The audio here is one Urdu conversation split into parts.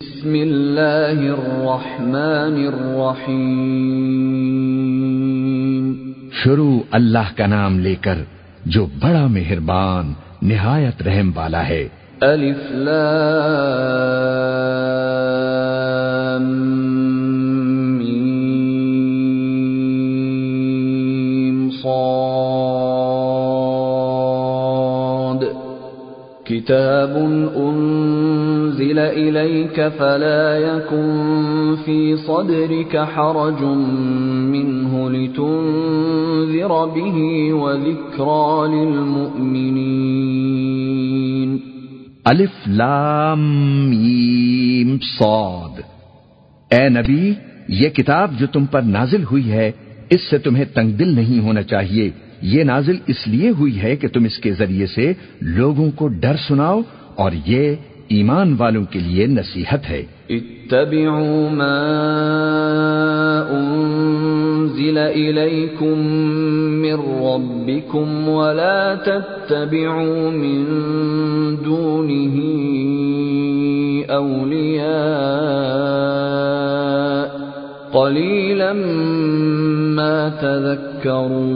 بسم اللہ الرحمن الرحیم شروع اللہ کا نام لے کر جو بڑا مہربان نہایت رحم والا ہے۔ الف لام میم صاد. كتاب أنزل إليك فلا يكن في صدرك حرج منه لتنذر به وذكرى للمؤمنين. الف لام میم صاد. اے نبی، یہ کتاب جو تم پر نازل ہوئی ہے، اس سے تمہیں تنگ دل نہیں ہونا چاہیے۔ یہ نازل اس لیے ہوئی ہے کہ تم اس کے ذریعے سے لوگوں کو ڈر سناؤ اور یہ ایمان والوں کے لیے نصیحت ہے۔ اتبعوا ما انزل اليكم من ربكم ولا تتبعوا من دونه اولياء قليلا ما تذكرون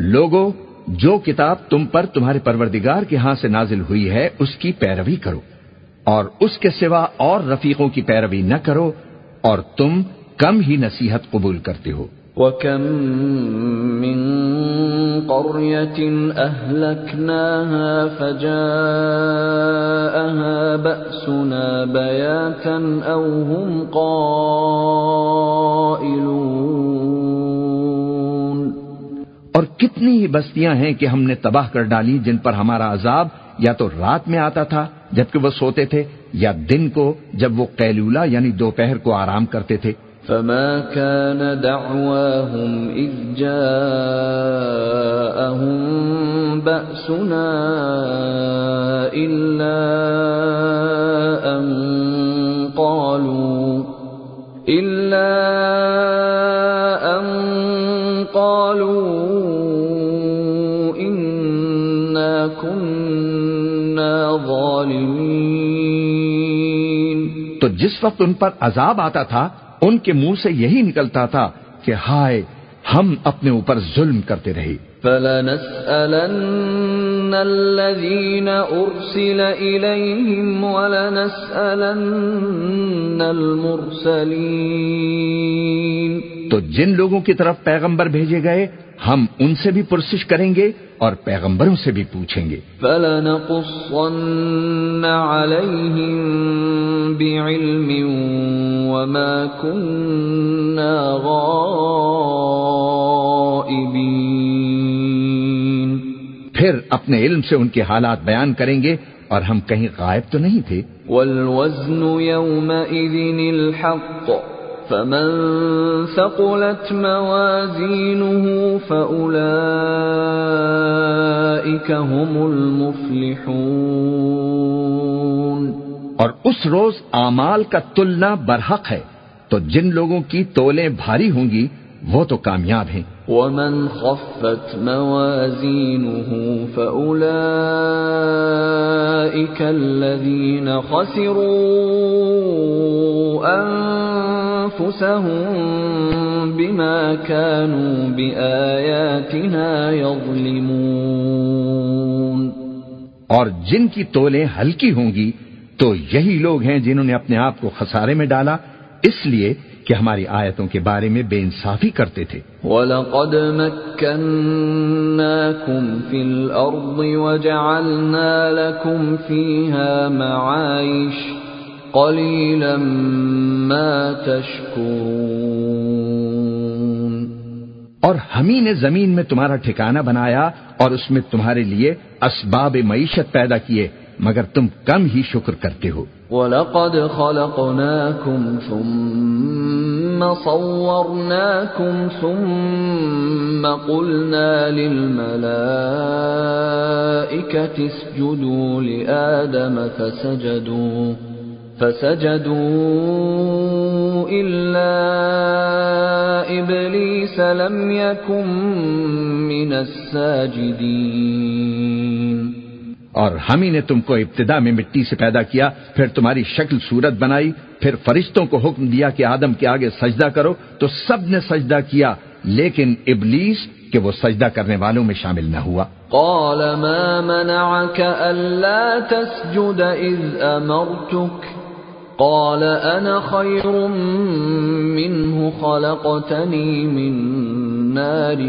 لوگو جو کتاب تم پر تمہارے پروردگار کے ہاں سے نازل ہوئی ہے، اس کی پیروی کرو۔ اور اس کے سوا اور رفیقوں کی پیروی نہ کرو، اور تم کم ہی نصیحت قبول کرتے ہو۔ وكم من قرية أهلكناها فجاءها بأسنا بياتا أو هم قائلون اور کتنی ہی بستیاں ہیں کہ ہم نے تباہ کر ڈالی جن پر ہمارا عذاب یا تو رات میں آتا تھا جبکہ وہ سوتے تھے یا دن کو جب وہ قیلولہ یعنی دوپہر کو آرام کرتے تھے۔ فما كان دعواهم إذ جاءهم بأسنا إلا أن قالوا إلا أن جس وقت ان پر عذاب آتا تھا، ان کے منہ سے یہی نکلتا تھا کہ ہائے، ہم اپنے اوپر ظلم کرتے رہے۔ فلنسألن الذين أرسل إليهم ولنسألن المرسلين تو جن لوگوں کی طرف پیغمبر بھیجے گئے ہم ان سے بھی پرسش کریں گے اور پیغمبروں سے بھی پوچھیں گے۔ فلنقصن عليهم بعلم وما كنا غائبين پھر اپنے علم سے ان کے حالات بیان کریں گے اور ہم کہیں غائب تو نہیں تھے۔ والوزن يومئذ الحق فمن ثقلت موازينه فأولئك هم المفلحون۔ اور اس روز اعمال کا تلنا برحق ہے تو جن لوگوں کی تولیں بھاری ہوں گی وہ تو کامیاب ہیں۔ ومن خفت موازينه فأولئك الذين خسروا أنفسهم بما كانوا بآياتنا يظلمون۔ اور جن کی تولیں ہلکی ہوں گی تو یہی لوگ ہیں جنہوں نے اپنے آپ کو خسارے میں ڈالا اس لیے کہ ہماری آیتوں کے بارے میں بے انصافی کرتے تھے۔ وَلَقَدْ مَكَّنَّاكُمْ فِي الْأَرْضِ وَجَعَلْنَا لَكُمْ فِيهَا مَعَائِشَ قَلِيلًا مَا تَشْكُرُونَ۔ اور ہم ہی نے زمین میں تمہارا ٹھکانہ بنایا اور اس میں تمہارے لیے اسباب معیشت پیدا کیے۔ مگر تم کم ہی شکر کرتے ہو۔ وَلَقَدْ خَلَقْنَاكُمْ ثُمَّ صَوَّرْنَاكُمْ ثُمَّ قُلْنَا لِلْمَلَائِكَةِ اسْجُدُوا لِآدَمَ فَسَجَدُوا فَسَجَدُوا إِلَّا إِبْلِيسَ لَمْ يَكُنْ مِنَ السَّاجِدِينَ۔ اور ہم ہی نے تم کو ابتدا میں مٹی سے پیدا کیا، پھر تمہاری شکل صورت بنائی، پھر فرشتوں کو حکم دیا کہ آدم کے آگے سجدہ کرو، تو سب نے سجدہ کیا، لیکن ابلیس کہ وہ سجدہ کرنے والوں میں شامل نہ ہوا۔ قال ما منعك ألا تسجد إذ أمرتك؟ قال أنا خير منه خلقتني من نار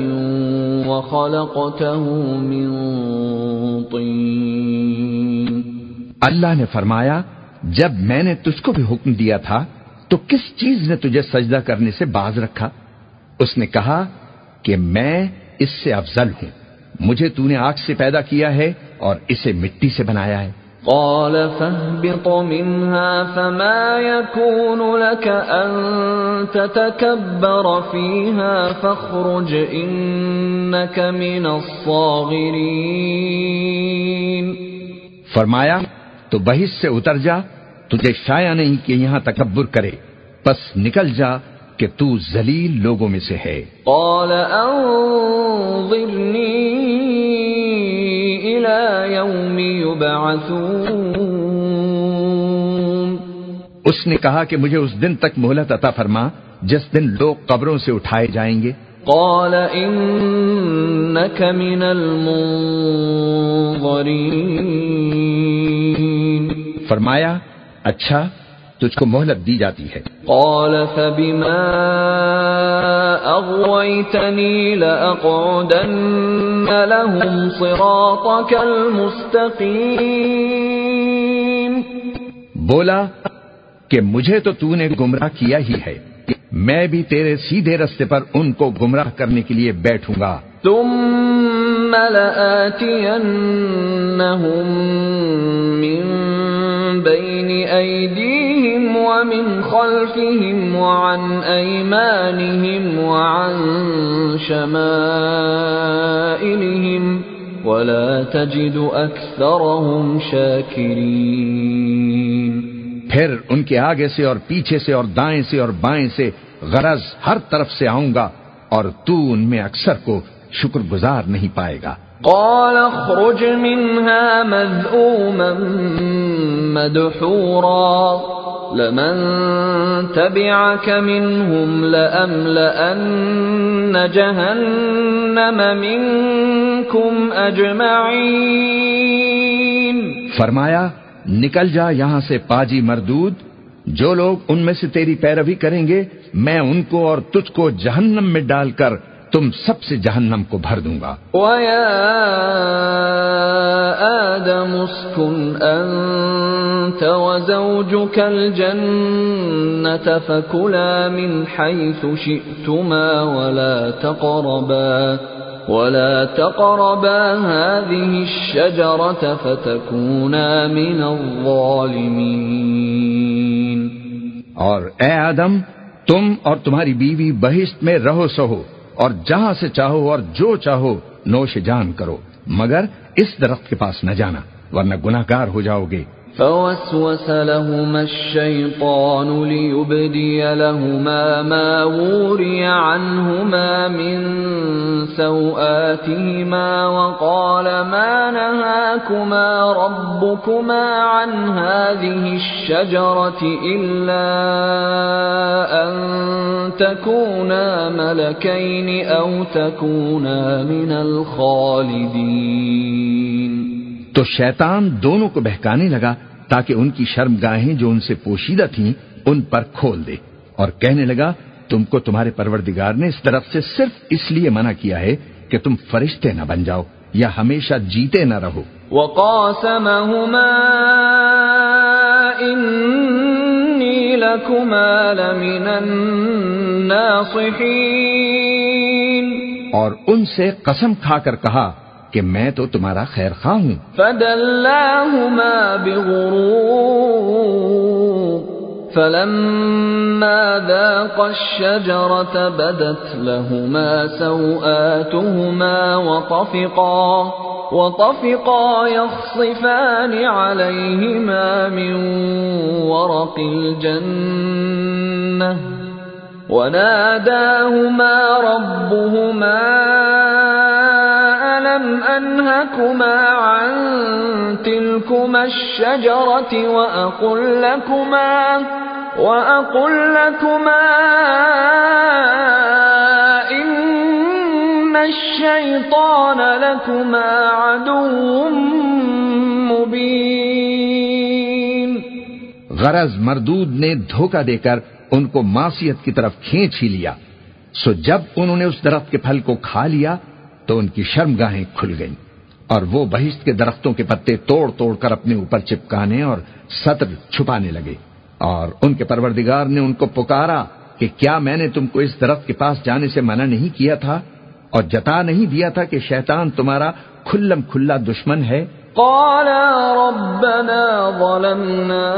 وخلقته من طين اللہ نے فرمایا، جب میں نے تجھ کو بھی حکم دیا تھا، تو کس چیز نے تجھے سجدہ کرنے سے باز رکھا؟ اس نے کہا کہ میں اس سے افضل ہوں۔ مجھے تو نے آگ سے پیدا کیا ہے اور اسے مٹی سے بنایا ہے۔ قال فاهبط منها فما يكون لك أن تتكبر فيها فاخرج إنك من الصاغرين. فرمایا تو بحث سے اتر جا تجھے شایا نہیں کہ یہاں تکبر کرے۔ بس نکل جا کہ تو ذلیل لوگوں میں سے ہے۔ قال انظرني الى يوم يبعثون۔ اس نے کہا کہ مجھے اس دن تک مہلت عطا فرما جس دن لوگ قبروں سے اٹھائے جائیں گے۔ قال انك من المنظرين۔ فرمایا اچھا تجھ کو مہلت دی جاتی ہے۔ قال فبما اغويتني لاقعدن لهم صراطك المستقيم۔ بولا کہ مجھے تو تو نے گمراہ کیا ہی ہے۔ میں بھی تیرے سیدھے رستے پر ان کو گمراہ کرنے کے لیے بیٹھوں گا۔ ثم لآتينهم من بين أيديهم ومن خلفهم وعن أيمانهم وعن شمائلهم ولا تجد أكثرهم شاكرين پھر ان کے آگے سے اور پیچھے سے اور دائیں سے اور بائیں سے غرض ہر طرف سے آؤں گا اور تو ان میں اکثر کو شکر گزار نہیں پائے گا۔ قال اخرج منها مذءوما مدحورا لمن تبعك منهم لأملأن جهنم منكم أجمعين۔ فرمایا نکل جا یہاں سے پاجی مردود جو لوگ ان میں سے تیری پیروی کریں گے میں ان کو اور تجھ کو جہنم میں ڈال کر تم سب سے جہنم کو بھر دوں گا۔ وَيَا آدَمُ اسْكُنْ أَنْتَ وَزَوْجُكَ الْجَنَّةَ فَكُلَا مِنْ حَيْثُ شِئْتُمَا وَلَا تَقْرَبَا ولا تقربا هذه الشجرة فتكونا من الظالمين۔ اور اے آدم تم اور تمہاری بیوی بہشت میں رہو سہو۔ اور جہاں سے چاہو اور جو چاہو نوش جان کرو، مگر اس درخت کے پاس نہ جانا، ورنہ گناہ گار ہو جاؤ گے۔ فوسوس لهما الشيطان ليبدي لهما ما وري عنهما من سوآتهما وقال ما نهاكما ربكما عن هذه الشجرة إلا أن تكونا ملكين أو تكونا من الخالدين تو شیطان دونوں کو بہکانے لگا تاکہ ان کی شرم گاہیں جو ان سے پوشیدہ تھیں ان پر کھول دے اور کہنے لگا تم کو تمہارے پروردگار نے اس طرف سے صرف اس لیے منع کیا ہے کہ تم فرشتے نہ بن جاؤ یا ہمیشہ جیتے نہ رہو۔ وقاسمهما إني لكما لمن الناصحين اور ان سے قسم کھا کر کہا کہ میں تو تمہارا خیر خواہ ہوں۔ فدلاهما بغرور، فلما ذاقا الشجرة بدت لهما سوآتهما وطفقا وطفقا يخصفان عليهما من ورق الجنة، وناداهما ربهما ألم أنهكما عن تلكما الشجرة وأقل لكما وأقل لكما إن الشيطان لكما عدو مبين غرض مردود نے دھوکہ دے کر ان کو معصیت کی طرف کھینچ ہی لیا۔ سو جب انہوں نے اس درخت کے پھل کو کھا لیا تو ان کی شرم گاہیں کھل گئیں اور وہ بہشت کے درختوں کے پتے توڑ توڑ کر اپنے اوپر چپکانے اور سطر چھپانے لگے اور ان کے پروردگار نے ان کو پکارا کہ کیا میں نے تم کو اس درخت کے پاس جانے سے منع نہیں کیا تھا اور جتا نہیں دیا تھا کہ شیطان تمہارا کھلم کھلا دشمن ہے قال ربنا ظلمنا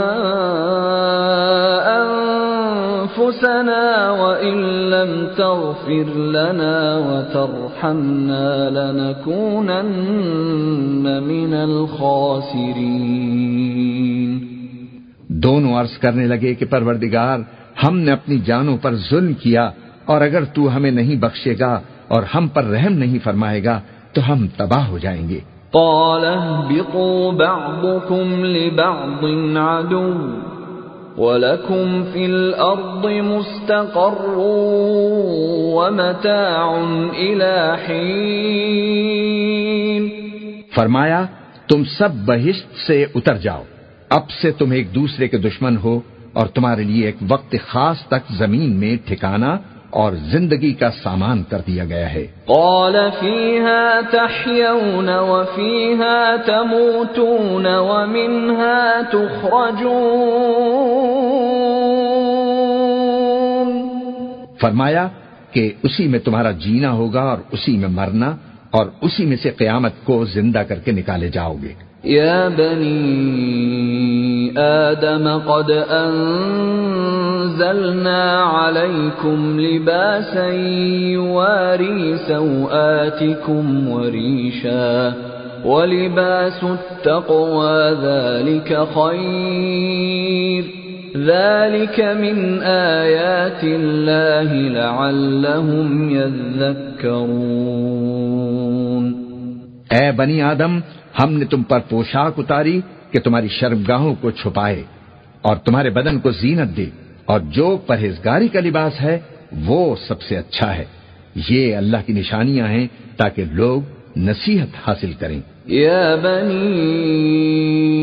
انفسنا وان لم تغفر لنا وترحمنا لنكونن من الخاسرين۔ دونوں عرض کرنے لگے کہ پروردگار، ہم نے اپنی جانوں پر ظلم کیا، اور اگر تو ہمیں نہیں بخشے گا اور ہم پر رحم نہیں فرمائے گا، تو ہم تباہ ہو جائیں گے۔ قال اهبطوا بعضكم لبعض عدو ولكم في الأرض مستقر ومتاع إلى حين. فرمایا، تم سب بہشت سے اتر جاؤ۔ اب سے تم ایک دوسرے کے دشمن ہو اور تمہارے لیے ایک وقت خاص تک زمین میں ٹھکانا اور زندگی کا سامان کر دیا گیا ہے۔ قال فيها تحيون وفيها تموتون ومنها تخرجون۔ فرمایا کہ اسی میں تمہارا جینا ہوگا اور اسی میں مرنا اور اسی میں سے قیامت کو زندہ کر کے نکالے جاؤ گے۔ يا بني آدم قد أنزلنا عليكم لباسا يواري سوآتكم وريشا ولباس التقوى ذلك خير. ذلك من آيات الله لعلهم يذكرون. اے بنی آدم، ہم نے تم پر پوشاک اتاری کہ تمہاری شرمگاہوں کو چھپائے اور تمہارے بدن کو زینت دے اور جو پرہیزگاری کا لباس ہے، وہ سب سے اچھا ہے۔ یہ اللہ کی نشانیاں ہیں تاکہ لوگ نصیحت حاصل کریں۔ یا بنی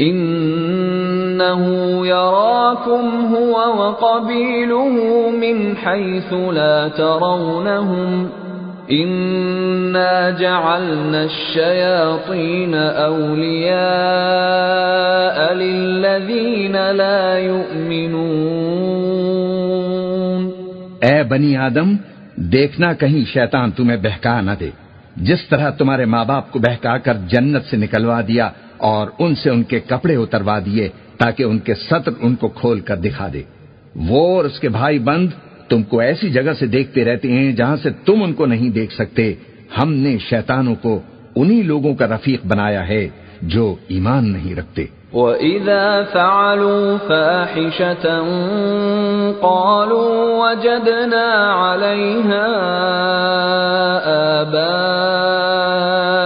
إنه يراكم هو وقبيله من حيث لا ترونهم إنا جعلنا الشياطين أولياء للذين لا يؤمنون اے بنی آدم، دیکھنا کہیں شیطان تمہیں بہکا نہ دے۔ جس طرح تمہارے ماں باپ کو بہکا کر جنت سے نکلوا دیا اور ان سے ان کے کپڑے اتروا دیے تاکہ ان کے سطر ان کو کھول کر دکھا دے۔ وہ اور اس کے بھائی بند تم کو ایسی جگہ سے دیکھتے رہتے ہیں جہاں سے تم ان کو نہیں دیکھ سکتے۔ ہم نے شیطانوں کو انہی لوگوں کا رفیق بنایا ہے جو ایمان نہیں رکھتے۔ وَإِذَا فَعَلُوا فَاحِشَةً قَالُوا وَجَدْنَا عَلَيْهَا آبَاءَنَا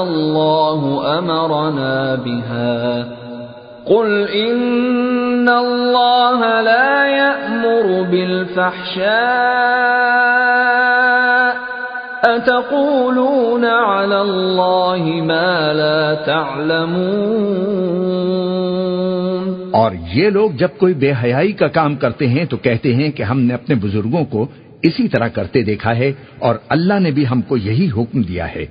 وَاللَّهُ أَمَرَنَا بِهَا. قُلْ إِنَّ اللَّهَ لَا يَأْمُرُ بِالْفَحْشَاءِ. أَتَقُولُونَ عَلَى اللَّهِ مَا لَا تَعْلَمُونَ؟ اور یہ لوگ جب کوئی بے حیائی کا کام کرتے ہیں تو کہتے ہیں کہ ہم نے اپنے بزرگوں کو اسی طرح کرتے دیکھا ہے اور اللہ نے بھی ہم کو یہی حکم دیا ہے۔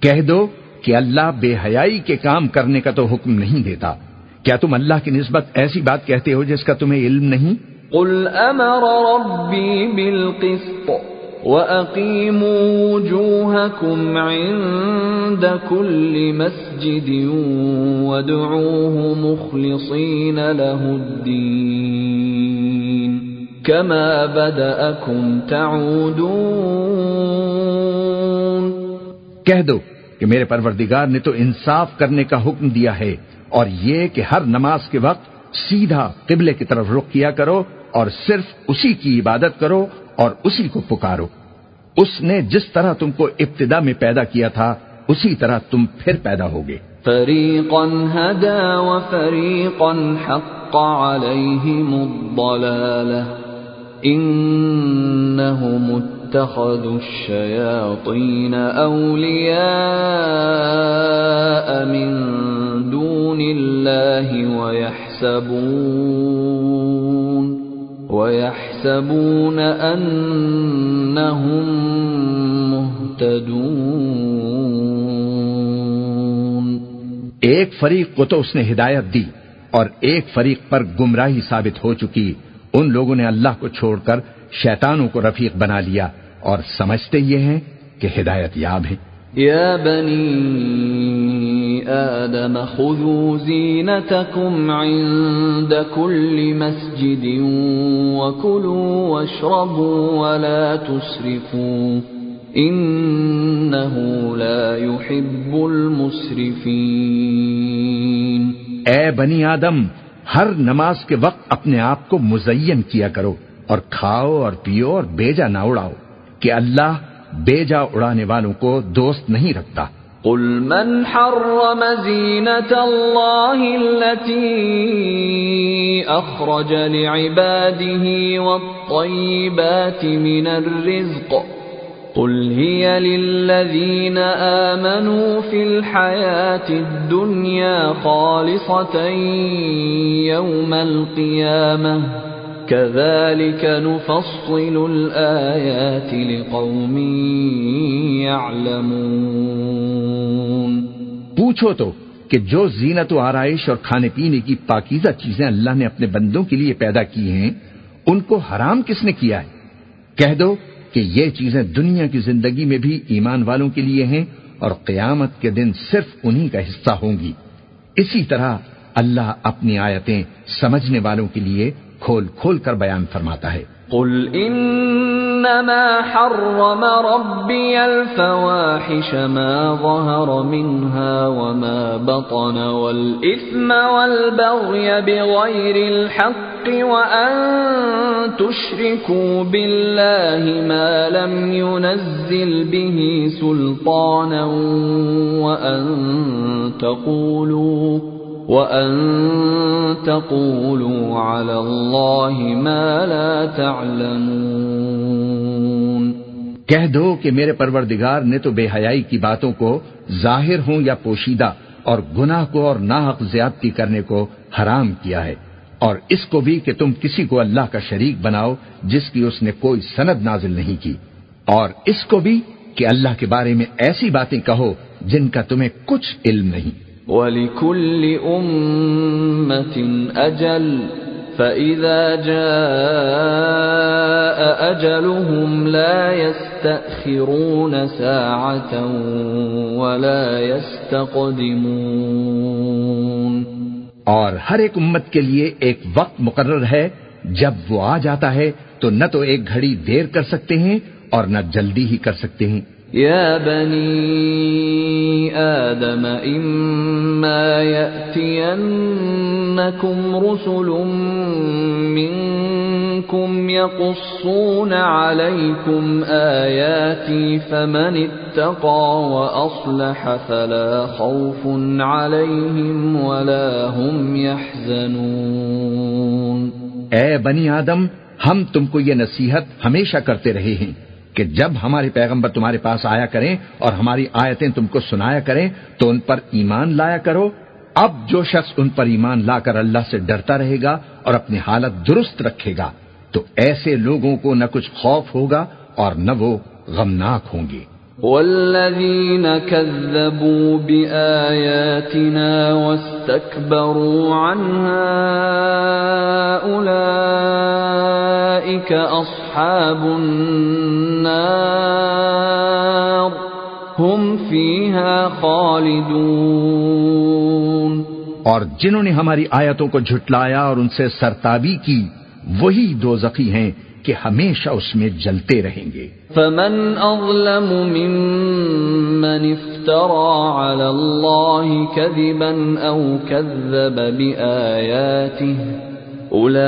کہہ دو کہ اللہ بے حیائی کے کام کرنے کا تو حکم نہیں دیتا۔ کیا تم اللہ کی نسبت ایسی بات کہتے ہو جس کا تمہیں علم نہیں؟ قل امر ربی بالقسط وَأَقِيمُوا وُجُوهَكُمْ عِندَ كُلِّ مَسْجِدٍ وَادْعُوهُ مُخْلِصِينَ لَهُ الدِّينَ كما بدأكم تعودون۔ کہہ دو کہ میرے پروردگار نے تو انصاف کرنے کا حکم دیا ہے اور یہ کہ ہر نماز کے وقت سیدھا قبلے کی طرف رخ کیا کرو اور صرف اسی کی عبادت کرو اور اسی کو پکارو۔ اس نے جس طرح تم کو ابتدا میں پیدا کیا تھا، اسی طرح تم پھر پیدا ہوگے۔ فریقا هدا وفریقا حق عليهم الضلالة انهم اتخذوا الشياطين اولياء من دون الله ويحسبون ويحسبون انهم مهتدون ایک فریق کو تو اس نے ہدایت دی اور ایک فریق پر گمراہی ثابت ہو چکی، ان لوگوں نے اللہ کو چھوڑ کر شیطانوں کو رفیق بنا لیا۔ اور سمجھتے یہ ہیں کہ ہدایت یاب ہے۔ يا بني آدم خذوا زينتكم عند كل مسجد وكلوا واشربوا ولا تسرفوا إنه لا يحب المسرفين اے بنی آدم ہر نماز کے وقت اپنے آپ کو مزین کیا کرو اور کھاؤ اور پیو اور بیجا نہ اڑاؤ۔ کہ اللہ بیجا اڑانے والوں کو دوست نہیں رکھتا۔ قل من حرم زينة الله التي أخرج لعباده والطيبات من الرزق قل هي للذين آمنوا في الحياة الدنيا خالصة يوم القيامة كذلك نفصل الآيات لقوم يعلمون. پوچھو تو کہ جو زینت و آرائش اور کھانے پینے کی پاکیزہ چیزیں اللہ نے اپنے بندوں کے لیے پیدا کی ہیں، ان کو حرام کس نے کیا ہے؟ کہہ دو کہ یہ چیزیں دنیا کی زندگی میں بھی ایمان والوں کے لیے ہیں اور قیامت کے دن صرف انہی کا حصہ ہوں گی۔ اسی طرح اللہ اپنی آیتیں سمجھنے والوں کے لیے کھول کھول کر بیان فرماتا ہے۔ قل انما حرم ربي الفواحش ما ظهر منها وما بطن والاثم والبغي بغير الحق وان تشركوا بالله ما لم ينزل به سلطانا وان تقولوا وَأَن تَقُولُوا عَلَى اللَّهِ مَا لَا تَعْلَمُونَ کہہ دو کہ میرے پروردگار نے تو بے حیائی کی باتوں کو ظاہر ہوں یا پوشیدہ اور گناہ کو اور ناحق زیادتی کرنے کو حرام کیا ہے اور اس کو بھی کہ تم کسی کو اللہ کا شریک بناؤ جس کی اس نے کوئی سند نازل نہیں کی اور اس کو بھی کہ اللہ کے بارے میں ایسی باتیں کہو جن کا تمہیں کچھ علم نہیں۔ وَلِكُلِّ أُمَّةٍ أَجَلٌ، فَإِذَا جَاءَ أَجَلُهُمْ لَا يَسْتَأْخِرُونَ سَاعَةً وَلَا يَسْتَقْدِمُونَ. اور ہر ایک امت کے لیے ایک وقت مقرر ہے، جب وہ آ جاتا ہے تو نہ تو ایک گھڑی دیر کر سکتے ہیں اور نہ جلدی ہی کر سکتے ہیں۔ يا بني آدم، إما يأتينكم رسل منكم يقصون عليكم آياتي فمن اتقى وأصلح فلا خوف عليهم ولا هم يحزنون۔ اے بنی آدم، ہم تم کو یہ نصیحت ہمیشہ کرتے رہے ہیں۔ کہ جب ہمارے پیغمبر تمہارے پاس آیا کریں اور ہماری آیتیں تم کو سنایا کریں تو ان پر ایمان لایا کرو۔ اب جو شخص ان پر ایمان لا کر اللہ سے ڈرتا رہے گا اور اپنی حالت درست رکھے گا تو ایسے لوگوں کو نہ کچھ خوف ہوگا اور نہ وہ غمناک ہوں گے۔ والذين كذبوا بآياتنا واستكبروا عنها أولئك أصحاب النار هم فيها خالدون اور جنہوں نے ہماری آیتوں کو جھٹلایا اور ان سے سرتابی کی، وہی دو زخی ہیں کہ ہمیشہ اس میں جلتے رہیں گے۔ فمن اظلم ممن افترى على الله كذبا او كذب بآياته اولئك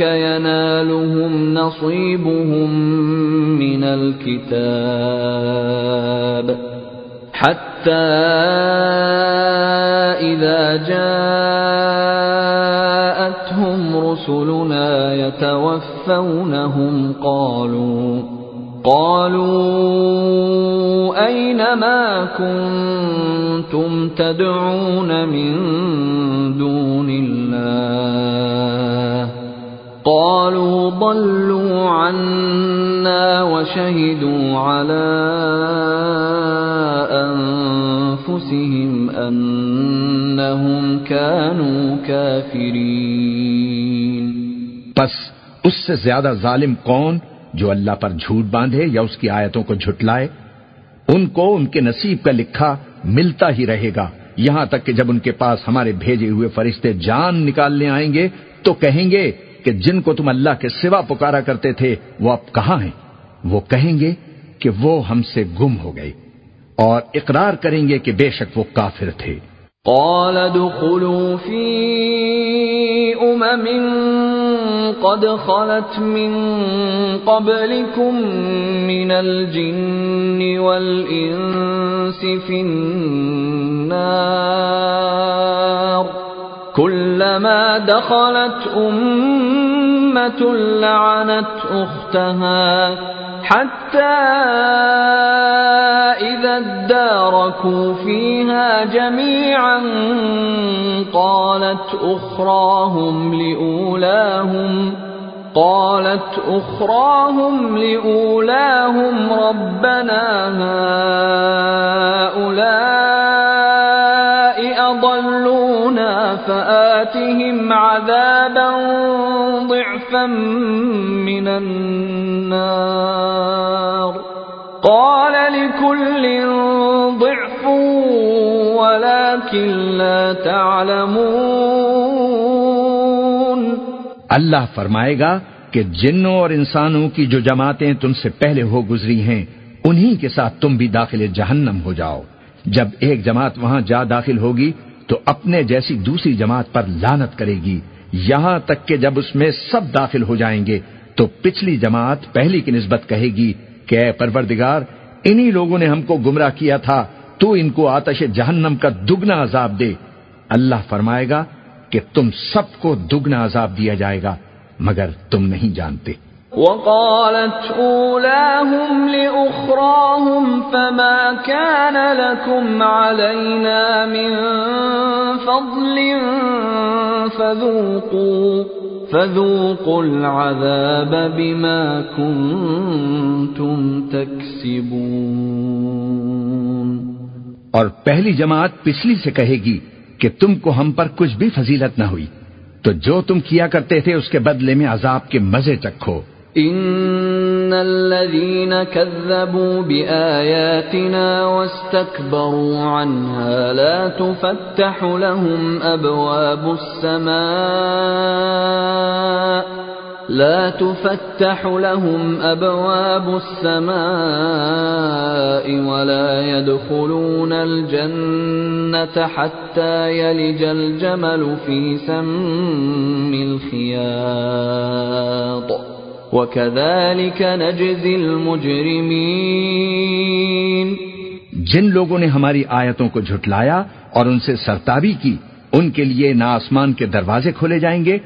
ينالهم نصيبهم من الكتاب حتى اذا جاءتهم رسلنا يتوفونهم قالوا قالوا أين ما كنتم تدعون من دون الله قالوا ضلوا عنا وشهدوا على أنفسهم أنهم كانوا كافرين بس اس سے زیادہ ظالم کون جو اللہ پر جھوٹ باندھے یا اس کی آیتوں کو جھٹلائے؟ ان کو ان کے نصیب کا لکھا ملتا ہی رہے گا۔ یہاں تک کہ جب ان کے پاس ہمارے بھیجے ہوئے فرشتے جان نکالنے آئیں گے تو کہیں گے کہ جن کو تم اللہ کے سوا پکارا کرتے تھے، وہ اب کہاں ہیں؟ وہ کہیں گے کہ وہ ہم سے گم ہو گئے اور اقرار کریں گے کہ بے شک وہ کافر تھے۔ قال دخلوا في قد خلت من قبلكم من الجن والإنس في النار كلما دخلت أمة لعنت أختها حتى إذا اداركوا فيها جميعا قالت أخراهم لأولاهم، قالت أخراهم لأولاهم ربنا هؤلاء أضلونا فآتهم عذابا ضعفا. من النار قال لكل ضعف ولكن لا تعلمون اللہ فرمائے گا کہ جنوں اور انسانوں کی جو جماعتیں تم سے پہلے ہو گزری ہیں، انہی کے ساتھ تم بھی داخل جہنم ہو جاؤ۔ جب ایک جماعت وہاں جا داخل ہوگی، تو اپنے جیسی دوسری جماعت پر لانت کرے گی۔ یہاں تک کہ جب اس میں سب داخل ہو جائیں گے تو پچھلی جماعت پہلی کی نسبت کہے گی کہ اے پروردگار، انہی لوگوں نے ہم کو گمراہ کیا تھا، تو ان کو آتش جہنم کا دگنا عذاب دے۔ اللہ فرمائے گا کہ تم سب کو دگنا عذاب دیا جائے گا، مگر تم نہیں جانتے۔ وقالت أولاهم لأخراهم فما كان لكم علينا من فضل فذوقوا فذوقوا العذاب بما كنتم تكسبون اور پہلی جماعت پچھلی سے کہے گی کہ تم کو ہم پر کچھ بھی فضیلت نہ ہوئی تو جو تم کیا کرتے تھے اس کے بدلے میں عذاب کے مزے چکھو ان الذين كذبوا باياتنا واستكبروا عنها لا تفتح لهم ابواب السماء لا تفتح لهم ابواب السماء ولا يدخلون الجنه حتى يلج الجمل في سم الخياط وَكَذَلِكَ نَجْزِي الْمُجْرِمِينَ۔ جن لوگوں نے ہماری آیتوں کو جھٹلایا اور ان سے سرتابی کی ان کے لیے نہ آسمان کے دروازے کھولے جائیں گے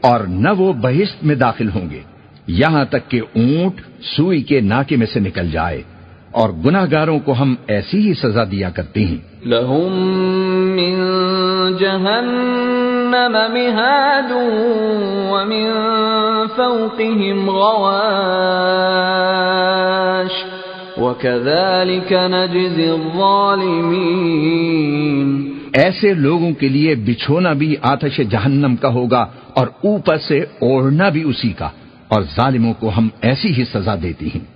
اور نہ وہ بہشت میں داخل ہوں گے۔ یہاں تک کہ اونٹ سوئی کے ناکے میں سے نکل جائے اور گناہ گاروں کو ہم ایسی ہی سزا دیا کرتے ہیں۔ لهم من جهنم مهاد ومن فوقهم غواش وكذلك نجزي الظالمين ایسے لوگوں کے لیے بچھونا بھی آتش جہنم کا ہوگا اور اوپر سے اوڑھنا بھی اسی کا اور ظالموں کو ہم ایسی ہی سزا دیتی ہیں۔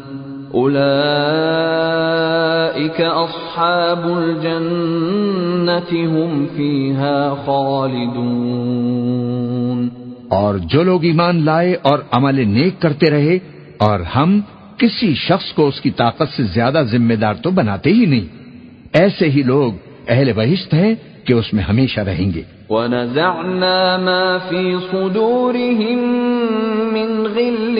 الجنة هم فيها خالدون. اور جو لوگ ایمان لائے اور عمل نیک کرتے رہے اور ہم کسی شخص کو اس کی طاقت سے زیادہ ذمہ دار تو بناتے ہی نہیں۔ ایسے ہی لوگ اہل بہشت ہیں کہ اس میں ہمیشہ رہیں گے۔ ونزعنا ما في صدورهم من غل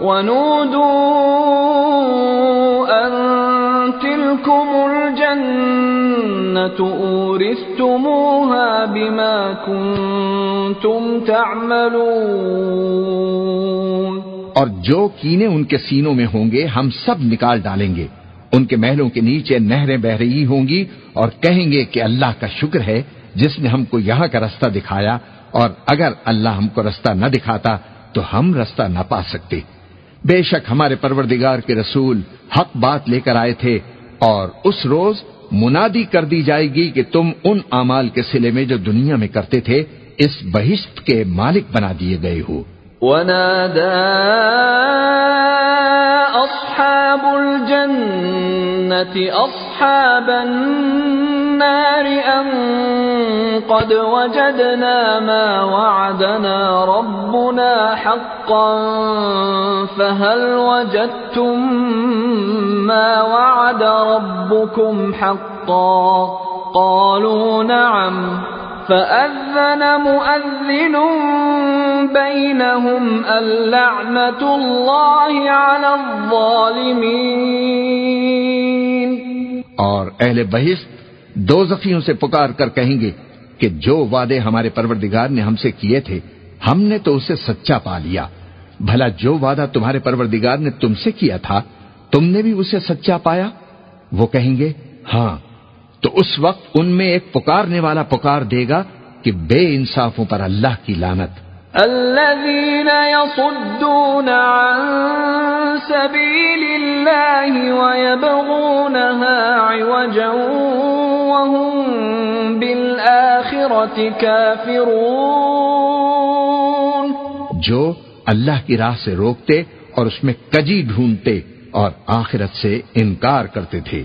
ونودوا أن تلكم الجنة أورثتموها بما كنتم تعملون. اور جو کینے ان کے سینوں میں ہوں گے، ہم سب نکال ڈالیں گے۔ ان کے محلوں کے نیچے نہریں بہ رہی ہوں گی اور کہیں گے کہ اللہ کا شکر ہے، جس نے ہم کو یہاں کا رستہ دکھایا، اور اگر اللہ ہم کو رستہ نہ دکھاتا، تو ہم رستہ نہ پا سکتے۔ بے شک ہمارے پروردگار کے رسول حق بات لے کر آئے تھے اور اس روز منادی کر دی جائے گی کہ تم ان اعمال کے سلے میں جو دنیا میں کرتے تھے، اس بہشت کے مالک بنا دیے گئے ہو۔ ونادى أصحاب الجنة أصحاب النار النار أن قد وجدنا ما وعدنا ربنا حقا فهل وجدتم ما وعد ربكم حقا قالوا نعم فأذن مؤذن بينهم اللعنة الله على الظالمين اور اہل بہشت دو زخیوں سے پکار کر کہیں گے کہ جو وعدے ہمارے پروردگار نے ہم سے کیے تھے، ہم نے تو اسے سچا پا لیا۔ بھلا جو وعدہ تمہارے پروردگار نے تم سے کیا تھا، تم نے بھی اسے سچا پایا؟ وہ کہیں گے ہاں تو اس وقت ان میں ایک پکارنے والا پکار دے گا کہ بے انصافوں پر اللہ کی لانت الذين يصدون عن سبيل الله ويبغونها عوجا وهم بالآخرة كافرون. جو اللہ کی راہ سے روکتے اور اس میں کجی ڈھونڈتے اور آخرت سے انکار کرتے تھے۔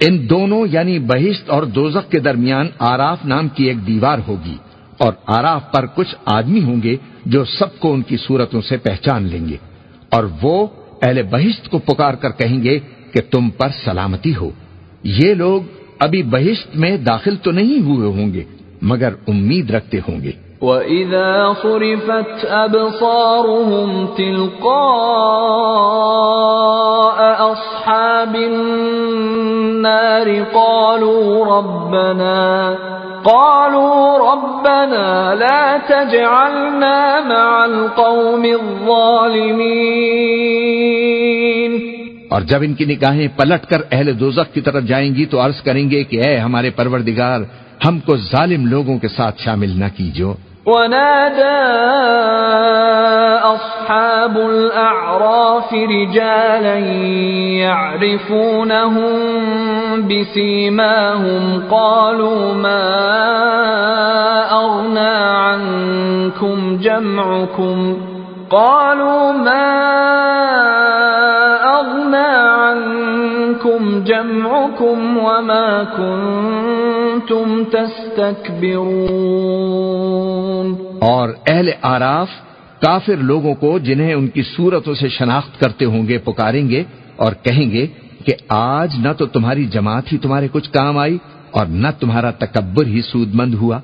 ان دونوں یعنی بہشت اور دوزخ کے درمیان آراف نام کی ایک دیوار ہوگی اور آراف پر کچھ آدمی ہوں گے جو سب کو ان کی صورتوں سے پہچان لیں گے اور وہ اہل بہشت کو پکار کر کہیں گے کہ تم پر سلامتی ہو۔ یہ لوگ ابھی بہشت میں داخل تو نہیں ہوئے ہوں گے، مگر امید رکھتے ہوں گے۔ وَإِذَا صُرِفَتْ أَبْصَارُهُمْ تِلْقَاءَ أَصْحَابِ النَّارِ قَالُوا رَبَّنَا قَالُوا رَبَّنَا لَا تَجْعَلْنَا مَعَ الْقَوْمِ الظَّالِمِينَ اور جب ان کی نگاہیں پلٹ کر اہل دوزخ کی طرف جائیں گی تو عرض کریں گے کہ اے ہمارے پروردگار، ہم کو ظالم لوگوں کے ساتھ شامل نہ کیجو۔ ونادى أصحاب الأعراف رجالا يعرفونهم بسيماهم قالوا ما أغنى عنكم جمعكم قالوا ما أغنى عنكم جمعكم وما كنتم تستكبرون. اور اہل آراف کافر لوگوں کو جنہیں ان کی صورتوں سے شناخت کرتے ہوں گے پکاریں گے اور کہیں گے کہ آج نہ تو تمہاری جماعت ہی تمہارے کچھ کام آئی اور نہ تمہارا تکبر ہی سود مند ہوا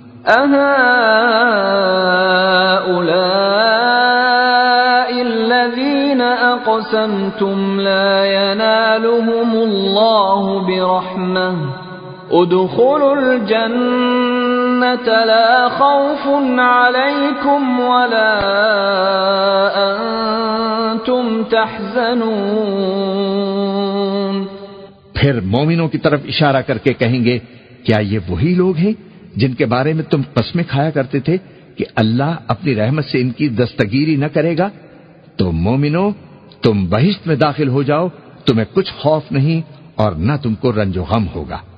الذين أقسمتم لا ينالهم الله برحمة. ادخلوا الجنة لا خوف عليكم ولا أنتم تحزنون. پھر مومنوں کی طرف اشارہ کر کے کہیں گے، کیا یہ وہی لوگ ہیں جن کے بارے میں تم قسمیں کھایا کرتے تھے کہ اللہ اپنی رحمت سے ان کی دستگیری نہ کرے گا؟ تو مومنو تم بہشت میں داخل ہو جاؤ، تمہیں کچھ خوف نہیں اور نہ تم کو رنج و غم ہوگا۔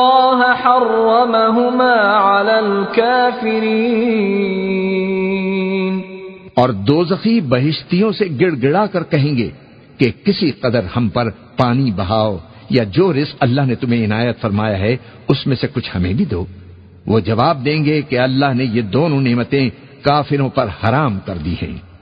الله حرمهما على الكافرين۔ اور دوزخی بہشتیوں سے گڑ گڑا کر کہیں گے کہ کسی قدر ہم پر پانی بہاؤ یا جو رزق اللہ نے تمہیں عنایت فرمایا ہے، اس میں سے کچھ ہمیں بھی دو۔ وہ جواب دیں گے کہ اللہ نے یہ دونوں نعمتیں کافروں پر حرام کر دی ہیں۔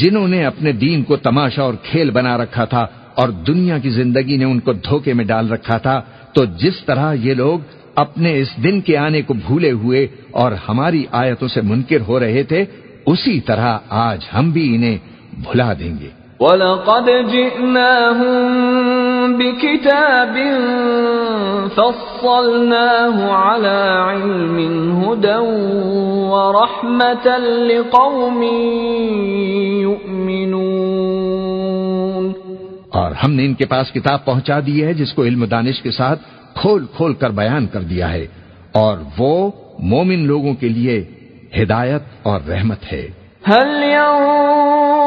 جنہوں نے اپنے دین کو تماشا اور کھیل بنا رکھا تھا اور دنیا کی زندگی نے ان کو دھوکے میں ڈال رکھا تھا، تو جس طرح یہ لوگ اپنے اس دن کے آنے کو بھولے ہوئے اور ہماری آیتوں سے منکر ہو رہے تھے، اسی طرح آج ہم بھی انہیں بھلا دیں گے۔ وَلَقَدْ جِئْنَاهُمْ بِكِتَابٍ فَصَّلْنَاهُ عَلَى عِلْمٍ هُدًى وَرَحْمَةً لِقَوْمٍ يُؤْمِنُونَ. اور ہم نے ان کے پاس کتاب پہنچا دی ہے جس کو علم دانش کے ساتھ کھول کھول کر بیان کر دیا ہے اور وہ مومن لوگوں کے لیے ہدایت اور رحمت ہے۔ هل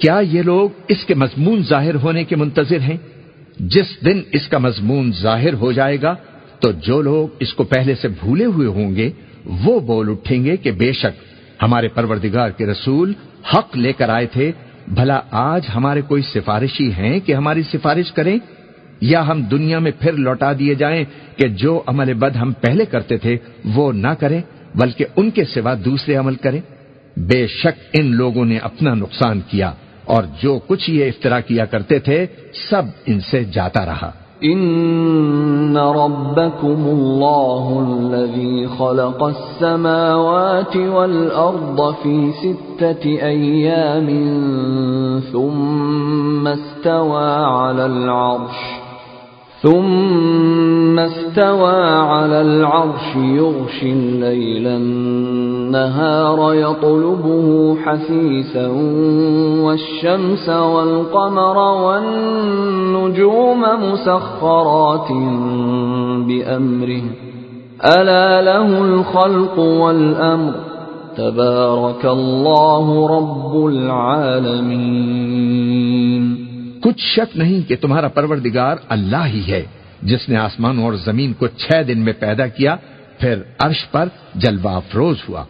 کیا یہ لوگ اس کے مضمون ظاہر ہونے کے منتظر ہیں؟ جس دن اس کا مضمون ظاہر ہو جائے گا، تو جو لوگ اس کو پہلے سے بھولے ہوئے ہوں گے، وہ بول اٹھیں گے کہ بے شک ہمارے پروردگار کے رسول حق لے کر آئے تھے، بھلا آج ہمارے کوئی سفارشی ہیں کہ ہماری سفارش کریں؟ یا ہم دنیا میں پھر لوٹا دیے جائیں کہ جو عمل بد ہم پہلے کرتے تھے، وہ نہ کریں، بلکہ ان کے سوا دوسرے عمل کریں؟ بے شک ان لوگوں نے اپنا نقصان کیا۔ اور جو کچھ یہ افطرا کیا کرتے تھے، سب ان سے جاتا رہا۔ ان ربكم اللہ الذي خلق السماوات والارض في سته ايام ثم استوى على العرش۔ ثم استوى على العرش يغشي الليل النهار يطلبه حثيثا والشمس والقمر والنجوم مسخرات بأمره ألا له الخلق والأمر تبارك الله رب العالمين کچھ شک نہیں کہ تمہارا پروردگار اللہ ہی ہے، جس نے آسمانوں اور زمین کو چھ دن میں پیدا کیا، پھر عرش پر جلوہ افروز ہوا۔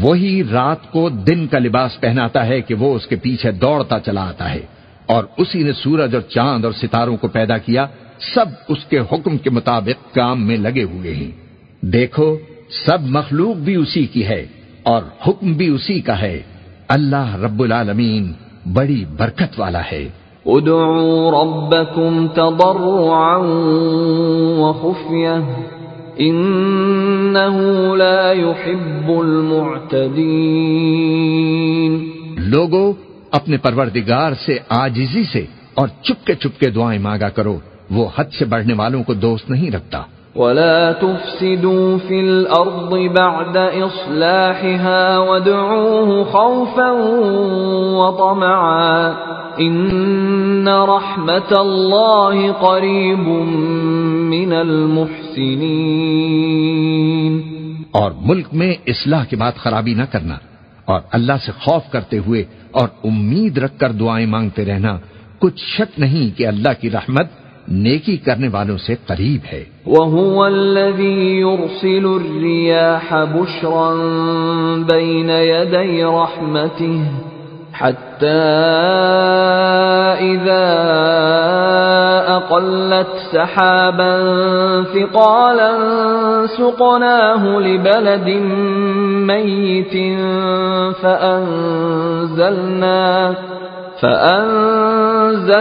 وہی رات کو دن کا لباس پہناتا ہے کہ وہ اس کے پیچھے دوڑتا چلا آتا ہے، اور اسی نے سورج اور چاند اور ستاروں کو پیدا کیا، سب اس کے حکم کے مطابق کام میں لگے ہوئے ہیں۔ دیکھو، سب مخلوق بھی اسی کی ہے اور حکم بھی اسی کا ہے۔ اللہ رب العالمین بڑی برکت والا ہے۔ ادعوا ربكم تضرعا وخفية انه لا يحب المعتدين لوگو، اپنے پروردگار سے آجزی سے اور چپکے چپکے دعائیں مانگا کرو، وہ حد سے بڑھنے والوں کو دوست نہیں رکھتا۔ ولا تفسدوا في الأرض بعد إصلاحها وادعوه خوفا وطمعا ان رحمت اللہ قریب من المحسنین اور ملک میں اصلاح کے بعد خرابی نہ کرنا اور اللہ سے خوف کرتے ہوئے اور امید رکھ کر دعائیں مانگتے رہنا کچھ شک نہیں کہ اللہ کی رحمت نیکی کرنے والوں سے قریب ہے۔ وَهُوَ الَّذِي يُرْسِلُ الرِّيَاحَ بُشْرًا بَيْنَ يَدَيْ رَحْمَتِهِ حتى إذا أقلت سحابا ثقالا سقناه لبلد ميت فأنزلنا فأنزلنا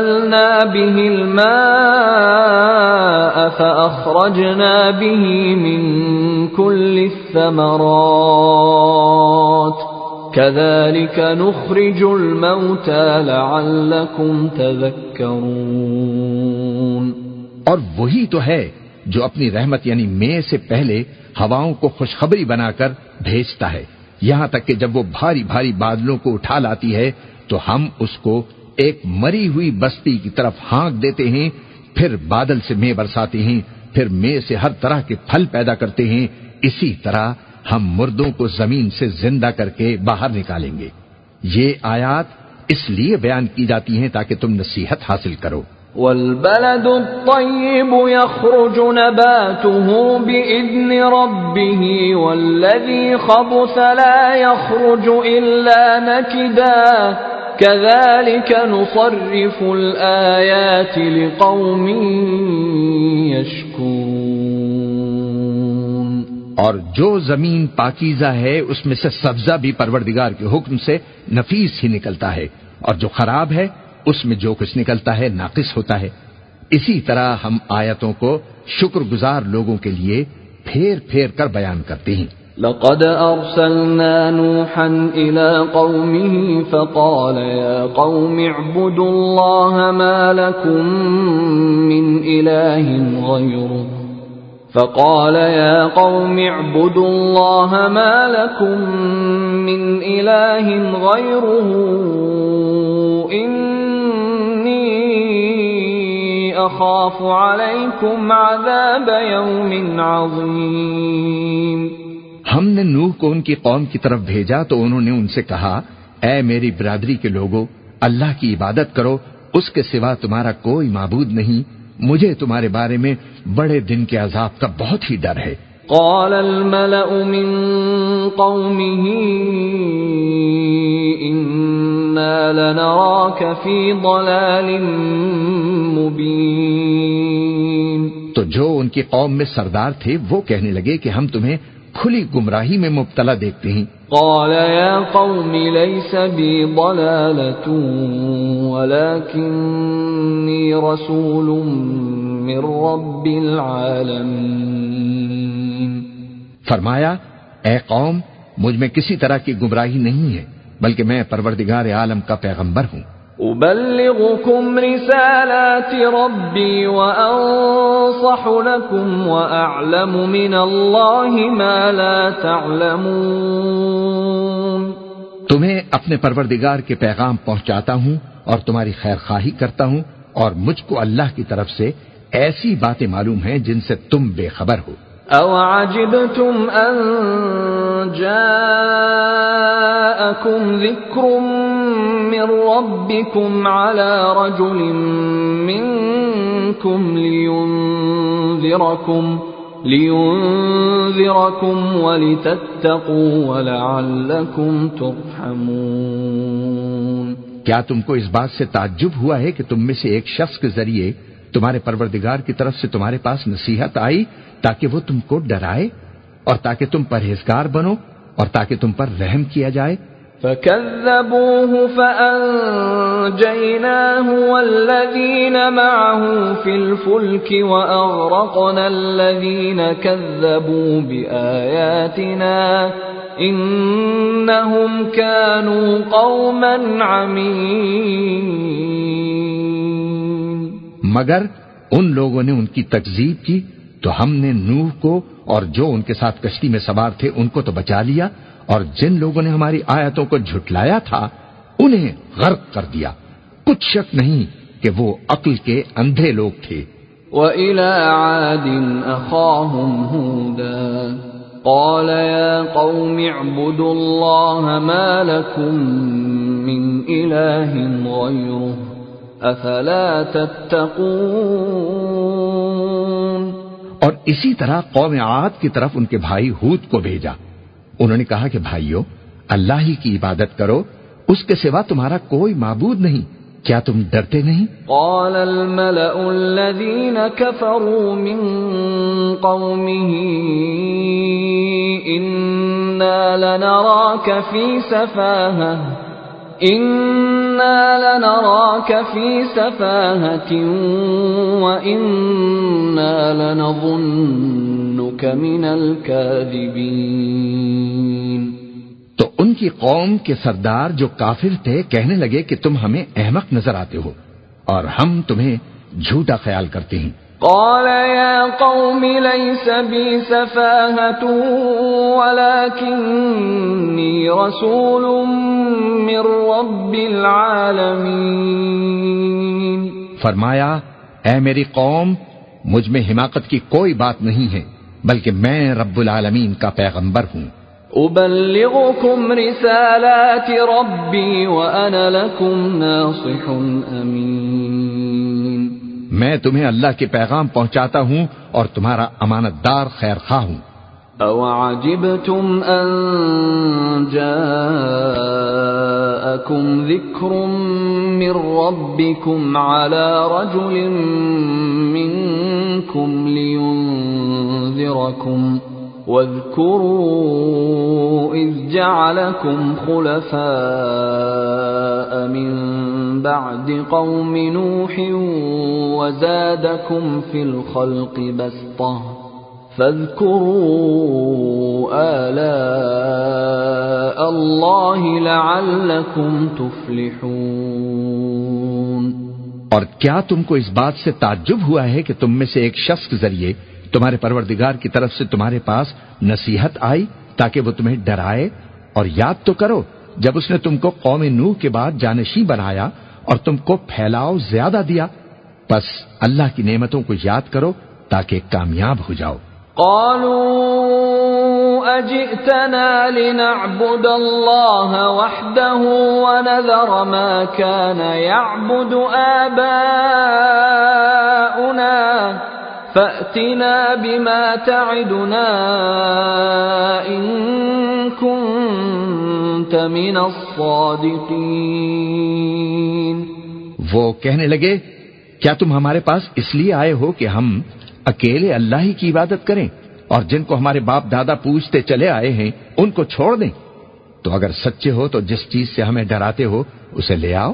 به الماء فأخرجنا به من كل الثمرات كذلك نخرج الموتى لعلكم تذكرون اور وہی تو ہے جو اپنی رحمت یعنی میں سے پہلے ہواؤں کو خوشخبری بنا کر بھیجتا ہے۔ یہاں تک کہ جب وہ بھاری بھاری بادلوں کو اٹھا لاتی ہے تو ہم اس کو ایک مری ہوئی بستی کی طرف ہانک دیتے ہیں، پھر بادل سے میں برساتے ہیں، پھر میں سے ہر طرح کے پھل پیدا کرتے ہیں۔ اسی طرح ہم مردوں کو زمین سے زندہ کر کے باہر نکالیں گے۔ یہ آیات اس لیے بیان کی جاتی ہیں تاکہ تم نصیحت حاصل کرو۔ والبلد الطيب يخرج نباته بإذن ربه والذي خبث لا يخرج إلا نكدا. كذلك نصرف الآيات لقوم يشكون اور جو زمین پاکیزہ ہے، اس میں سے سبزہ بھی پروردگار کے حکم سے نفیس ہی نکلتا ہے، اور جو خراب ہے اس میں جو کچھ نکلتا ہے ناقص ہوتا ہے۔ اسی طرح ہم آیتوں کو شکر گزار لوگوں کے لیے پھیر پھیر کر بیان کرتے ہیں۔ لقد ارسلنا نوحا الى قومه فقال يا قوم اعبدوا الله ما لكم من اله غيره۔ فقال يا قوم اعبدوا الله ما لكم من إله غيره۔ إني أخاف عليكم عذاب يوم عظيم ہم نے نوح کو ان کی قوم کی طرف بھیجا تو انہوں نے ان سے کہا، اے میری برادری کے لوگوں اللہ کی عبادت کرو، اس کے سوا تمہارا کوئی معبود نہیں، مجھے تمہارے بارے میں بڑے دن کے عذاب کا بہت ہی ڈر ہے۔ قال الملأ من قومه إنا لنراك في ضلال مبين. تو جو ان کی قوم میں سردار تھے وہ کہنے لگے کہ ہم تمہیں کھلی گمراہی میں مبتلا دیکھتے ہیں۔ قال يا قوم ليس بي ضلالة ولكني رسول من رب العالمين. فرمایا اے قوم مجھ میں کسی طرح کی گمراہی نہیں ہے بلکہ میں پروردگار عالم کا پیغمبر ہوں۔ أبلغكم رسالات ربي وأنصح لكم وأعلم من الله ما لا تعلمون۔ تمہیں اپنے پروردگار کے پیغام پہنچاتا ہوں اور تمہاری خیر خواہی کرتا ہوں اور مجھ کو اللہ کی طرف سے ایسی باتیں معلوم ہیں جن سے تم بے خبر ہو۔ او عجبتم ان جاءكم ذكر من ربكم على رجل منكم لينذركم لينذركم ولتتقوا ولعلكم ترحمون کیا تم کو اس بات سے تعجب ہوا ہے کہ تم میں سے ایک شخص کے ذریعے تمہارے پروردگار کی طرف سے تمہارے پاس نصیحت آئی تاکہ وہ تم کو ڈرائے اور تاکہ تم پرہیزگار بنو اور تاکہ تم پر رحم کیا جائے۔ فكذبوه فأنجيناه والذين معه في الفلك وأغرقنا الذين كذبوا بآياتنا إنهم كانوا قوما عمين۔ مگر ان لوگوں نے ان کی تکزیب کی تو ہم نے نوح کو اور جو ان کے ساتھ کشتی میں سوار تھے ان کو تو بچا لیا اور جن لوگوں نے ہماری آیتوں کو جھٹلایا تھا انہیں غرق کر دیا۔ کچھ شک نہیں کہ وہ عقل کے اندھے لوگ تھے۔ وَإِلَى عَادٍ أَخَاهُمْ هُودًا۔ قَالَ يَا قَوْمِ اعْبُدُوا اللَّهَ مَا لَكُمْ مِنْ إِلَٰهٍ غَيْرُهُ۔ أَفَلَا تَتَّقُونَ اور اسی طرح قوم عاد کی طرف ان کے بھائی ہود کو بھیجا۔ انہوں نے کہا کہ بھائیو اللہ ہی کی عبادت کرو اس کے سوا تمہارا کوئی معبود نہیں۔ کیا تم ڈرتے نہیں؟ قال الملأ الذين كفروا من قومه إنا لنراك في سفاهة۔ لنراك في سفاهة لنظنك من الكاذبين تو ان کی قوم کے سردار جو کافر تھے کہنے لگے کہ تم ہمیں احمق نظر آتے ہو اور ہم تمہیں جھوٹا خیال کرتے ہیں۔ قال يا قوم ليس بي سفاهة ولكني رسول من رب العالمين. فرمایا اے میری قوم مجھ میں حماقت کی کوئی بات نہیں ہے بلکہ میں رب العالمین کا پیغمبر ہوں۔ أبلغكم رسالات ربي وأنا لكم ناصح أمين میں تمہیں اللہ کے پیغام پہنچاتا ہوں اور تمہارا امانت دار خیر خواہ ہوں۔ او عجبتم ان جاءكم ذكر من ربكم على رجل منكم لينذركم واذكروا إذ جعلكم خلفاء من بعد قوم نوح وزادكم في الخلق بسطة فاذكروا آلاء الله لعلكم تفلحون اور کیا تم کو اس بات سے تعجب ہوا ہے کہ تم میں سے ایک شخص کے ذریعے تمہارے پروردگار کی طرف سے تمہارے پاس نصیحت آئی تاکہ وہ تمہیں ڈرائے اور یاد تو کرو، جب اس نے تم کو قوم نوح کے بعد جانشی بنایا اور تم کو پھیلاؤ زیادہ دیا بس اللہ کی نعمتوں کو یاد کرو تاکہ کامیاب ہو جاؤ۔ قالوا لنعبد الله وحده ونذر ما كان يعبد آباؤنا؟ فأتنا بما تعدنا إن كنت من الصادقين وہ کہنے لگے، کیا تم ہمارے پاس اس لیے آئے ہو کہ ہم اکیلے اللہ ہی کی عبادت کریں اور جن کو ہمارے باپ دادا پوچھتے چلے آئے ہیں، ان کو چھوڑ دیں؟ تو اگر سچے ہو تو جس چیز سے ہمیں ڈراتے ہو، اسے لے آؤ۔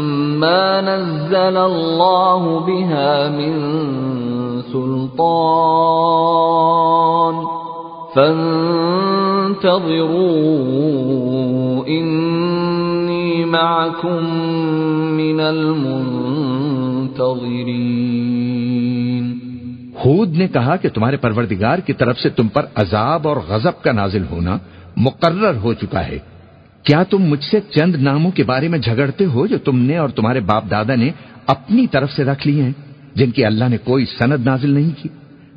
ما نزل الله بها من سلطان فانتظروا إني معكم من المنتظرين ہود نے کہا کہ تمہارے پروردگار کی طرف سے تم پر عذاب اور غضب کا نازل ہونا مقرر ہو چکا ہے۔ کیا تم مجھ سے چند ناموں کے بارے میں جھگڑتے ہو جو تم نے اور تمہارے باپ دادا نے اپنی طرف سے رکھ لی ہیں، جن کی اللہ نے کوئی سند نازل نہیں کی؟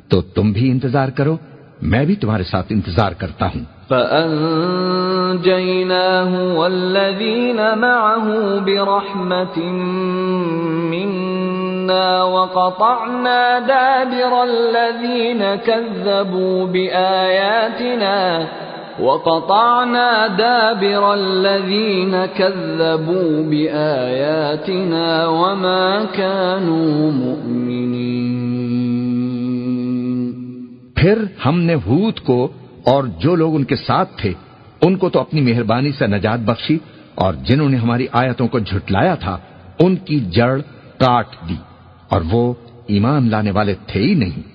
تو تم بھی انتظار کرو، میں بھی تمہارے ساتھ انتظار کرتا ہوں۔ فَأَنجَيْنَاهُ وَالَّذِينَ مَعَهُ بِرَحْمَةٍ مِنَّا وَقَطَعْنَا دَابِرَ الَّذِينَ كَذَّبُوا بِآيَاتِنَا وَقَطَعْنَا دَابِرَ الَّذِينَ كَذَّبُوا بِآيَاتِنَا وَمَا كَانُوا مُؤْمِنِينَ. پھر ہم نے ہود کو اور جو لوگ ان کے ساتھ تھے، ان کو تو اپنی مہربانی سے نجات بخشی اور جنہوں نے ہماری آیتوں کو جھٹلایا تھا، ان کی جڑ کاٹ دی اور وہ ایمان لانے والے تھے ہی نہیں۔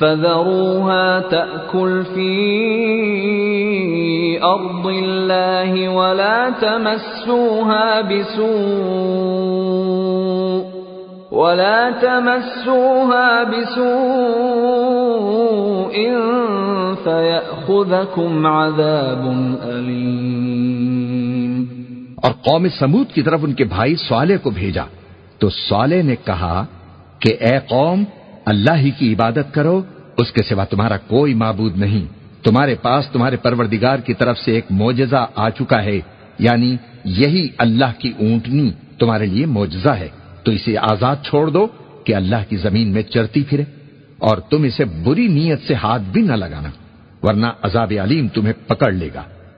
فذروها تأكل في أرض الله ولا تمسوها بسوء ولا تمسوها بسوء فيأخذكم عذاب أليم اور قوم سمود کی طرف ان کے بھائی صالح کو بھیجا تو صالح نے کہا کہ اے قوم اللہ ہی کی عبادت کرو، اس کے سوا تمہارا کوئی معبود نہیں۔ تمہارے پاس تمہارے پروردگار کی طرف سے ایک موجزہ آ چکا ہے۔ یعنی یہی اللہ کی اونٹنی تمہارے لیے موجزہ ہے۔ تو اسے آزاد چھوڑ دو کہ اللہ کی زمین میں چرتی پھرے، اور تم اسے بری نیت سے ہاتھ بھی نہ لگانا، ورنہ عذاب علیم تمہیں پکڑ لے گا۔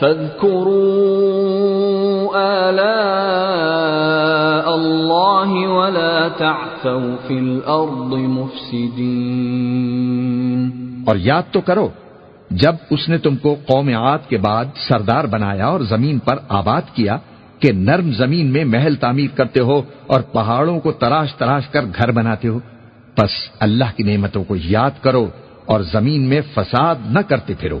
فاذكروا آلاء الله ولا تعثوا في الأرض مفسدين. اور یاد تو کرو، جب اس نے تم کو قوم عاد کے بعد سردار بنایا اور زمین پر آباد کیا کہ نرم زمین میں محل تعمیر کرتے ہو اور پہاڑوں کو تراش تراش کر گھر بناتے ہو بس اللہ کی نعمتوں کو یاد کرو اور زمین میں فساد نہ کرتے پھرو۔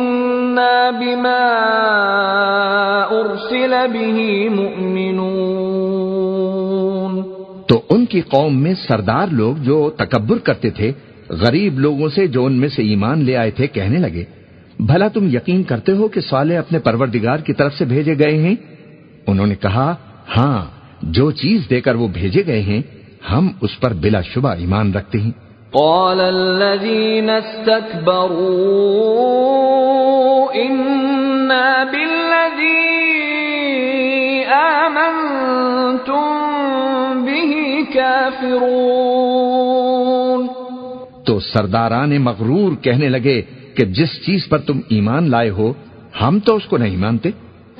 بما أرسل به مؤمنون تو ان کی قوم میں سردار لوگ جو تکبر کرتے تھے، غریب لوگوں سے جو ان میں سے ایمان لے آئے تھے، کہنے لگے، بھلا تم یقین کرتے ہو کہ صالح اپنے پروردگار کی طرف سے بھیجے گئے ہیں؟ انہوں نے کہا ہاں جو چیز دے کر وہ بھیجے گئے ہیں، ہم اس پر بلا شبہ ایمان رکھتے ہیں۔ قال الذين استكبروا إنا بالذي آمنتم به كافرون تو سرداران مغرور کہنے لگے کہ جس چیز پر تم ایمان لائے ہو، ہم تو اس کو نہیں مانتے۔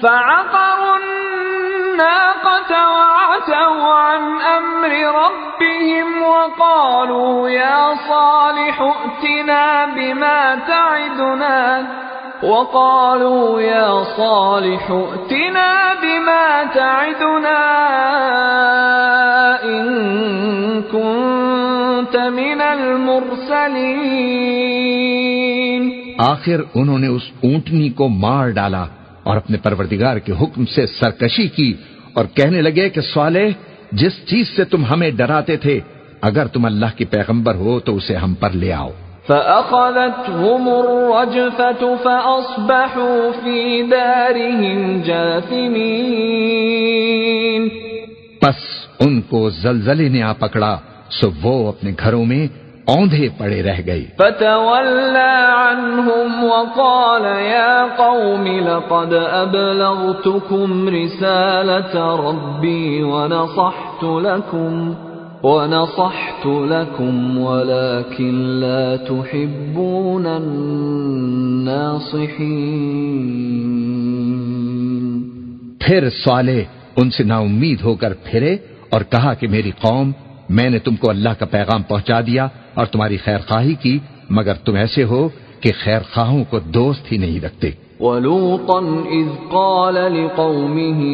فعقروا الناقة وعتوا عن أمر ربهم وقالوا يا صالح ائتنا بما تعدنا وقالوا يا صالح ائتنا بما تعدنا إن كنت من المرسلين. آخر انہوں نے اس اونٹنی کو مار ڈالا اور اپنے پروردگار کے حکم سے سرکشی کی اور کہنے لگے کہ صالح جس چیز سے تم ہمیں ڈراتے تھے اگر تم اللہ کی پیغمبر ہو تو اسے ہم پر لے آؤ۔ فأخذتهم الرجفة فأصبحوا في دارهم جاثمين۔ پس ان کو زلزلے نے آ پکڑا سو وہ اپنے گھروں میں اوندھے پڑے رہ گئے۔ فتولى عنهم وقال يا قوم لقد أبلغتكم رسالة ربي ونصحت لكم ونصحت لكم ولكن لا تحبون الناصحين۔ پھر صالح ان سے نا امید ہو کر پھرے اور کہا کہ میری قوم میں نے تم کو اللہ کا پیغام پہنچا دیا اور تمہاری خیر خواہی کی مگر تم ایسے ہو کہ خیر خواہوں کو دوست ہی نہیں رکھتے۔ ولوطا إذ قال لقومه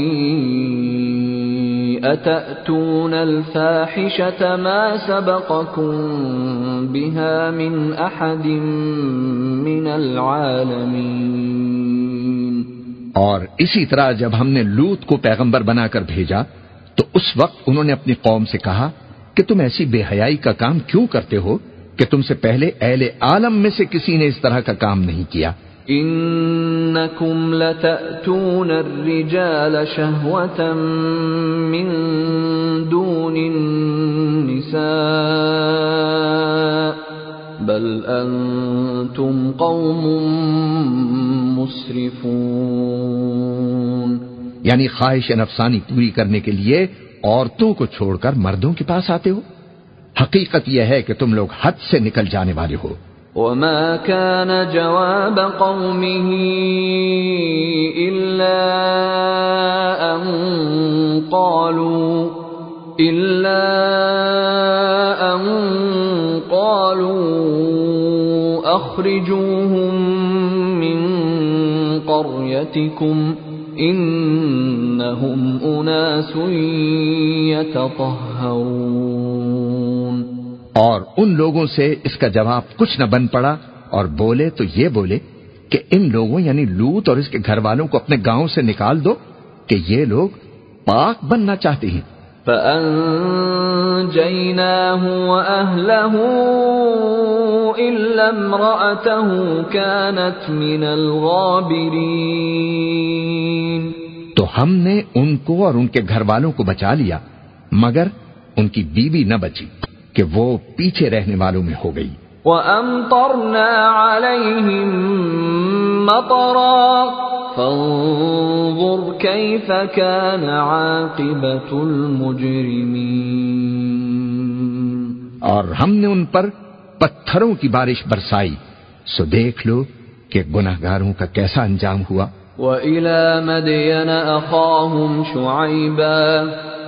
أتأتون الفاحشة ما سبقكم بها من أحد من العالمين۔ اور اسی طرح جب ہم نے لوت کو پیغمبر بنا کر بھیجا تو اس وقت انہوں نے اپنی قوم سے کہا کہ تم ایسی بے حیائی کا کام کیوں کرتے ہو کہ تم سے پہلے اہل عالم میں سے کسی نے اس طرح کا کام نہیں کیا؟ انکم لتأتون الرجال شہوة من دون النساء بل انتم قوم مسرفون. یعنی خواہش نفسانی پوری کرنے کے لیے عورتوں کو چھوڑ کر مردوں کے پاس آتے ہو؟ حقیقت یہ ہے کہ تم لوگ حد سے نکل جانے والے ہو۔ وما كان جواب قومه إلا أن قالوا، إلا أن قالوا أخرجوهم من قريتكم انہم اناس یتطہرون اور ان لوگوں سے اس کا جواب کچھ نہ بن پڑا اور بولے تو یہ بولے کہ ان لوگوں یعنی لوت اور اس کے گھر والوں کو اپنے گاؤں سے نکال دو کہ یہ لوگ پاک بننا چاہتے ہیں۔ فأنجيناه وأهله إلا امرأته كانت من الغابرين۔ تو ہم نے ان کو اور ان کے گھر والوں کو بچا لیا، مگر ان کی بیوی نہ بچی، کہ وہ پیچھے رہنے والوں میں ہو گئی۔ وأمطرنا عليهم مطرا فانظر كيف كان عاقبة المجرمين اور ہم نے ان پر پتھروں کی بارش برسائی۔ سو دیکھ لو کہ گناہ گاروں کا کیسا انجام ہوا۔ وإلى مدين أخاهم شعيبا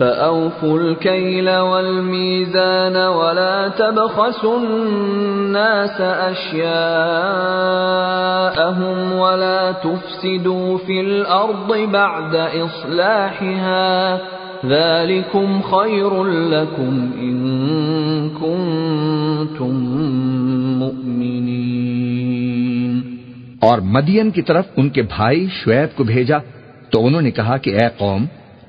فأوفوا الكيل والميزان ولا تبخسوا الناس أشياءهم ولا تفسدوا في الأرض بعد إصلاحها ذلكم خير لكم إن كنتم مؤمنين اور مدین کی طرف ان کے بھائی شعیب کو بھیجا تو انہوں نے کہا کہ اے قوم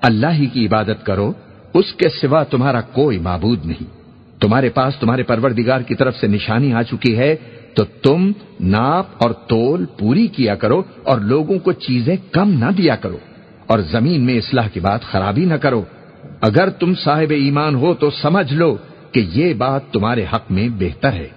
اللہ ہی کی عبادت کرو، اس کے سوا تمہارا کوئی معبود نہیں۔ تمہارے پاس تمہارے پروردگار کی طرف سے نشانی آ چکی ہے، تو تم ناپ اور تول پوری کیا کرو اور لوگوں کو چیزیں کم نہ دیا کرو۔ اور زمین میں اصلاح کی بات خرابی نہ کرو۔ اگر تم صاحب ایمان ہو تو سمجھ لو کہ یہ بات تمہارے حق میں بہتر ہے۔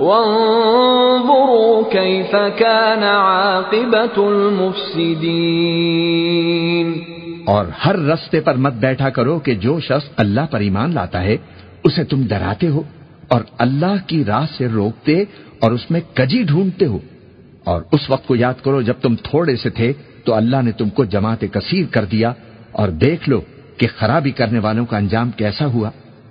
وانظروا كيف كان عاقبة المفسدين اور ہر رستے پر مت بیٹھا کرو کہ جو شخص اللہ پر ایمان لاتا ہے، اسے تم ڈراتے ہو اور اللہ کی راہ سے روکتے اور اس میں کجی ڈھونڈتے ہو۔ اور اس وقت کو یاد کرو، جب تم تھوڑے سے تھے تو اللہ نے تم کو جماعت کثیر کر دیا اور دیکھ لو کہ خرابی کرنے والوں کا انجام کیسا ہوا۔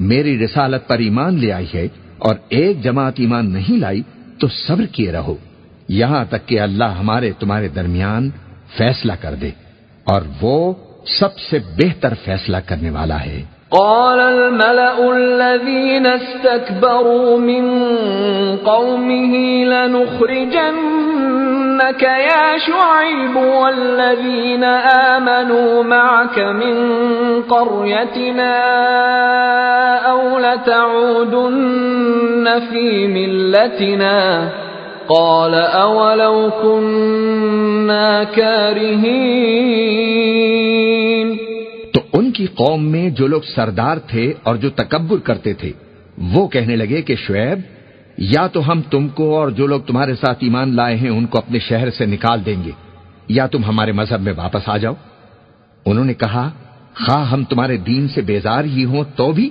میری رسالت پر ایمان لے آئی ہے اور ایک جماعت ایمان نہیں لائی، تو صبر کیے رہو۔ یہاں تک کہ اللہ ہمارے تمہارے درمیان فیصلہ کر دے اور وہ سب سے بہتر فیصلہ کرنے والا ہے۔ قال الملأ الذين استكبروا من قومه لنخرجنك يا شعيب والذين آمنوا معك من قريتنا لتعودن في ملتنا قال اولو كنا كارهين تو ان کی قوم میں جو لوگ سردار تھے اور جو تکبر کرتے تھے، وہ کہنے لگے کہ شعیب، یا تو ہم تم کو اور جو لوگ تمہارے ساتھ ایمان لائے ہیں، ان کو اپنے شہر سے نکال دیں گے، یا تم ہمارے مذہب میں واپس آ جاؤ۔ انہوں نے کہا، خواہ ہم تمہارے دین سے بیزار ہی ہوں تو بھی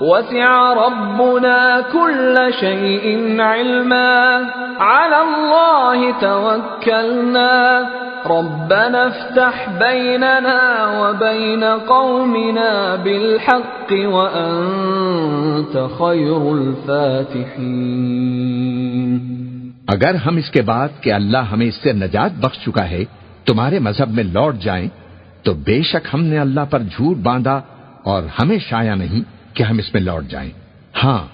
وسع ربنا كل شيء علما. على الله توكلنا. ربنا افتح بيننا وبين قومنا بالحق وأنت خير الفاتحين. اگر ہم اس کے بعد کہ اللہ ہمیں اس سے نجات بخش چکا ہے، تمہارے مذہب میں لوٹ جائیں، تو بے شک ہم نے اللہ پر جھوٹ باندھا اور ہمیں شایا نہیں۔ کہ ہم اس میں لوٹ جائیں۔ ہاں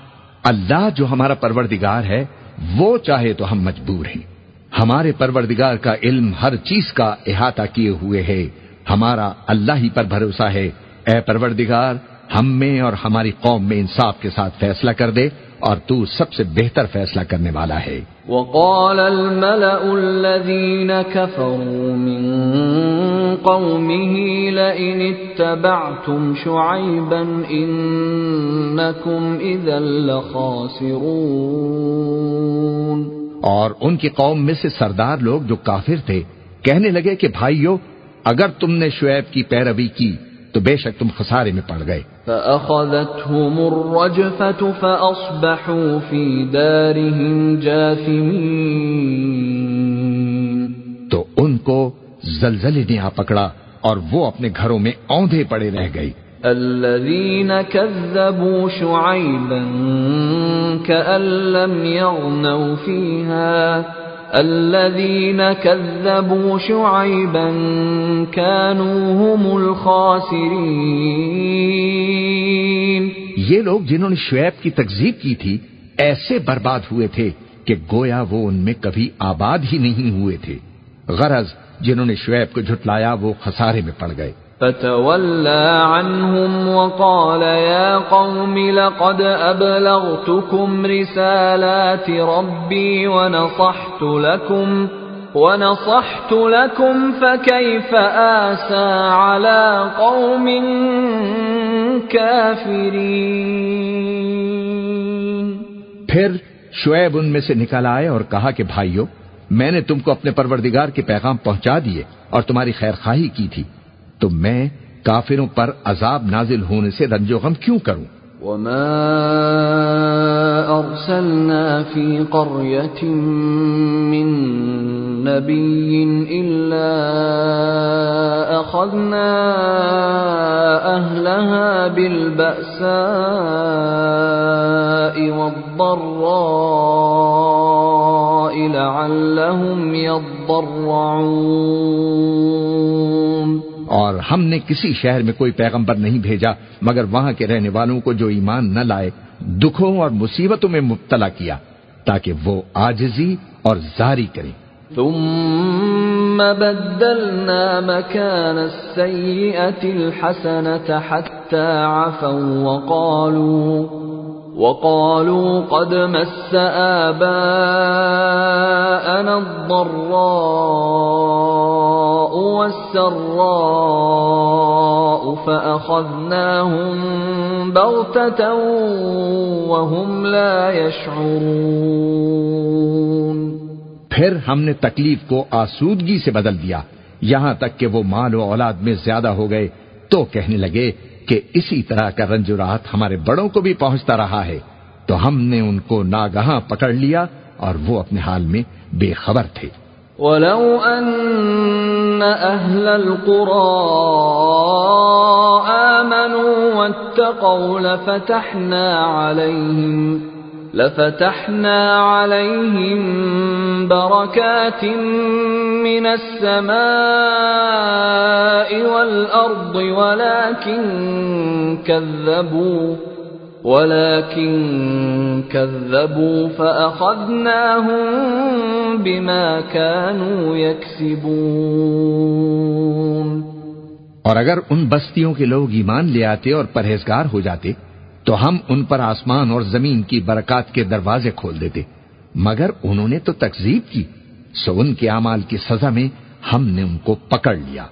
اللہ جو ہمارا پروردگار ہے، وہ چاہے تو ہم مجبور ہیں۔ ہمارے پروردگار کا علم ہر چیز کا احاطہ کیے ہوئے ہے۔ ہمارا اللہ ہی پر بھروسہ ہے۔ اے پروردگار ہم میں اور ہماری قوم میں انصاف کے ساتھ فیصلہ کر دے اور تو سب سے بہتر فیصلہ کرنے والا ہے۔ وقال الملأ الذين كفروا من قومه لئن اتبعتم شعيبا إنكم إذا لخاسرون۔ اور ان کی قوم میں سے سردار لوگ جو کافر تھے کہنے لگے کہ بھائیو اگر تم نے شعیب کی پیروی کی تو بے شک تم خسارے میں پڑ گئے۔ فأخذتهم الرجفة فأصبحوا في دارهم جاثمين۔ تو ان کو زلزلے نے آ پکڑا اور وہ اپنے گھروں میں اوندھے پڑے رہ گئے۔ الذين كذبوا شعيبا كأن لم يغنوا فيها۔ الذين كذبوا شعيبا كانوا هم الخاسرين. یہ لوگ جنہوں نے شعیب کی تکذیب کی تھی، ایسے برباد ہوئے تھے کہ گویا وہ ان میں کبھی آباد ہی نہیں ہوئے تھے۔ غرض، جنہوں نے شعیب کو جھٹلایا، وہ خسارے میں پڑ گئے۔ فتولى عنهم وقال يا قوم لقد أبلغتكم رسالات ربي ونصحت لكم ونصحت لكم فكيف آسى على قوم كافرين پھر شعیب ان میں سے نکل آئے اور کہا کہ بھائیو، میں نے تم کو اپنے پروردگار کے پیغام پہنچا دیے اور تمہاری خیر خواہی کی تھی۔ تو میں کافروں پر عذاب نازل ہونے سے رنج و غم کیوں کروں؟ وما أرسلنا في قرية من نبي إلا أخذنا أهلها بالبأساء والضراء لعلهم يضرعون اور ہم نے کسی شہر میں کوئی پیغمبر نہیں بھیجا، مگر وہاں کے رہنے والوں کو جو ایمان نہ لائے، دکھوں اور مصیبتوں میں مبتلا کیا، تاکہ وہ آجزی اور زاری کریں۔ ثم بدلنا مكان السيئة الحسنة حتى عفوا وقالوا وقالوا قد مس آباءنا الضراء والسراء فأخذناهم بغتة وهم لا يشعرون پھر ہم نے تکلیف کو آسودگی سے بدل دیا۔ یہاں تک کہ وہ مال و اولاد میں زیادہ ہو گئے تو کہنے لگے کہ اسی طرح کا رنج راحت ہمارے بڑوں کو بھی پہنچتا رہا ہے۔ تو ہم نے ان کو ناگہاں پکڑ لیا اور وہ اپنے حال میں بے خبر تھے۔ ولو أن أهل القرى آمنوا واتقوا لفتحنا عليهم لفتحنا عليهم بركات من السماء والأرض ولكن كذبوا ولكن كذبوا فأخذناهم بما كانوا يكسبون. اور اگر ان بستیوں کے لوگ ایمان لے آتے اور پرہیزگار ہو جاتے، تو ہم ان پر آسمان اور زمین کی برکات کے دروازے کھول دیتے۔ مگر انہوں نے تو تکزیب کی، سو ان کے اعمال کی سزا میں ہم نے ان کو پکڑ لیا۔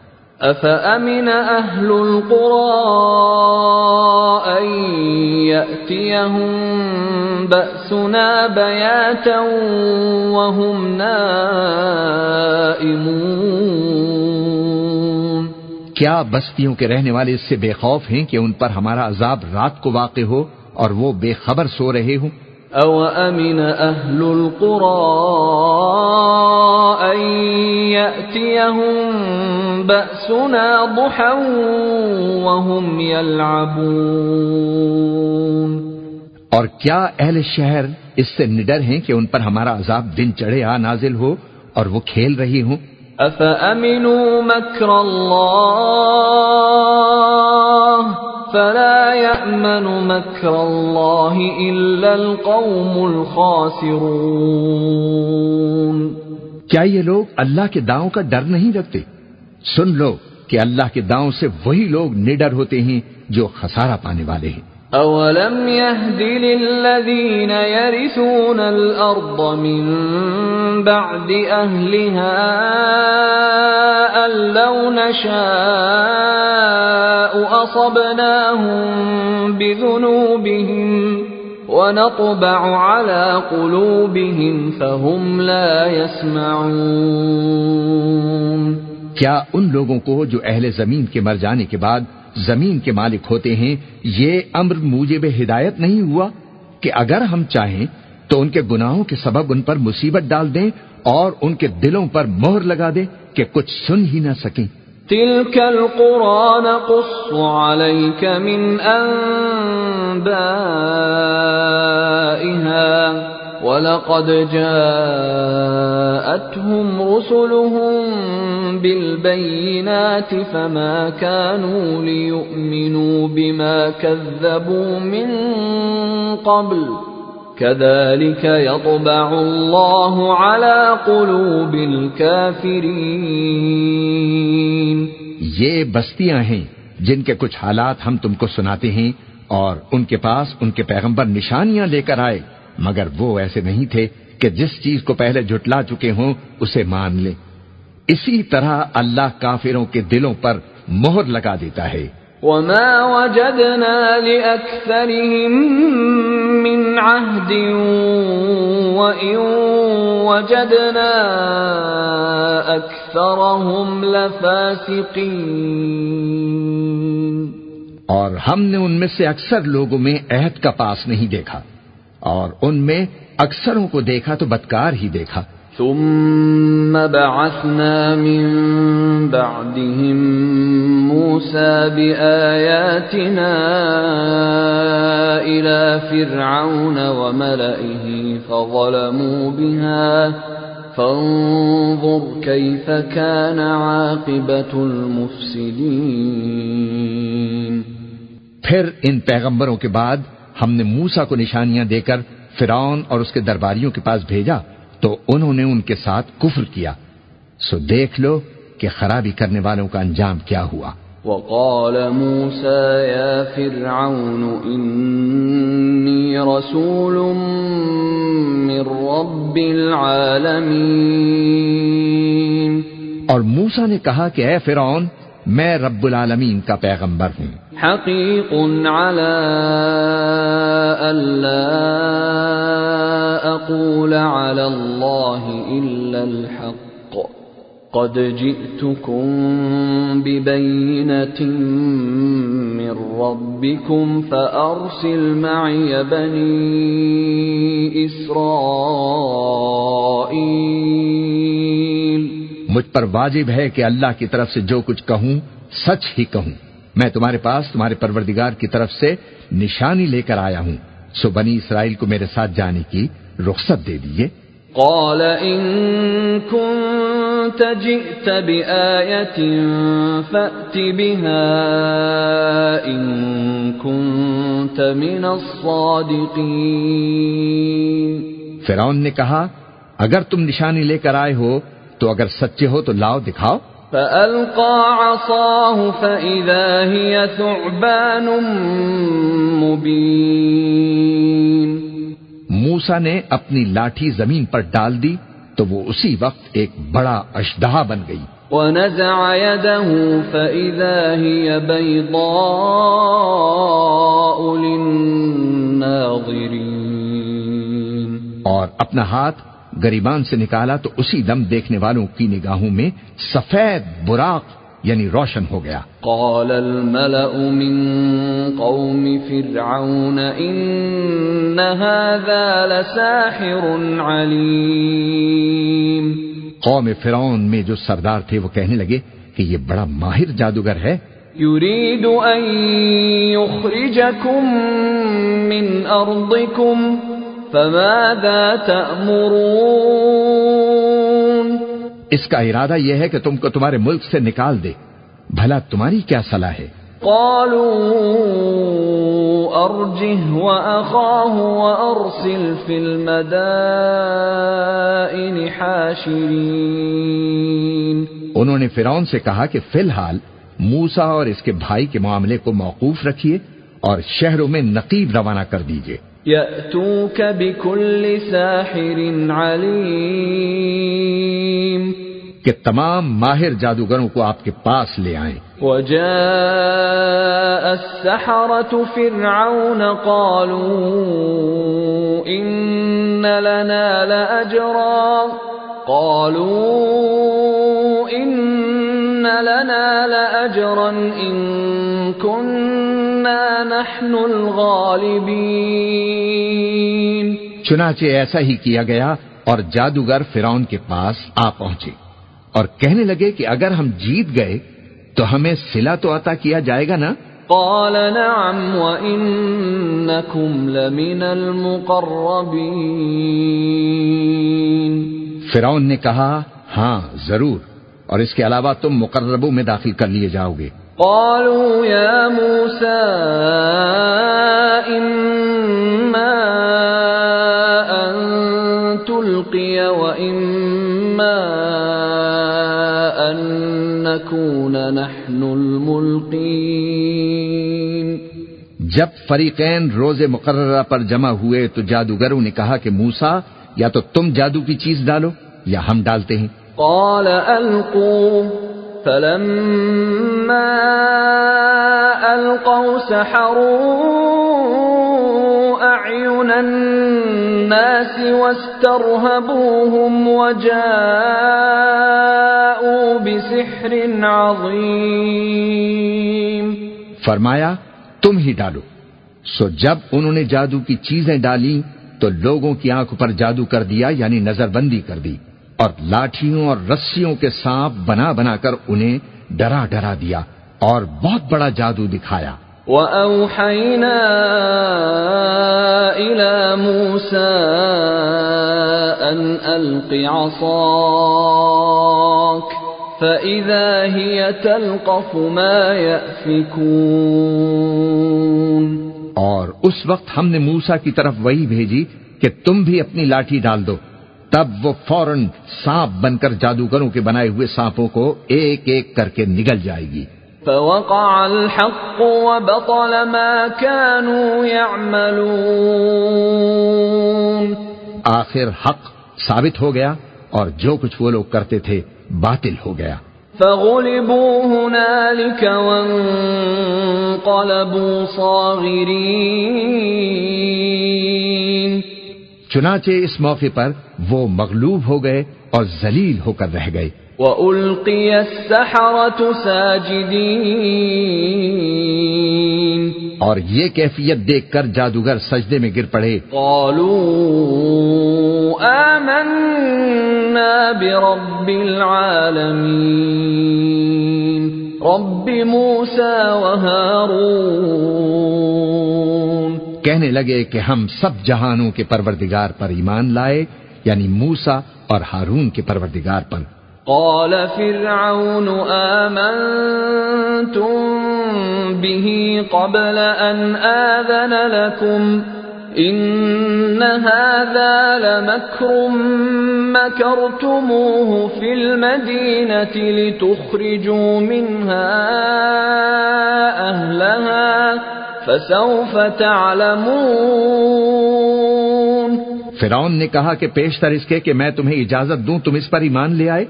أفأمن أهل القرى أن يأتيهم بأسنا بياتا وهم نائمون کیا بستیوں کے رہنے والے اس سے بے خوف ہیں کہ ان پر ہمارا عذاب رات کو واقع ہو اور وہ بے خبر سو رہے ہوں؟ أو أمن أهل القرى أن يأتيهم بأسنا ضحى وهم يلعبون اور کیا اہل شہر اس سے نڈر ہیں کہ ان پر ہمارا عذاب دن چڑھے آ نازل ہو اور وہ کھیل رہی ہوں؟ أفأمنوا مكر الله فلا يأمن مكر الله إلا القوم الخاسرون. کیا یہ لوگ اللہ کے داؤں کا ڈر نہیں رکھتے؟ سن لو کہ اللہ کے داؤں سے وہی لوگ نڈر ہوتے ہیں جو خسارہ پانے والے ہیں۔ أولم يهد للذين يرثون الأرض من بعد أهلها أن لو نشاء أصبناهم بذنوبهم ونطبع على قلوبهم فهم لا يسمعون کیا ان لوگوں کو جو اہل زمین کے مر جانے کے بعد زمین کے مالک ہوتے ہیں، یہ امر موجب ہدایت نہیں ہوا کہ اگر ہم چاہیں تو ان کے گناہوں کے سبب ان پر مصیبت ڈال دیں اور ان کے دلوں پر مہر لگا دیں کہ کچھ سن ہی نہ سکیں۔ تلك القرى نقص عليك من أنبائها۔ ولقد جاءتهم رسلهم بالبينات فما كانوا ليؤمنوا بما كذبوا من قبل كذلك يطبع الله على قلوب الكافرين یہ بستیاں ہیں جن کے کچھ حالات ہم تم کو سناتے ہیں اور ان کے پاس ان کے پیغمبر نشانیاں لے کر آئے۔ مگر وہ ایسے نہیں تھے کہ جس چیز کو پہلے جھٹلا چکے ہوں اسے مان لیں اسی طرح اللہ کافروں کے دلوں پر مہر لگا دیتا ہے۔ وما وجدنا لأكثرهم من عهد وإن وجدنا أكثرهم لفاسقين۔ اور ہم نے ان میں سے اکثر لوگوں میں عہد کا پاس نہیں دیکھا۔ اور ان میں اکثروں کو دیکھا تو بدکار ہی دیکھا۔ ثم بعثنا من بعدهم موسى بآياتنا إلى فرعون وملئه فظلموا بها فانظر كيف كان عاقبة المفسدين۔ پھر ان پیغمبروں کے بعد ہم نے موسا کو نشانیاں دے کر فرعون اور اس کے درباریوں کے پاس بھیجا تو انہوں نے ان کے ساتھ کفر کیا۔ سو دیکھ لو کہ خرابی کرنے والوں کا انجام کیا ہوا۔ وقال موسى يا فرعون إني رسول من رب العالمين اور موسا نے کہا کہ اے فرعون میں رب العالمین کا پیغمبر ہوں۔ حقیق على ألا أقول على الله إلا الحق۔ قد جئتكم ببينة من ربكم فأرسل معي بني إسرائيل مجھ پر واجب ہے کہ اللہ کی طرف سے جو کچھ کہوں سچ ہی کہوں۔ میں تمہارے پاس تمہارے پروردگار کی طرف سے نشانی لے کر آیا ہوں۔ سو بنی اسرائیل کو میرے ساتھ جانے کی رخصت دے دیجیے قال إن كنت جئت بآية فأت بها إن كنت من الصادقين۔ فرعون نے کہا اگر تم نشانی لے کر آئے ہو تو اگر سچے ہو تو لاؤ دکھاؤ۔ فألقى عصاه فإذا هي ثعبان مبين۔ موسا نے اپنی لاٹھی زمین پر ڈال دی تو وہ اسی وقت ایک بڑا اشدہا بن گئی۔ ونزع يده فإذا هي بيضاء للناظرين۔ اور اپنا ہاتھ گریبان سے نکالا تو اسی دم دیکھنے والوں کی نگاہوں میں سفید براق یعنی روشن ہو گیا۔ قال الملأ من قوم فرعون إن هذا لساحر عليم۔ قوم فرعون میں جو سردار تھے وہ کہنے لگے کہ یہ بڑا ماہر جادوگر ہے۔ يريد أن يخرجكم من أرضكم فماذا تأمرون؟ اس کا ارادہ یہ ہے کہ تم کو تمہارے ملک سے نکال دے۔ بھلا تمہاری کیا صلاح ہے؟ قالوا أرجه وأخاه وأرسل في المدائن حاشرين۔ انہوں نے فرعون سے کہا کہ فی الحال موسا اور اس کے بھائی کے معاملے کو موقوف رکھیے اور شہروں میں نقیب روانہ کر دیجیے يأتوك بكل ساحر عليم. کہ تمام ماہر جادوگروں کو آپ کے پاس لے آئیں۔ وجاء السحرة فرعون قالوا إن لنا لأجرا. قالوا إن لنا لأجرا إن كنا نحن الغالبين چنانچہ ایسا ہی کیا گیا اور جادوگر فرعون کے پاس آ پہنچے اور کہنے لگے کہ اگر ہم جیت گئے تو ہمیں سلا تو عطا کیا جائے گا نا؟ قال نعم وإنكم لمن المقربين فرعون نے کہا ہاں ضرور اور اس کے علاوہ تم مقربوں میں داخل کر لیے جاؤ گے۔ قالوا يا موسى إما أن تلقي وإما أن نكون نحن الملقين. جب فریقین روز مقررہ پر جمع ہوئے تو جادوگروں نے کہا کہ موسا یا تو تم جادو کی چیز ڈالو یا ہم ڈالتے ہیں۔ قال ألقوا فلما ألقوا سحروا أعين الناس واسترهبوهم وجاءوا بسحر عظيم. فرمایا، تم ہی ڈالو۔ سو جب انہوں نے جادو کی چیزیں ڈالی، تو لوگوں کی آنکھ پر جادو کر دیا یعنی نظر بندی کر دی۔ اور لاٹھیوں اور رسیوں کے سانپ بنا بنا کر انہیں ڈرا ڈرا دیا اور بہت بڑا جادو دکھایا۔ وَأَوْحَيْنَا إِلَى مُوسَىٰ أَنْ أَلْقِ عَصَاكَ فَإِذَا هِيَ تَلْقَفُ مَا يَأْفِكُونَ۔ اور اس وقت ہم نے موسا کی طرف وہی بھیجی کہ تم بھی اپنی لاٹھی ڈال دو۔ تب وہ فوراً سانپ بن کر جادوگروں کے بنائے ہوئے سانپوں کو ایک ایک کر کے نگل جائے گی۔ فوقع الحق وبطل ما كانوا يعملون۔ آخر حق ثابت ہو گیا اور جو کچھ وہ لوگ کرتے تھے باطل ہو گیا۔ فغلبوا هنالك وانقلبوا صاغرين۔ چنانچہ اس موقع پر وہ مغلوب ہو گئے اور ذلیل ہو کر رہ گئے۔ وَأُلْقِيَ السَّحَرَةُ سَاجِدِينَ۔ اور یہ کیفیت دیکھ کر جادوگر سجدے میں گر پڑے۔ قالوا آمنا برب العالمین رب موسیٰ وہارون کہنے لگے کہ ہم سب جہانوں کے پروردگار پر ایمان لائے یعنی موسا اور ہارون کے پروردگار پر۔ قال فرعون، آمنتم به قبل ان آذن لكم؟ إن هذا لمكر مكرتموه في المدينة لتخرجوا منها أهلها فسوف تعلمون فرعون نے کہا کہ پیشتر اس کے کہ میں تمہیں اجازت دوں تم اس پر ایمان لے آئے؟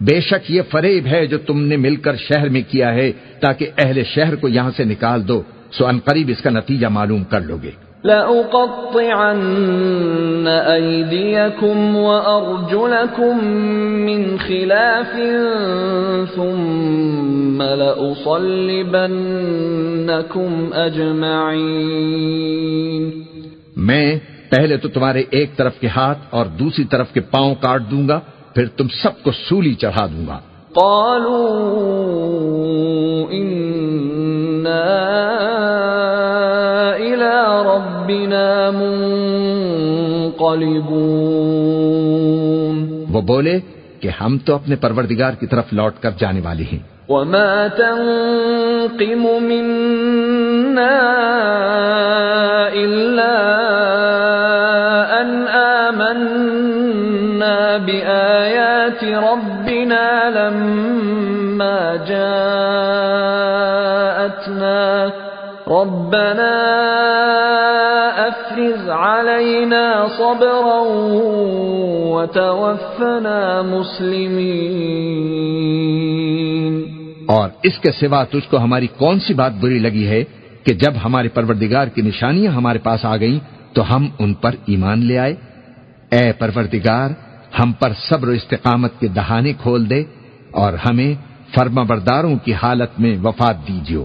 بے شک یہ فریب ہے جو تم نے مل کر شہر میں کیا ہے تاکہ اہل شہر کو یہاں سے نکال دو، سو ان قریب اس کا نتیجہ معلوم کر لو گے۔ لَأُقَطِّعَنَّ أَيْدِيَكُمْ وَأَرْجُلَكُمْ مِنْ خِلَافٍ ثُمَّ لَأُصَلِّبَنَّكُمْ أَجْمَعِينَ. میں پہلے تو تمہارے ایک طرف کے ہاتھ اور دوسری طرف کے پاؤں کاٹ دوں گا پھر تم سب کو سولی چڑھا دوں گا۔ قالوا الى ربنا منقلبون. وہ بولے کہ ہم تو اپنے پروردگار کی طرف لوٹ کر جانے والے ہیں۔ وما تنقم منا الا ان آمنا بآيات ربنا لما جاءتنا ربنا علينا صبرا وتوفنا مسلمين۔ اور اس کے سوا تجھ کو ہماری کون سی بات بری لگی ہے کہ جب ہمارے پروردگار کی نشانیاں ہمارے پاس آ گئیں تو ہم ان پر ایمان لے آئے؟ اے پروردگار، ہم پر صبر و استقامت کے دہانے کھول دے اور ہمیں فرما برداروں کی حالت میں وفات دیجیو۔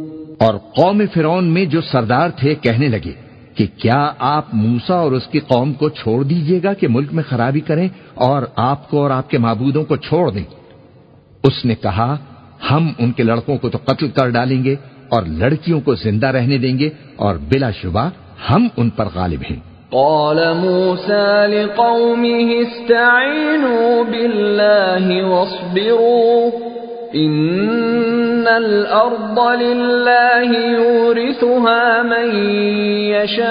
اور قوم فرعون میں جو سردار تھے کہنے لگے کہ کیا آپ موسا اور اس کی قوم کو چھوڑ دیجیے گا کہ ملک میں خرابی کریں اور آپ کو اور آپ کے معبودوں کو چھوڑ دیں؟ اس نے کہا، ہم ان کے لڑکوں کو تو قتل کر ڈالیں گے اور لڑکیوں کو زندہ رہنے دیں گے اور بلا شبہ ہم ان پر غالب ہیں۔ قال موسى لقومه استعينوا بالله واصبروا۔ ان الارض لله يورثها من يشاء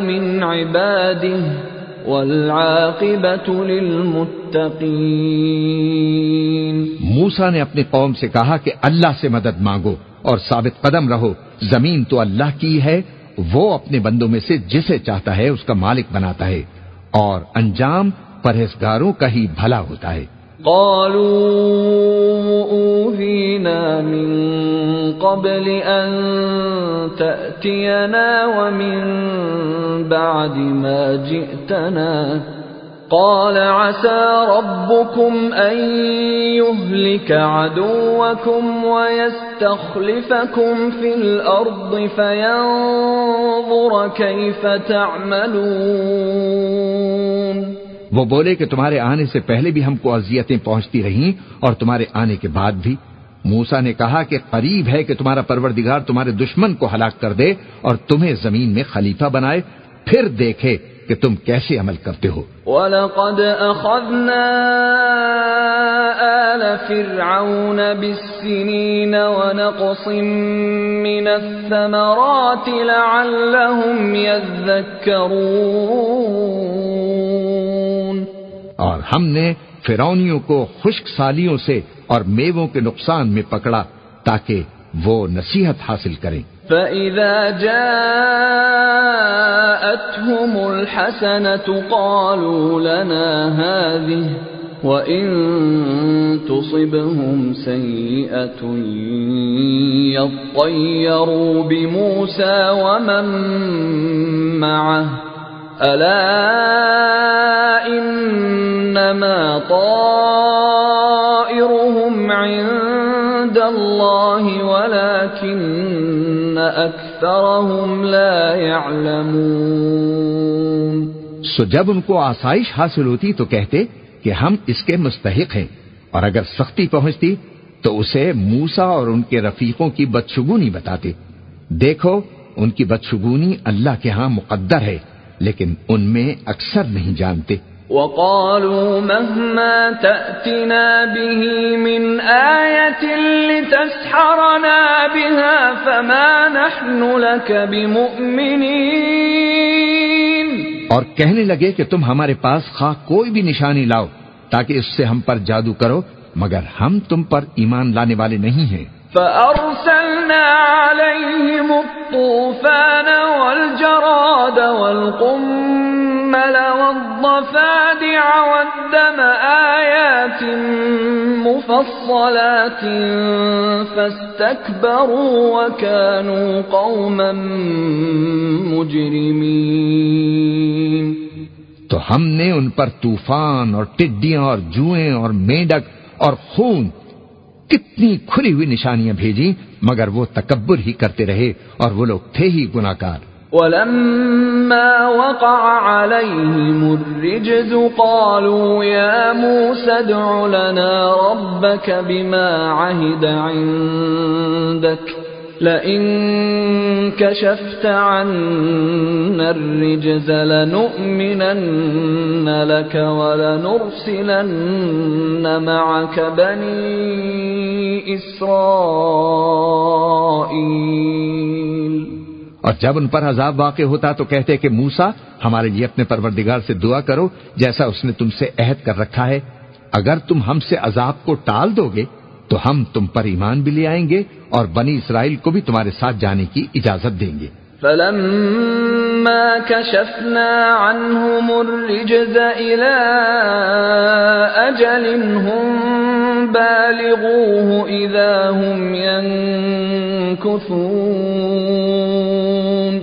من عباده والعاقبة للمتقين موسا نے اپنی قوم سے کہا کہ اللہ سے مدد مانگو اور ثابت قدم رہو، زمین تو اللہ کی ہے، وہ اپنے بندوں میں سے جسے چاہتا ہے اس کا مالک بناتا ہے اور انجام پرہیزگاروں کا ہی بھلا ہوتا ہے۔ قالوا أوذينا من قبل أن تأتينا ومن بعد ما جئتنا. قال عسى ربكم أن يهلك عدوكم ويستخلفكم في الأرض فينظر كيف تعملون. وہ بولے کہ تمہارے آنے سے پہلے بھی ہم کو اذیتیں پہنچتی رہیں اور تمہارے آنے کے بعد بھی۔ موسا نے کہا کہ قریب ہے کہ تمہارا پروردگار تمہارے دشمن کو ہلاک کر دے اور تمہیں زمین میں خلیفہ بنائے۔ پھر دیکھے کہ تم کیسے عمل کرتے ہو۔ وَلَقَدْ أَخَذْنَا آلَ فِرْعَوْنَ بِالسِّنِينَ وَنَقْصٍ مِّنَ الثَّمَرَاتِ لَعَلَّهُمْ يَذَّكَّرُونَ اور ہم نے فرونیوں کو خشک سالیوں سے اور میووں کے نقصان میں پکڑا تاکہ وہ نصیحت حاصل کریں۔ فَإِذَا جَاءَتْهُمُ الْحَسَنَةُ قَالُوا لَنَا هَذِهِ وَإِن تُصِبْهُمْ سَيِّئَةٌ يَطَّيَّرُوا بِمُوسَى وَمَن مَّعَهُ أَلَا إِنَّمَا طَائِرُهُمْ عِندَ اللَّهِ وَلَكِنَّ أَكْثَرَهُمْ لَا يَعْلَمُونَ. سو جب ان کو آسائش حاصل ہوتی تو کہتے کہ ہم اس کے مستحق ہیں، اور اگر سختی پہنچتی تو اسے موسا اور ان کے رفیقوں کی بدشگونی بتاتے۔ دیکھو، ان کی بدشگونی اللہ کے ہاں مقدر ہے۔ لیکن ان میں اکثر نہیں جانتے۔ وقالوا مهما تأتنا به من آية لتسحرنا بها فما نحن لك بمؤمنين۔ اور کہنے لگے کہ تم ہمارے پاس خواہ کوئی بھی نشانی لاؤ تاکہ اس سے ہم پر جادو کرو مگر ہم تم پر ایمان لانے والے نہیں ہیں۔ فأرسلنا عليهم الطوفان والجراد والقمل والضفادع والدم آيات مفصلات فاستكبروا وكانوا قوما مجرمين. تو ہم نے ان پر طوفان اور ٹڈیاں اور جوئیں اور میڈک اور خون کتنی کھلی ہوئی نشانیاں بھیجی، مگر وہ تکبر ہی کرتے رہے اور وہ لوگ تھے ہی گناکار ولما وقع عليهم الرجز قالوا يا موسى ادع لنا ربك بما عهد عندك اور جب ان پر عذاب واقع ہوتا تو کہتے کہ موسا ہمارے لیے اپنے پروردگار سے دعا کرو، جیسا اس نے تم سے عہد کر رکھا ہے۔ اگر تم ہم سے عذاب کو ٹال دو گے تو ہم تم پر ایمان بھی لے آئیں گے اور بنی اسرائیل کو بھی تمہارے ساتھ جانے کی اجازت دیں گے۔ فلما كشفنا عنهم الرجز إلى أجل هم بالغوه إذا هم ينكثون۔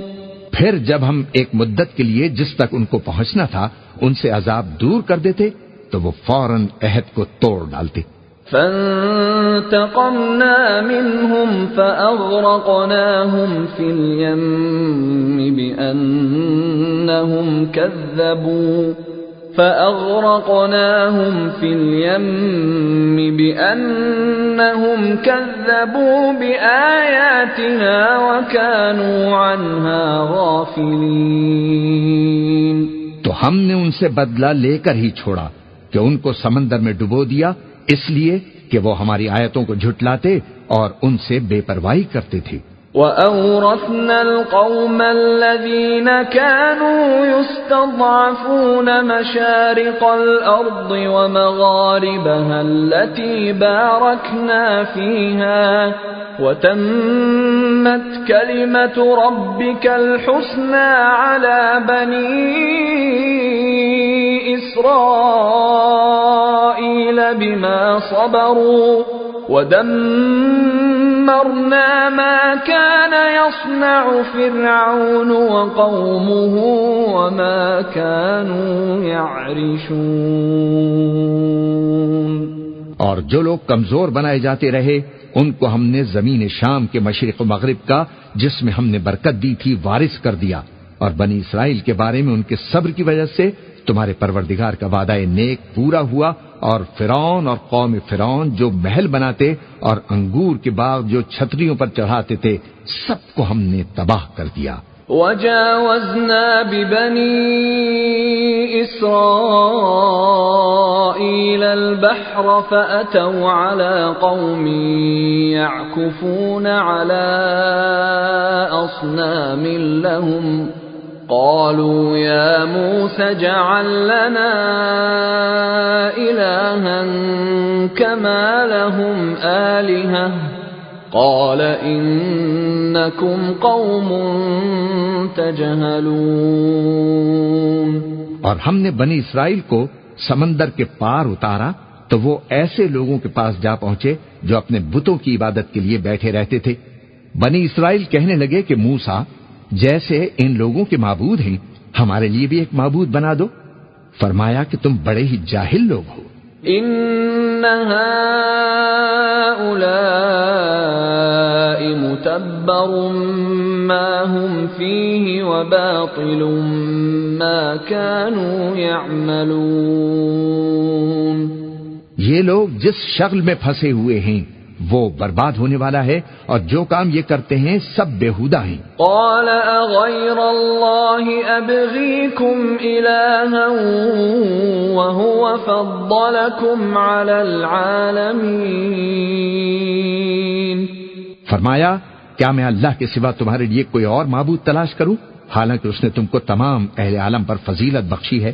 پھر جب ہم ایک مدت کے لیے جس تک ان کو پہنچنا تھا ان سے عذاب دور کر دیتے تو وہ فوراً عہد کو توڑ ڈالتے۔ فانتقمنا منهم فأغرقناهم في اليم بأنهم كذبوا فأغرقناهم في اليم بأنهم كذبوا بآياتنا وكانوا عنها غافلين تو ہم نے ان سے بدلہ لے کر ہی چھوڑا کہ ان کو سمندر میں ڈبو دیا اس لیے کہ وہ ہماری آیتوں کو جھٹلاتے اور ان سے بے پرواہی کرتے تھے۔ وَأَوْرَثْنَا الْقَوْمَ الَّذِينَ كَانُوا يُسْتَضْعَفُونَ مَشَارِقَ الْأَرْضِ وَمَغَارِبَهَا الَّتِي بَارَكْنَا فِيهَا وَتَمَّتْ كَلِمَةُ رَبِّكَ الْحُسْنَى عَلَى بَنِي إِسْرَائِيلَ بِمَا صَبَرُوا ودمرنا ما كان يصنع فرعون وقومه وما كانوا يعرشون. اور جو لوگ کمزور بنائے جاتے رہے، ان کو ہم نے زمین شام کے مشرق و مغرب کا، جس میں ہم نے برکت دی تھی، وارث کر دیا۔ اور بنی اسرائیل کے بارے میں ان کے صبر کی وجہ سے تمہارے پروردگار کا وعدہ نیک پورا ہوا اور فرون اور قوم فرون جو محل بناتے اور انگور کے باغ جو چھتریوں پر چڑھاتے تھے، سب کو ہم نے تباہ کر دیا۔ وجاوزنا ببني إسرائيل البحر فأتوا على قوم يعكفون على أصنام لهم قالوا يا موسى جعل لنا إلها كما لهم آلهة. قال إنكم قوم تجهلون. اور ہم نے بنی اسرائیل کو سمندر کے پار اتارا تو وہ ایسے لوگوں کے پاس جا پہنچے جو اپنے بتوں کی عبادت کے لیے بیٹھے رہتے تھے۔ بنی اسرائیل کہنے لگے کہ موسا جیسے ان لوگوں کے معبود ہیں ہمارے لیے بھی ایک معبود بنا دو۔ فرمایا کہ تم بڑے ہی جاہل لوگ ہو۔ ان هؤلاء متبر ما هم فيه وباطل ما كانوا يعملون۔ یہ لوگ جس شغل میں پھنسے ہوئے ہیں وہ برباد ہونے والا ہے اور جو کام یہ کرتے ہیں سب بےحودہ ہیں۔ قال اغير الله ابغيكم الها وهو فضلكم على العالمين. فرمایا کیا میں اللہ کے سوا تمہارے لیے کوئی اور معبود تلاش کروں؟ حالانکہ اس نے تم کو تمام اہل عالم پر فضیلت بخشی ہے۔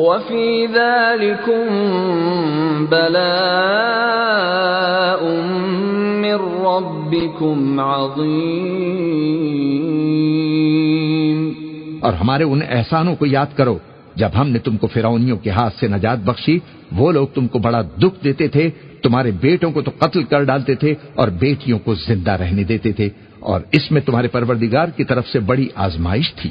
وفي ذلكم بلاء من ربكم عظيم۔ اور ہمارے ان احسانوں کو یاد کرو، جب ہم نے تم کو فرعونیوں کے ہاتھ سے نجات بخشی، وہ لوگ تم کو بڑا دکھ دیتے تھے، تمہارے بیٹوں کو تو قتل کر ڈالتے تھے اور بیٹیوں کو زندہ رہنے دیتے تھے، اور اس میں تمہارے پروردگار کی طرف سے بڑی آزمائش تھی۔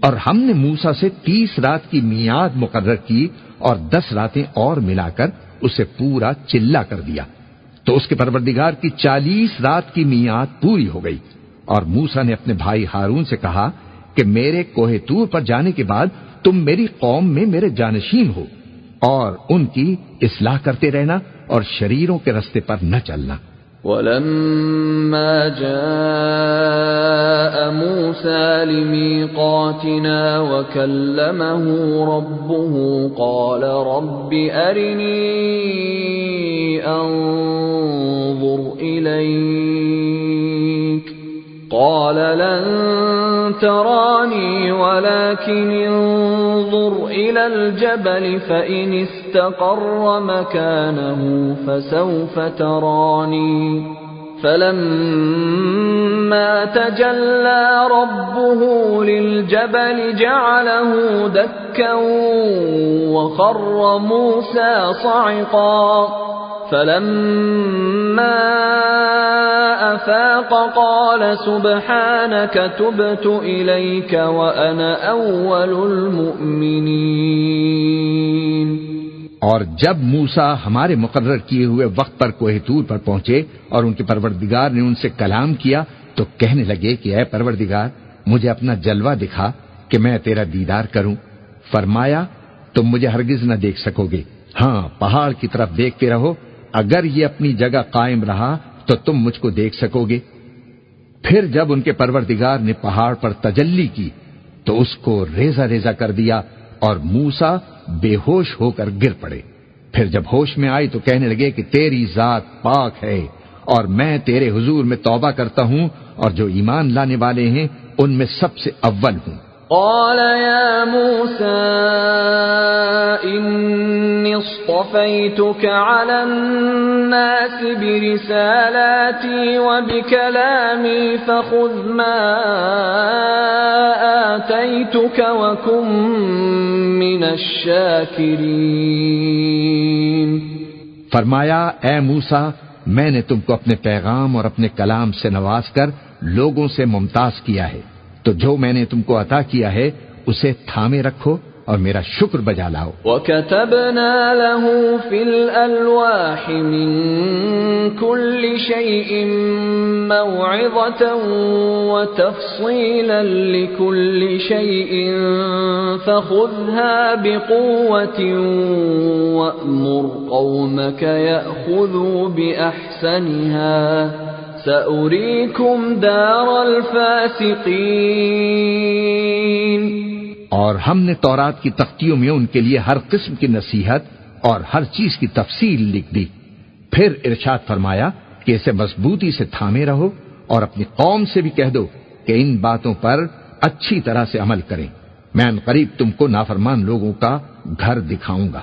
اور ہم نے موسا سے تیس رات کی میاد مقرر کی اور دس راتیں اور ملا کر اسے پورا چلا کر دیا۔ تو اس کے پروردگار کی چالیس رات کی میاد پوری ہو گئی۔ اور موسا نے اپنے بھائی ہارون سے کہا کہ میرے کوہ تور پر جانے کے بعد تم میری قوم میں میرے جانشین ہو اور ان کی اصلاح کرتے رہنا اور شریروں کے رستے پر نہ چلنا۔ ولما جاء موسى لميقاتنا وكلمه ربه قال رب أرني أنظر إليك قال لن تراني ولكن انظر إلى الجبل فإن استقر مكانه فسوف تراني فلما تجلى ربه للجبل جعله دكا وخر موسى صعقا. فلما افاق قال سبحانك تبت المؤمنين. اور جب موسا ہمارے مقرر کیے ہوئے وقت پر کوہ تور پر پہنچے اور ان کے پروردگار نے ان سے کلام کیا تو کہنے لگے کہ اے پروردگار، مجھے اپنا جلوہ دکھا کہ میں تیرا دیدار کروں۔ فرمایا، تم مجھے ہرگز نہ دیکھ سکو گے۔ ہاں پہاڑ کی طرف دیکھتے رہو۔ اگر یہ اپنی جگہ قائم رہا تو تم مجھ کو دیکھ سکو گے۔ پھر جب ان کے پروردگار نے پہاڑ پر تجلی کی تو اس کو ریزا ریزا کر دیا اور موسا بے ہوش ہو کر گر پڑے۔ پھر جب ہوش میں آئی تو کہنے لگے کہ تیری ذات پاک ہے اور میں تیرے حضور میں توبہ کرتا ہوں اور جو ایمان لانے والے ہیں، ان میں سب سے اول ہوں۔ قال يا موسى إني اصطفيتك على الناس برسالاتي وبكلامي فخذ ما آتيتك وكن من الشاكرين. فرمایا، اے موسا میں نے تم کو اپنے پیغام اور اپنے کلام سے نواز کر لوگوں سے ممتاز کیا ہے۔ تو جو میں نے تم کو عطا کیا ہے، اسے تھامے رکھو اور میرا شکر بجا لاؤ۔ وَكَتَبْنَا لَهُ فِي الْأَلْوَاحِ مِن كُلِّ شَيْءٍ مَوْعِظَةً وَتَفْصِيلًا لِكُلِّ شَيْءٍ فَخُذْهَا بِقُوَّةٍ وَأْمُرْ قَوْمَكَ يَأْخُذُوا بِأَحْسَنِهَا۔ دار الفاسقین اور ہم نے تورات کی تختیوں میں ان کے لیے ہر قسم کی نصیحت اور ہر چیز کی تفصیل لکھ دی۔ پھر ارشاد فرمایا کہ اسے مضبوطی سے تھامے رہو اور اپنی قوم سے بھی کہہ دو کہ ان باتوں پر اچھی طرح سے عمل کریں۔ میں ان قریب تم کو نافرمان لوگوں کا گھر دکھاؤں گا۔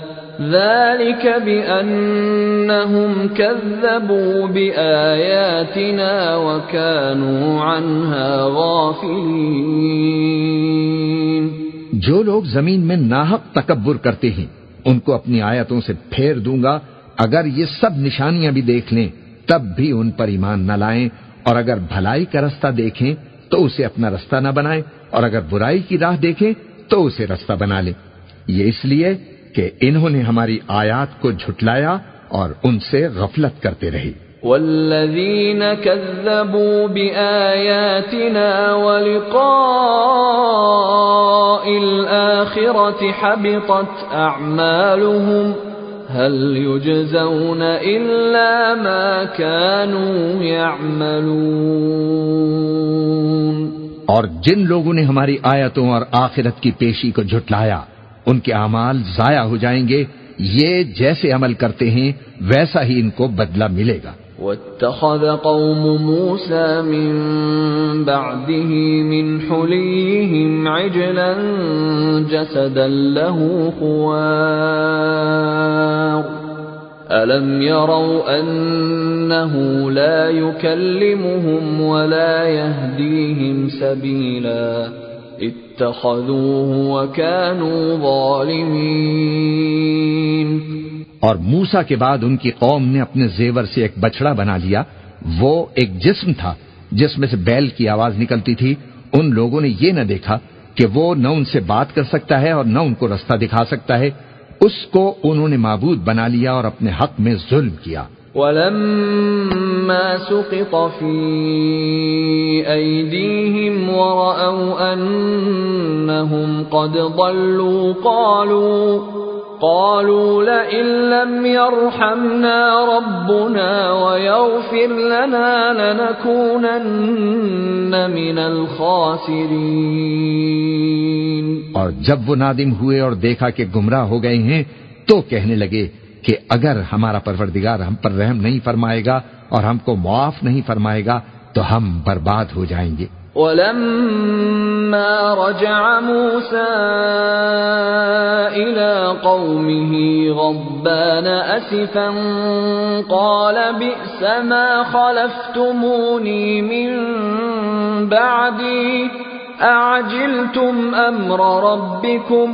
ذلك بأنهم كذبوا بآياتنا وكانوا عنها غافلين. جو لوگ زمین میں ناحق تکبر کرتے ہیں، ان کو اپنی آیتوں سے پھیر دوں گا۔ اگر یہ سب نشانیاں بھی دیکھ لیں، تب بھی ان پر ایمان نہ لائیں۔ اور اگر بھلائی کا رستہ دیکھیں، تو اسے اپنا رستہ نہ بنائیں۔ اور اگر برائی کی راہ دیکھیں، تو اسے رستہ بنا لیں۔ یہ اس لیے کہ انہوں نے ہماری آیات کو جھٹلایا اور ان سے غفلت کرتے رہے۔ والذین كذبوا بآیاتنا ولقاء الآخرة حبطت اعمالهم هل يجزون إلا ما كانوا يعملون۔ اور جن لوگوں نے ہماری آیتوں اور آخرت کی پیشی کو جھٹلایا ان کے اعمال ضائع ہو جائیں گے، یہ جیسے عمل کرتے ہیں، ویسا ہی ان کو بدلہ ملے گا۔ واتخذ قوم موسى من بعده من حليهم عجلا جسدا له خوار ألم يروا أنه لا يكلمهم ولا يهديهم سبيلاً اور موسا کے بعد ان کی قوم نے اپنے زیور سے ایک بچڑا بنا لیا۔ وہ ایک جسم تھا، جس میں سے بیل کی آواز نکلتی تھی۔ ان لوگوں نے یہ نہ دیکھا کہ وہ نہ ان سے بات کر سکتا ہے اور نہ ان کو رستہ دکھا سکتا ہے۔ اس کو انہوں نے معبود بنا لیا اور اپنے حق میں ظلم کیا۔ ولما سقط في أيديهم ورأوا أنهم قد ضلوا قالوا قالوا لئن لم يرحمنا ربنا ويغفر لنا لنكونن من الخاسرين اور جب وہ نادم ہوئے اور دیکھا کہ گمراہ ہو گئے ہیں تو کہنے لگے کہ اگر ہمارا پروردگار ہم پر رحم نہیں فرمائے گا اور ہم کو معاف نہیں فرمائے گا، تو ہم برباد ہو جائیں گے۔ ولما رجع موسى إلى قومه غضبان أسفا قال بئس ما خلفتموني من بعدي، أعجلتم أمر ربكم؟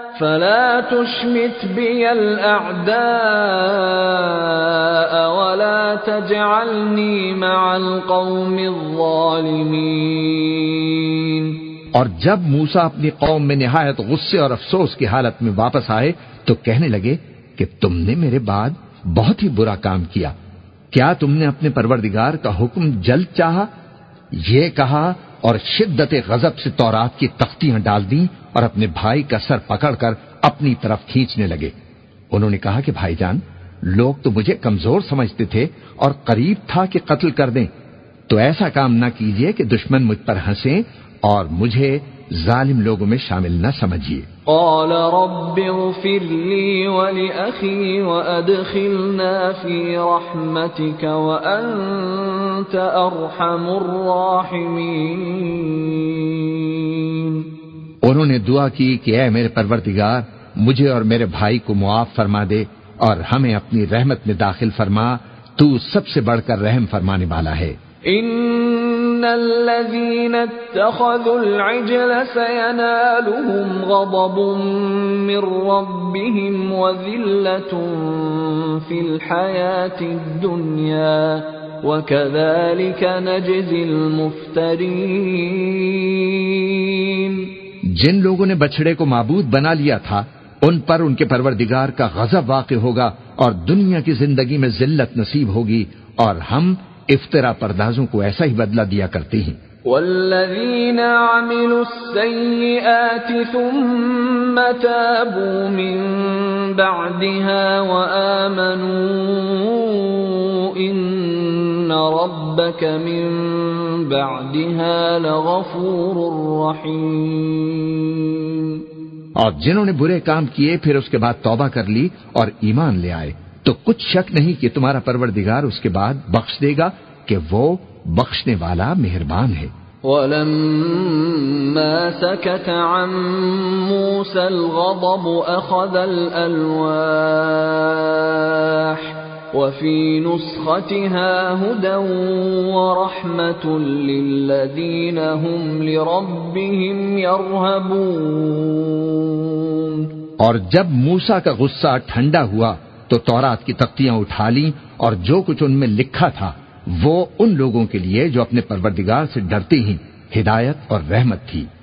فلا تشمت بي الأعداء ولا تجعلني مع القوم الظالمين اور جب موسا اپنی قوم میں نہایت غصے اور افسوس کی حالت میں واپس آئے تو کہنے لگے کہ تم نے میرے بعد بہت ہی برا کام کیا۔ کیا تم نے اپنے پروردگار کا حکم جلد چاہا؟ یہ کہا اور شدت غضب سے تورات کی تختیاں ڈال دیں اور اپنے بھائی کا سر پکڑ کر اپنی طرف کھینچنے لگے۔ انہوں نے کہا کہ بھائی جان، لوگ تو مجھے کمزور سمجھتے تھے اور قریب تھا کہ قتل کر دیں۔ تو ایسا کام نہ کیجیے کہ دشمن مجھ پر ہنسیں اور مجھے ظالم لوگوں میں شامل نہ سمجھیے۔ قال رب اغفر لي ولأخي وأدخلنا في رحمتك وأنت أرحم الراحمين۔ انہوں نے دعا کی کہ اے میرے پروردگار مجھے اور میرے بھائی کو معاف فرما دے اور ہمیں اپنی رحمت میں داخل فرما تو سب سے بڑھ کر رحم فرمانے والا ہے۔ ان الذين اتخذوا العجل سينالهم غضب من ربهم وذلة في الحياة الدنيا وكذلك نجزي المفترين جن لوگوں نے بچڑے کو معبود بنا لیا تھا، ان پر ان کے پروردگار کا غضب واقع ہوگا اور دنیا کی زندگی میں ذلت نصیب ہوگی اور ہم افطرا پردازوں کو ایسا ہی بدلہ دیا کرتے ہیں۔ والذين عملوا السيئات ثم تابوا من بعدها وآمنوا إن ربك من بعدها لغفور رحيم۔ اور جنہوں نے برے کام کیے پھر اس کے بعد توبہ کر لی اور ایمان لے آئے۔ تو کچھ شک نہیں کہ تمہارا پروردگار اس کے بعد بخش دے گا کہ وہ بخشنے والا مہربان ہے۔ ولما سكت عن موسى الغضب أخذ الألواح وفي نسختها هدى ورحمة للذين هم لربهم يرهبون۔ اور جب موسا کا غصہ ٹھنڈا ہوا تو تورات کی تختیاں اٹھا لیں اور جو کچھ ان میں لکھا تھا، وہ ان لوگوں کے لیے جو اپنے پروردگار سے ڈرتے ہیں، ہدایت اور رحمت تھی۔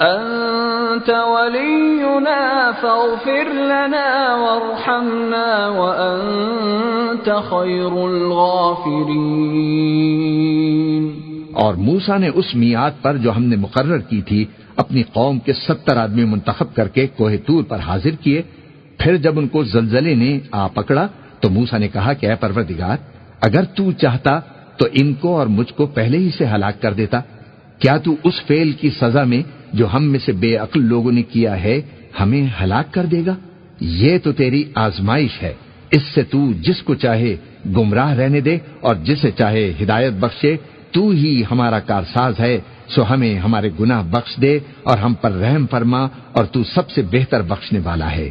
أنت ولينا فاغفر لنا وارحمنا وأنت خير الغافرين. اور موسا نے اس میعاد پر جو ہم نے مقرر کی تھی، اپنی قوم کے ستر آدمی منتخب کر کے کوہ تور پر حاضر کیے۔ پھر جب ان کو زلزلے نے آ پکڑا، تو موسا نے کہا کہ اے پروردگار، اگر تو چاہتا تو ان کو اور مجھ کو پہلے ہی سے ہلاک کر دیتا۔ کیا تو اس فیل کی سزا میں جو ہم میں سے بے عقل لوگوں نے کیا ہے، ہمیں ہلاک کر دے گا؟ یہ تو تیری آزمائش ہے۔ اس سے تو جس کو چاہے گمراہ رہنے دے، اور جسے چاہے ہدایت بخشے، تو ہی ہمارا کارساز ہے۔ سو ہمیں ہمارے گناہ بخش دے، اور ہم پر رحم فرما، اور تو سب سے بہتر بخشنے والا ہے۔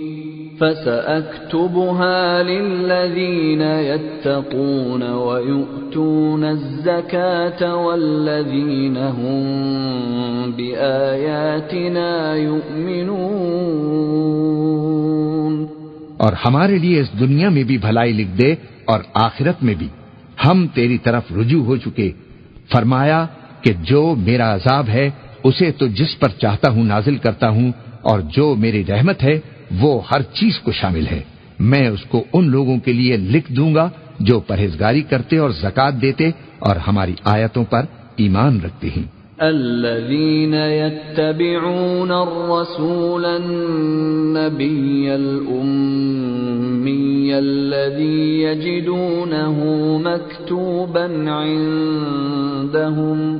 فسأكتبها للذين يتقون ويؤتون الزكاة والذين هم بآياتنا يؤمنون. اور ہمارے لیے اس دنیا میں بھی بھلائی لکھ دے اور آخرت میں بھی۔ ہم تیری طرف رجوع ہو چکے۔ فرمایا کہ جو میرا عذاب ہے، اسے تو جس پر چاہتا ہوں نازل کرتا ہوں اور جو میری رحمت ہے وہ ہر چیز کو شامل ہے۔ میں اس کو ان لوگوں کے لیے لکھ دوں گا جو پرہیزگاری کرتے اور زکات دیتے اور ہماری آیتوں پر ایمان رکھتے ہیں۔ الذين يتبعون الرسول النبي الأمي الذي يجدونه مكتوبا عندهم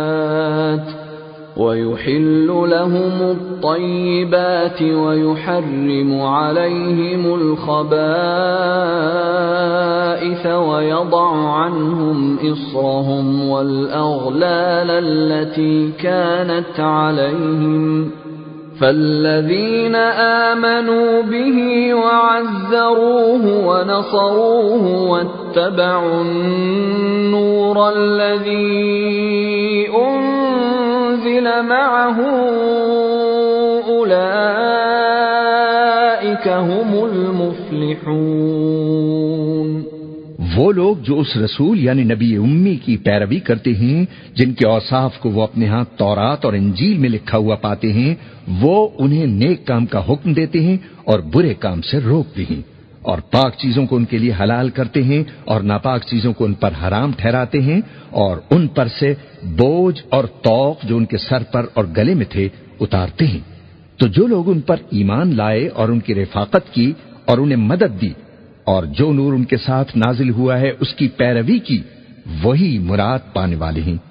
ويحل لهم الطيبات ويحرم عليهم الخبائث ويضع عنهم إصرهم والأغلال التي كانت عليهم فالذين آمنوا به وعزروه ونصروه واتبعوا النور الذي أنزل معه هم المفلحون. وہ لوگ جو اس رسول یعنی نبی امی کی پیروی کرتے ہیں، جن کے اوصاف کو وہ اپنے ہاں تورات اور انجیل میں لکھا ہوا پاتے ہیں، وہ انہیں نیک کام کا حکم دیتے ہیں اور برے کام سے روکتے ہیں۔ اور پاک چیزوں کو ان کے لیے حلال کرتے ہیں اور ناپاک چیزوں کو ان پر حرام ٹھہراتے ہیں اور ان پر سے بوجھ اور توق جو ان کے سر پر اور گلے میں تھے اتارتے ہیں۔ تو جو لوگ ان پر ایمان لائے اور ان کی رفاقت کی اور انہیں مدد دی اور جو نور ان کے ساتھ نازل ہوا ہے اس کی پیروی کی، وہی مراد پانے والے ہیں۔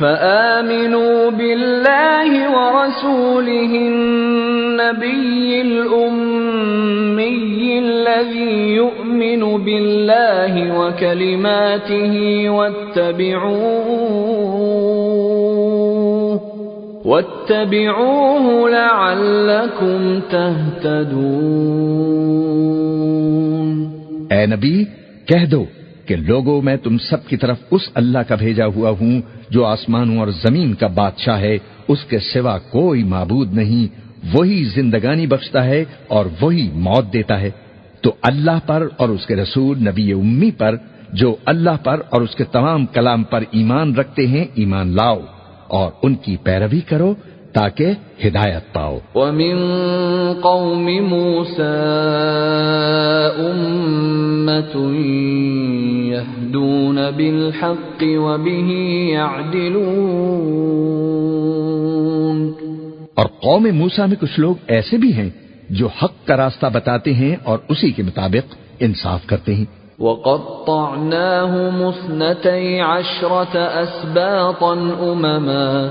فآمنوا بالله ورسوله النبي الأمي الذي يؤمن بالله وكلماته واتبعوه واتبعوه لعلكم تهتدون اے نبی، کہہ دو کہ لوگوں میں تم سب کی طرف اس اللہ کا بھیجا ہوا ہوں جو آسمانوں اور زمین کا بادشاہ ہے، اس کے سوا کوئی معبود نہیں۔ وہی زندگانی بخشتا ہے اور وہی موت دیتا ہے۔ تو اللہ پر اور اس کے رسول نبی امی پر، جو اللہ پر اور اس کے تمام کلام پر ایمان رکھتے ہیں، ایمان لاؤ اور ان کی پیروی کرو۔ تاکہ ہدایت پاؤ۔ ومن قوم موسى أمة يهدون بالحق وبه يعدلون۔ اور قوم موسا میں کچھ لوگ ایسے بھی ہیں جو حق کا راستہ بتاتے ہیں اور اسی کے مطابق انصاف کرتے ہیں۔ وَقَطَّعْنَاهُمُ اثْنَتَيْ عَشْرَةَ أَسْبَاطًا أُمَمًا۔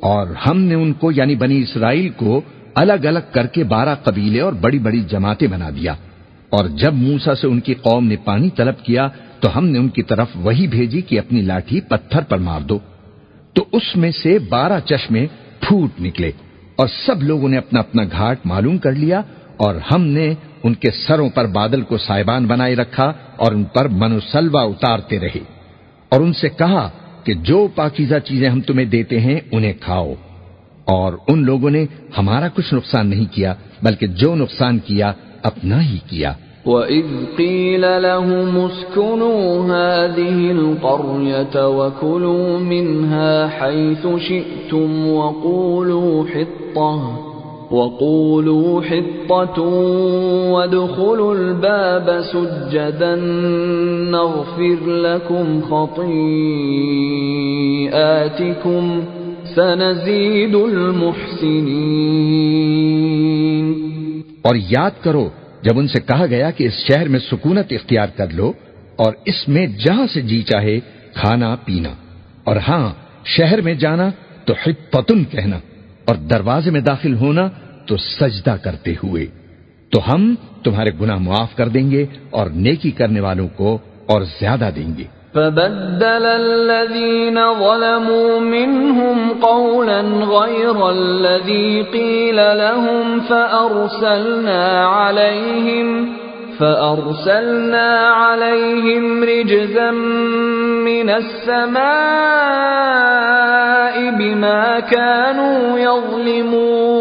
اور ہم نے ان کو یعنی بنی اسرائیل کو الگ الگ کر کے بارہ قبیلے اور بڑی بڑی جماعتیں بنا دیا۔ اور جب موسا سے ان کی قوم نے پانی طلب کیا، تو ہم نے ان کی طرف وہی بھیجی کہ اپنی لاٹھی پتھر پر مار دو۔ تو اس میں سے بارہ چشمے پھوٹ نکلے اور سب لوگوں نے اپنا اپنا گھاٹ معلوم کر لیا اور ہم نے ان کے سروں پر بادل کو سائبان بنائے رکھا اور ان پر منوسلوا اتارتے رہے۔ اور ان سے کہا کہ جو پاکیزہ چیزیں ہم تمہیں دیتے ہیں، انہیں کھاؤ۔ اور ان لوگوں نے ہمارا کچھ نقصان نہیں کیا، بلکہ جو نقصان کیا، اپنا ہی کیا۔ وَإِذْ قِيلَ لَهُمُ اسْكُنُوا هَٰذِهِ الْقَرْيَةَ وَكُلُوا مِنْهَا حَيْثُ شِئْتُمْ وَقُولُوا حِطَّةٌ وَقُولُوا حِطَّةٌ وَادْخُلُوا الْبَابَ سُجَّدًا نَّغْفِرْ لَكُمْ خَطِيئَاتِكُمْ سَنَزِيدُ الْمُحْسِنِينَ اور یاد کرو، جب ان سے کہا گیا کہ اس شہر میں سکونت اختیار کر لو اور اس میں جہاں سے جی چاہے، کھانا، پینا۔ اور ہاں شہر میں جانا تو حتن کہنا۔ اور دروازے میں داخل ہونا تو سجدہ کرتے ہوئے۔ تو ہم تمہارے گناہ معاف کر دیں گے اور نیکی کرنے والوں کو اور زیادہ دیں گے۔ فبدل الذين ظلموا منهم قولا غير الذي قيل لهم فأرسلنا عليهم فأرسلنا عليهم رجزا من السماء بما كانوا يظلمون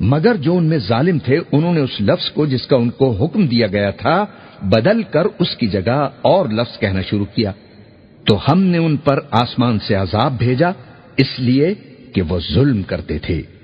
مگر جو ان میں ظالم تھے، انہوں نے اس لفظ کو جس کا ان کو حکم دیا گیا تھا، بدل کر اس کی جگہ اور لفظ کہنا شروع کیا۔ تو ہم نے ان پر آسمان سے عذاب بھیجا، اس لیے کہ وہ ظلم کرتے تھے۔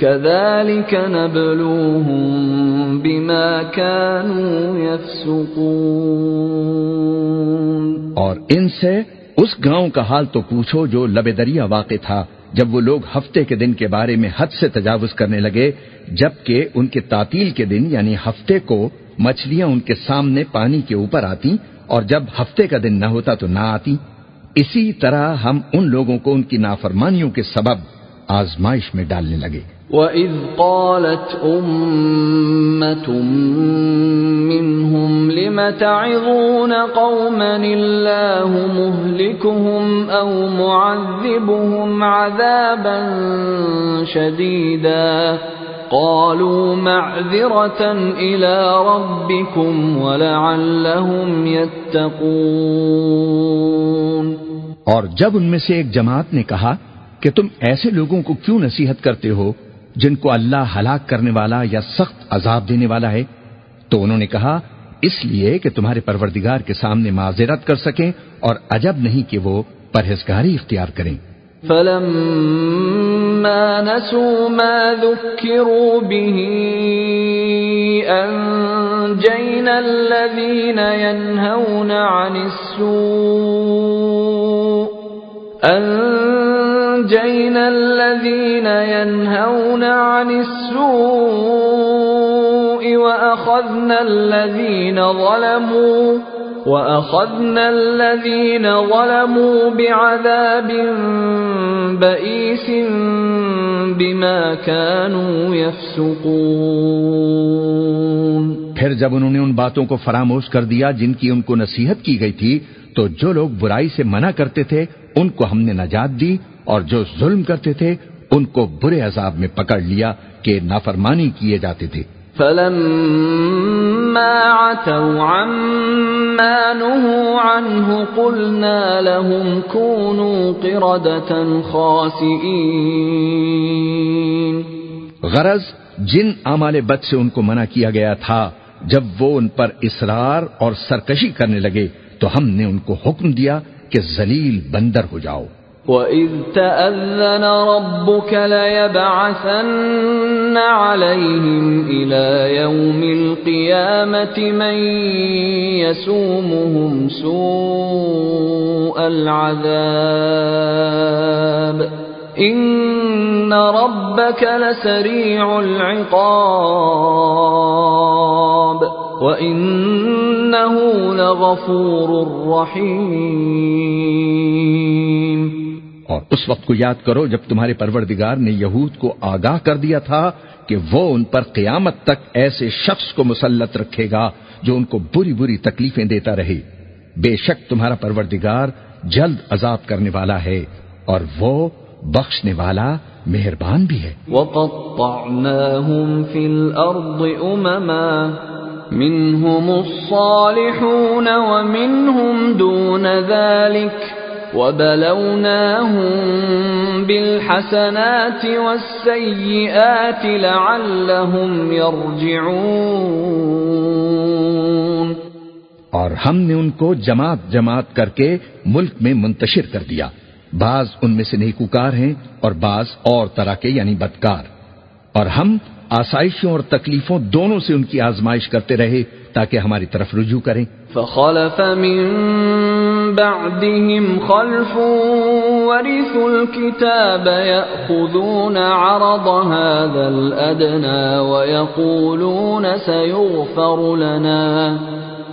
كذلك نبلوهم بما كانوا يفسقون. اور ان سے اس گاؤں کا حال تو پوچھو جو لبے دریا واقع تھا، جب وہ لوگ ہفتے کے دن کے بارے میں حد سے تجاوز کرنے لگے، جبکہ ان کے تعطیل کے دن یعنی ہفتے کو مچھلیاں ان کے سامنے پانی کے اوپر آتی اور جب ہفتے کا دن نہ ہوتا تو نہ آتی اسی طرح ہم ان لوگوں کو ان کی نافرمانیوں کے سبب آزمائش میں ڈالنے لگے۔ وَإِذْ قَالَتْ أُمَّةٌ مِّنْهُمْ لِمَ تَعِظُونَ قَوْمًا اللَّهُ مُهْلِكُهُمْ أَوْ مُعَذِّبُهُمْ عَذَابًا شَدِيدًا قَالُوا مَعْذِرَةً إِلَى رَبِّكُمْ وَلَعَلَّهُمْ يَتَّقُونَ اور جب ان میں سے ایک جماعت نے کہا کہ تم ایسے لوگوں کو کیوں نصیحت کرتے ہو جن کو اللہ ہلاک کرنے والا یا سخت عذاب دینے والا ہے، تو انہوں نے کہا، اس لیے کہ تمہارے پروردگار کے سامنے معذرت کر سکیں اور عجب نہیں کہ وہ پرہیزگاری اختیار کریں۔ فلما نسوا ما ذكروا به أنجينا الذين ينهون عن السوء أنجينا الذين ينهون عن السوء وأخذنا الذين ظلموا وَأَخَذْنَا الَّذِينَ ظَلَمُوا بِمَا كَانُوا يَفْسُقُونَ پھر جب انہوں نے ان باتوں کو فراموش کر دیا جن کی ان کو نصیحت کی گئی تھی تو جو لوگ برائی سے منع کرتے تھے ان کو ہم نے نجات دی اور جو ظلم کرتے تھے ان کو برے عذاب میں پکڑ لیا کہ نافرمانی کیے جاتے تھے۔ فلما عتوا عما نهوا عنه قلنا لهم كونوا قردة خاسئين۔ غرض جن اعمال بد سے ان کو منع کیا گیا تھا جب وہ ان پر اصرار اور سرکشی کرنے لگے تو ہم نے ان کو حکم دیا کہ ذلیل بندر ہو جاؤ۔ وَإِذْ تَأَذَّنَ رَبُّكَ لَيَبْعَثَنَّ عَلَيْهِمْ إِلَى يَوْمِ الْقِيَامَةِ مَنْ يَسُومُهُمْ سُوءَ الْعَذَابِ۔ إِنَّ رَبَّكَ لَسَرِيعُ الْعِقَابِ وَإِنَّهُ لَغَفُورٌ رَحِيمٌ اور اس وقت کو یاد کرو جب تمہارے پروردگار نے یہود کو آگاہ کر دیا تھا کہ وہ ان پر قیامت تک ایسے شخص کو مسلط رکھے گا جو ان کو بری بری تکلیفیں دیتا رہے۔ بے شک تمہارا پروردگار جلد عذاب کرنے والا ہے اور وہ بخشنے والا مہربان بھی ہے۔ وَقَطَّعْنَاهُمْ فِي الْأَرْضِ أُمَمًا مِّنْهُمُ الصَّالِحُونَ وَمِنْهُمْ دُونَ ذَلِكَ وَبَلَوْنَاهُمْ بِالْحَسَنَاتِ وَالسَّيِّئَاتِ لَعَلَّهُمْ يَرْجِعُونَ۔ اور ہم نے ان کو جماعت جماعت کر کے ملک میں منتشر کر دیا۔ بعض ان میں سے نیکوکار ہیں اور بعض اور طرح کے یعنی بدکار۔ اور ہم آسائشوں اور تکلیفوں دونوں سے ان کی آزمائش کرتے رہے تاکہ ہماری طرف رجوع کریں۔ فخلف من بعدهم خلف ورثوا الكتاب يأخذون عرض هذا الأدنى ويقولون سيغفر لنا۔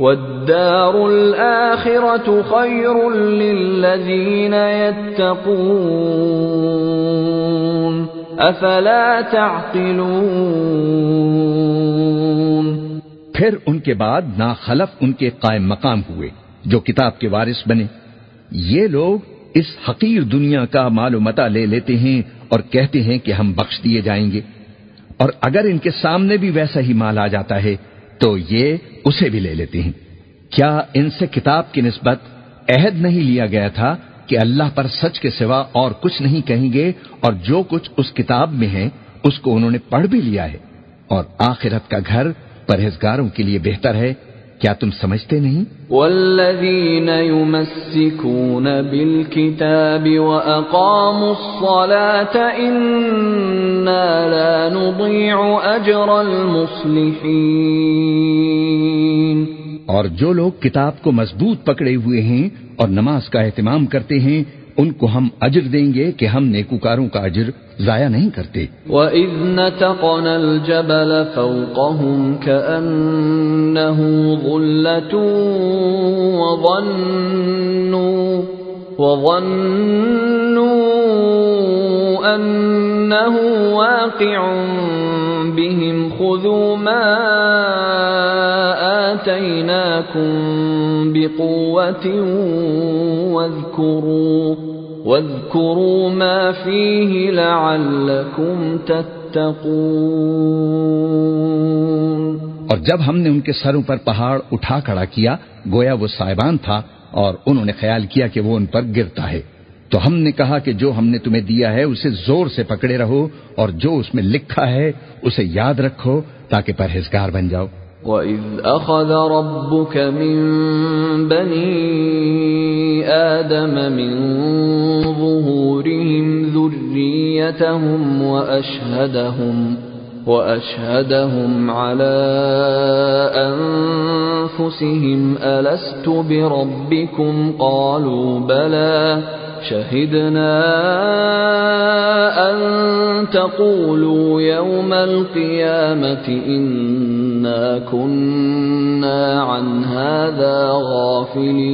والدار الآخرة خير للذين يتقون أفلا تعقلون پھر ان کے بعد ناخلف ان کے قائم مقام ہوئے جو کتاب کے وارث بنے۔ یہ لوگ اس حقیر دنیا کا مال و متا لے لیتے ہیں اور کہتے ہیں کہ ہم بخش دیے جائیں گے۔ اور اگر ان کے سامنے بھی ویسا ہی مال آ جاتا ہے تو یہ اسے بھی لے لیتے ہیں۔ کیا ان سے کتاب کی نسبت عہد نہیں لیا گیا تھا کہ اللہ پر سچ کے سوا اور کچھ نہیں کہیں گے اور جو کچھ اس کتاب میں ہے، اس کو انہوں نے پڑھ بھی لیا ہے۔ اور آخرت کا گھر پرہیزگاروں کے لیے بہتر ہے کیا تم سمجھتے نہیں؟ والذین یمسکون بالکتاب واقاموا الصلاة اننا لا نضیع اجر المصلحین اور جو لوگ کتاب کو مضبوط پکڑے ہوئے ہیں اور نماز کا اہتمام کرتے ہیں ان کو ہم اجر دیں گے کہ ہم نیکوکاروں کا اجر ضائع نہیں کرتے۔ وَإِذْ نَتَقْنَا الْجَبَلَ فَوْقَهُمْ كَأَنَّهُ ظُلَّةٌ وَظَنُّوا وَظَنُّوا أَنَّهُ واقع بِهِمْ خُذُوا مَا آتَيْنَاكُمْ بِقُوَّةٍ وَاذْكُرُوا واذكروا ما فيه لعلكم تتقون اور جب ہم نے ان کے سروں پر پہاڑ اٹھا کھڑا کیا، گویا وہ سائبان تھا اور انہوں نے خیال کیا کہ وہ ان پر گرتا ہے۔ تو ہم نے کہا کہ جو ہم نے تمہیں دیا ہے، اسے زور سے پکڑے رہو اور جو اس میں لکھا ہے، اسے یاد رکھو تاکہ پرہیزگار بن جاؤ۔ وَإِذْ أَخَذَ رَبُّكَ مِن بَنِي آدَمَ مِن ظُهُورِهِمْ ذُرِّيَّتَهُمْ وَأَشْهَدَهُمْ وَأَشْهَدَهُمْ عَلَىٰ أَنفُسِهِمْ، أَلَسْتُ بِرَبِّكُمْ؟ قَالُوا بَلَىٰ. شَهِدْنَا أَن تَقُولُوا يَوْمَ الْقِيَامَةِ إِنَّا كُنَّا عَنْ هَٰذَا غَافِلِينَ.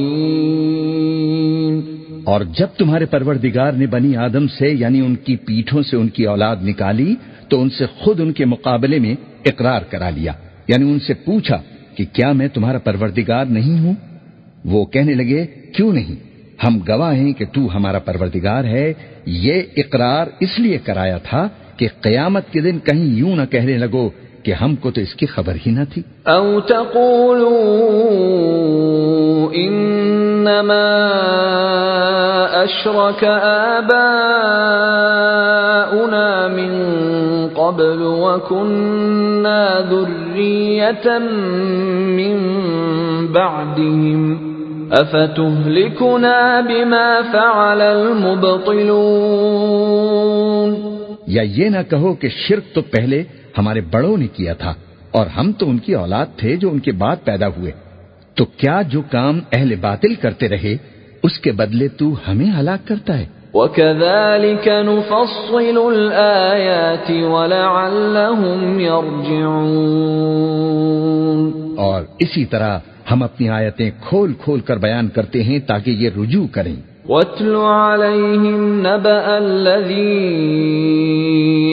اور جب تمہارے پروردگار نے بنی آدم سے یعنی ان کی پیٹھوں سے ان کی اولاد نکالی تو ان سے خود ان کے مقابلے میں اقرار کرا لیا۔ یعنی ان سے پوچھا کہ کیا میں تمہارا پروردگار نہیں ہوں؟ وہ کہنے لگے، کیوں نہیں؟ ہم گواہ ہیں کہ تو ہمارا پروردگار ہے۔ یہ اقرار اس لیے کرایا تھا کہ قیامت کے دن کہیں یوں نہ کہنے لگو کہ ہم کو تو اس کی خبر ہی نہ تھی۔ او انما اشرك آباؤنا من قبل وكنا ذرية من بعدهم افتهلكنا بما فعل المبطلون؟ یا یہ نہ کہو کہ شرک تو پہلے ہمارے بڑوں نے کیا تھا اور ہم تو ان کی اولاد تھے جو ان کے بعد پیدا ہوئے۔ تو کیا جو کام اہل باطل کرتے رہے، اس کے بدلے تو ہمیں ہلاک کرتا ہے؟ وَكَذَلِكَ نُفَصِّلُ الْآيَاتِ وَلَعَلَّهُمْ يَرْجِعُونَ اور اسی طرح ہم اپنی آیتیں کھول کھول کر بیان کرتے ہیں تاکہ یہ رجوع کریں۔ وَاتْلُ عَلَيْهِمْ نَبَأَ الَّذِي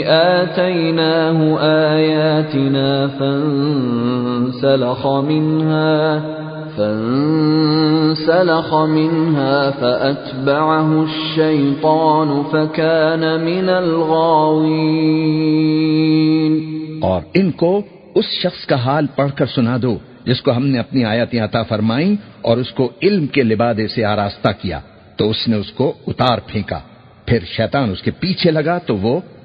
آتَيْنَاهُ آيَاتِنَا فَانْسَلَخَ مِنْهَا فانسلخ منها فأتبعه الشيطان فكان من الغاوين. اور ان کو اس شخص کا حال پڑھ کر سنا دو، جس کو ہم نے اپنی آیتیں عطا فرمائیں اور اس کو علم کے لبادے سے آراستہ کیا، تو اس نے اس کو اتار پھینکا، پھر شیطان اس کے پیچھے لگا تو وہ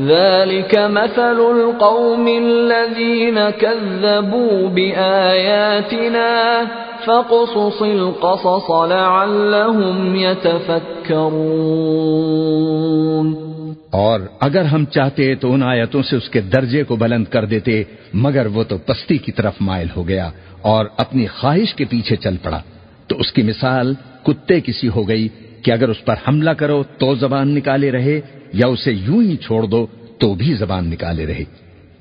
ذلك مثل القوم الذين كذبوا بآياتنا فقصص القصص لعلهم يتفكرون اور اگر ہم چاہتے تو ان آیتوں سے اس کے درجے کو بلند کر دیتے، مگر وہ تو پستی کی طرف مائل ہو گیا اور اپنی خواہش کے پیچھے چل پڑا۔ تو اس کی مثال کتے کسی ہو گئی کہ اگر اس پر حملہ کرو تو زبان نکالے رہے یا اسے یوں ہی چھوڑ دو تو بھی زبان نکالے رہے۔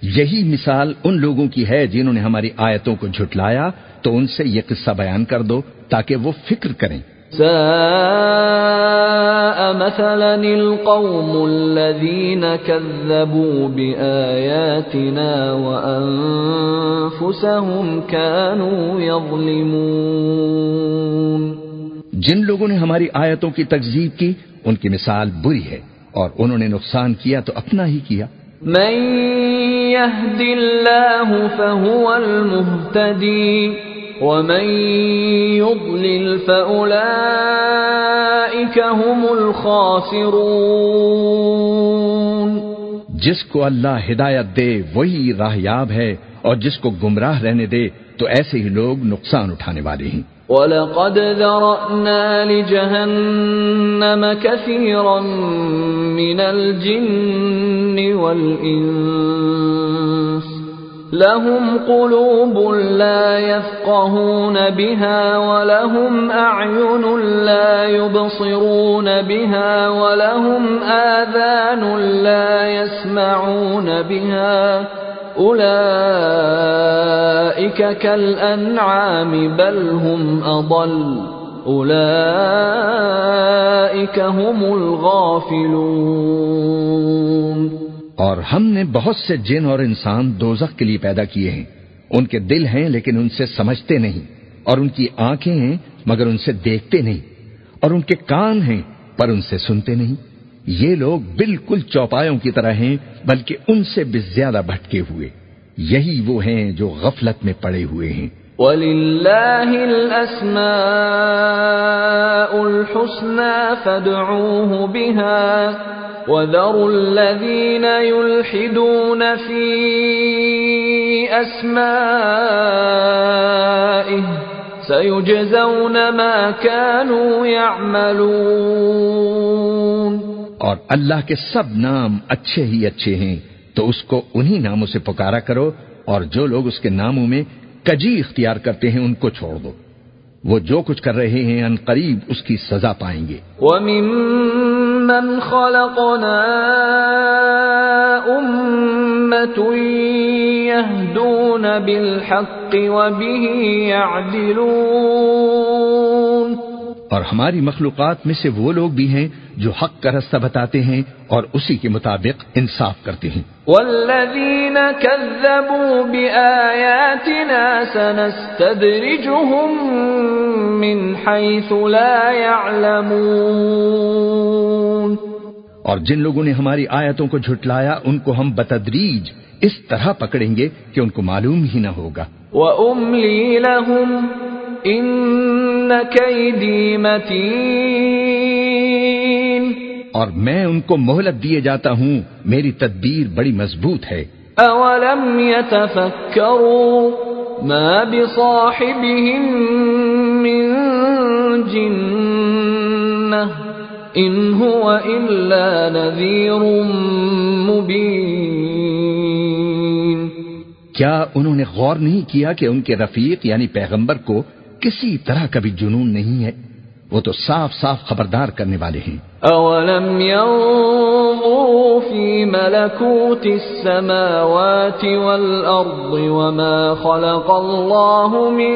یہی مثال ان لوگوں کی ہے جنہوں نے ہماری آیتوں کو جھٹلایا تو ان سے یہ قصہ بیان کر دو تاکہ وہ فکر کریں۔ ساء مثلا القوم الذين كذبوا بآياتنا وأنفسهم كانوا يظلمون جن لوگوں نے ہماری آیتوں کی تکذیب کی ان کی مثال بری ہے۔ اور انہوں نے نقصان کیا تو اپنا ہی کیا۔ من يهد الله فهو المهتدي ومن يضلل فأولئك هم الخاسرون۔ جس کو اللہ ہدایت دے وہی راہیاب ہے اور جس کو گمراہ رہنے دے تو ایسے ہی لوگ نقصان اٹھانے والے ہیں۔ وَلَقَدْ ذَرَأْنَا لِجَهَنَّمَ كَثِيرًا مِنَ الْجِنِّ وَالْإِنسِ لَهُمْ قُلُوبٌ لَا يَفْقَهُونَ بِهَا وَلَهُمْ أَعْيُنٌ لَا يُبْصِرُونَ بِهَا وَلَهُمْ آذَانٌ لَا يَسْمَعُونَ بِهَا اولئك كالانعام بل هم اضل اولئك هم الغافلون. اور ہم نے بہت سے جن اور انسان دوزخ کے لیے پیدا کیے ہیں. ان کے دل ہیں لیکن ان سے سمجھتے نہیں، اور ان کی آنکھیں ہیں مگر ان سے دیکھتے نہیں، اور ان کے کان ہیں پر ان سے سنتے نہیں۔ یہ لوگ بالکل چوپایوں کی طرح ہیں، بلکہ ان سے بھی زیادہ بھٹکے ہوئے۔ یہی وہ ہیں جو غفلت میں پڑے ہوئے ہیں۔ وَلِلَّهِ الْأَسْمَاءُ الْحُسْنَى فَادْعُوهُ بِهَا وَذَرُوا الَّذِينَ يُلْحِدُونَ فِي أَسْمَائِهِ سَيُجْزَوْنَ مَا كَانُوا يَعْمَلُونَ۔ اور اللہ کے سب نام اچھے ہی اچھے ہیں، تو اس کو انہی ناموں سے پکارا کرو اور جو لوگ اس کے ناموں میں کجی اختیار کرتے ہیں، ان کو چھوڑ دو۔ وہ جو کچھ کر رہے ہیں، ان قریب اس کی سزا پائیں گے۔ وَمِمَّنْ خَلَقْنَا أُمَّةٌ يَهْدُونَ بِالْحَقِّ وَبِهِ يَعْدِلُونَ اور ہماری مخلوقات میں سے وہ لوگ بھی ہیں جو حق کا رستہ بتاتے ہیں اور اسی کے مطابق انصاف کرتے ہیں۔ والذین كذبوا بآیاتنا سنستدرجهم من حيث لا يعلمون اور جن لوگوں نے ہماری آیتوں کو جھٹلایا ان کو ہم بتدریج اس طرح پکڑیں گے کہ ان کو معلوم ہی نہ ہوگا۔ وَأُمْلِي لَهُمْ إِنَّ كَيْدِي مَتِينٌ۔ اور میں ان کو مہلت دیے جاتا ہوں میری تدبیر بڑی مضبوط ہے۔ أَوَلَمْ يَتَفَكَّرُوا مَا بِصَاحِبِهِم مِّن جِنَّةٍ إِنْ هُوَ إِلَّا نَذِيرٌ مُبِينٌ۔ کیا انہوں نے غور نہیں کیا کہ ان کے رفیق یعنی پیغمبر کو کسی طرح کا بھی جنون نہیں ہے، وہ تو صاف صاف خبردار کرنے والے ہیں۔ أَوَلَمْ يَنظُرُوا فِي مَلَكُوتِ السَّمَاوَاتِ وَالْأَرْضِ وَمَا خَلَقَ اللَّهُ مِن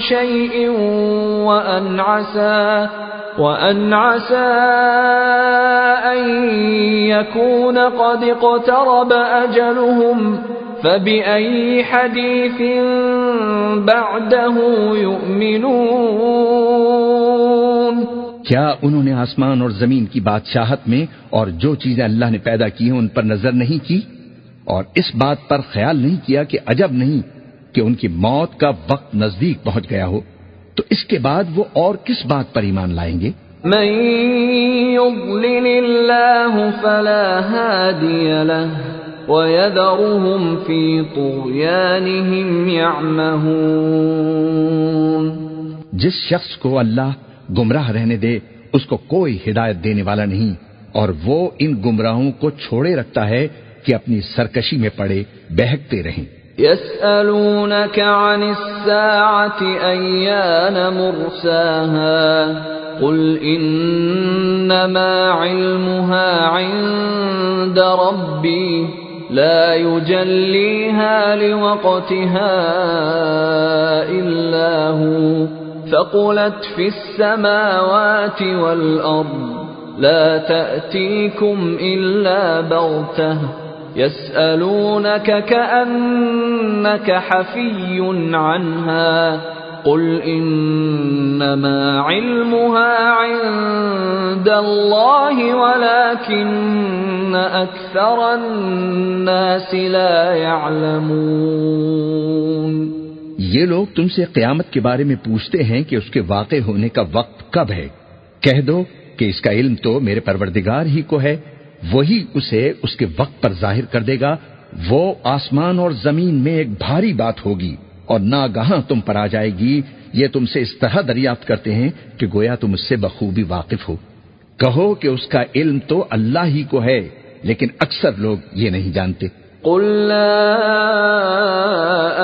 شَيْءٍ وَأَنْ عَسَى وَأَنْ عَسَى أَن يَكُونَ قَدِ اقْتَرَبَ أَجَلُهُمْ فَبِأَيِّ حَدِيثٍ بَعْدَهُ يُؤْمِنُونَ کیا انہوں نے آسمان اور زمین کی بادشاہت میں اور جو چیزیں اللہ نے پیدا کی ہیں ان پر نظر نہیں کی؟ اور اس بات پر خیال نہیں کیا کہ عجب نہیں کہ ان کی موت کا وقت نزدیک پہنچ گیا ہو۔ تو اس کے بعد وہ اور کس بات پر ایمان لائیں گے؟ من يضلل الله فلا هادي له ويذرهم في طغيانهم يعمهون جس شخص کو اللہ گمراہ رہنے دے اس کو کوئی ہدایت دینے والا نہیں اور وہ ان گمراہوں کو چھوڑے رکھتا ہے کہ اپنی سرکشی میں پڑے بہکتے رہیں۔ يسألونك عن الساعة أيان مرساها؟ قل إنما علمها عند ربي لا يجليها لوقتها إلا هو. ثقلت في السماوات والأرض لا تأتيكم إلا بغته يسألونك كأنك حفي عنها. قل إنما علمها عند الله ولكن أكثر الناس لا يعلمون. یہ لوگ تم سے قیامت کے بارے میں پوچھتے ہیں کہ اس کے واقع ہونے کا وقت کب ہے۔ کہہ دو کہ اس کا علم تو میرے پروردگار ہی کو ہے، وہی اسے اس کے وقت پر ظاہر کر دے گا۔ وہ آسمان اور زمین میں ایک بھاری بات ہوگی۔ اور ناگہاں تم پر آ جائے گی، یہ تم سے اس طرح دریافت کرتے ہیں کہ گویا تم اس سے بخوبی واقف ہو۔ کہو کہ اس کا علم تو اللہ ہی کو ہے، لیکن اکثر لوگ یہ نہیں جانتے۔ قل لا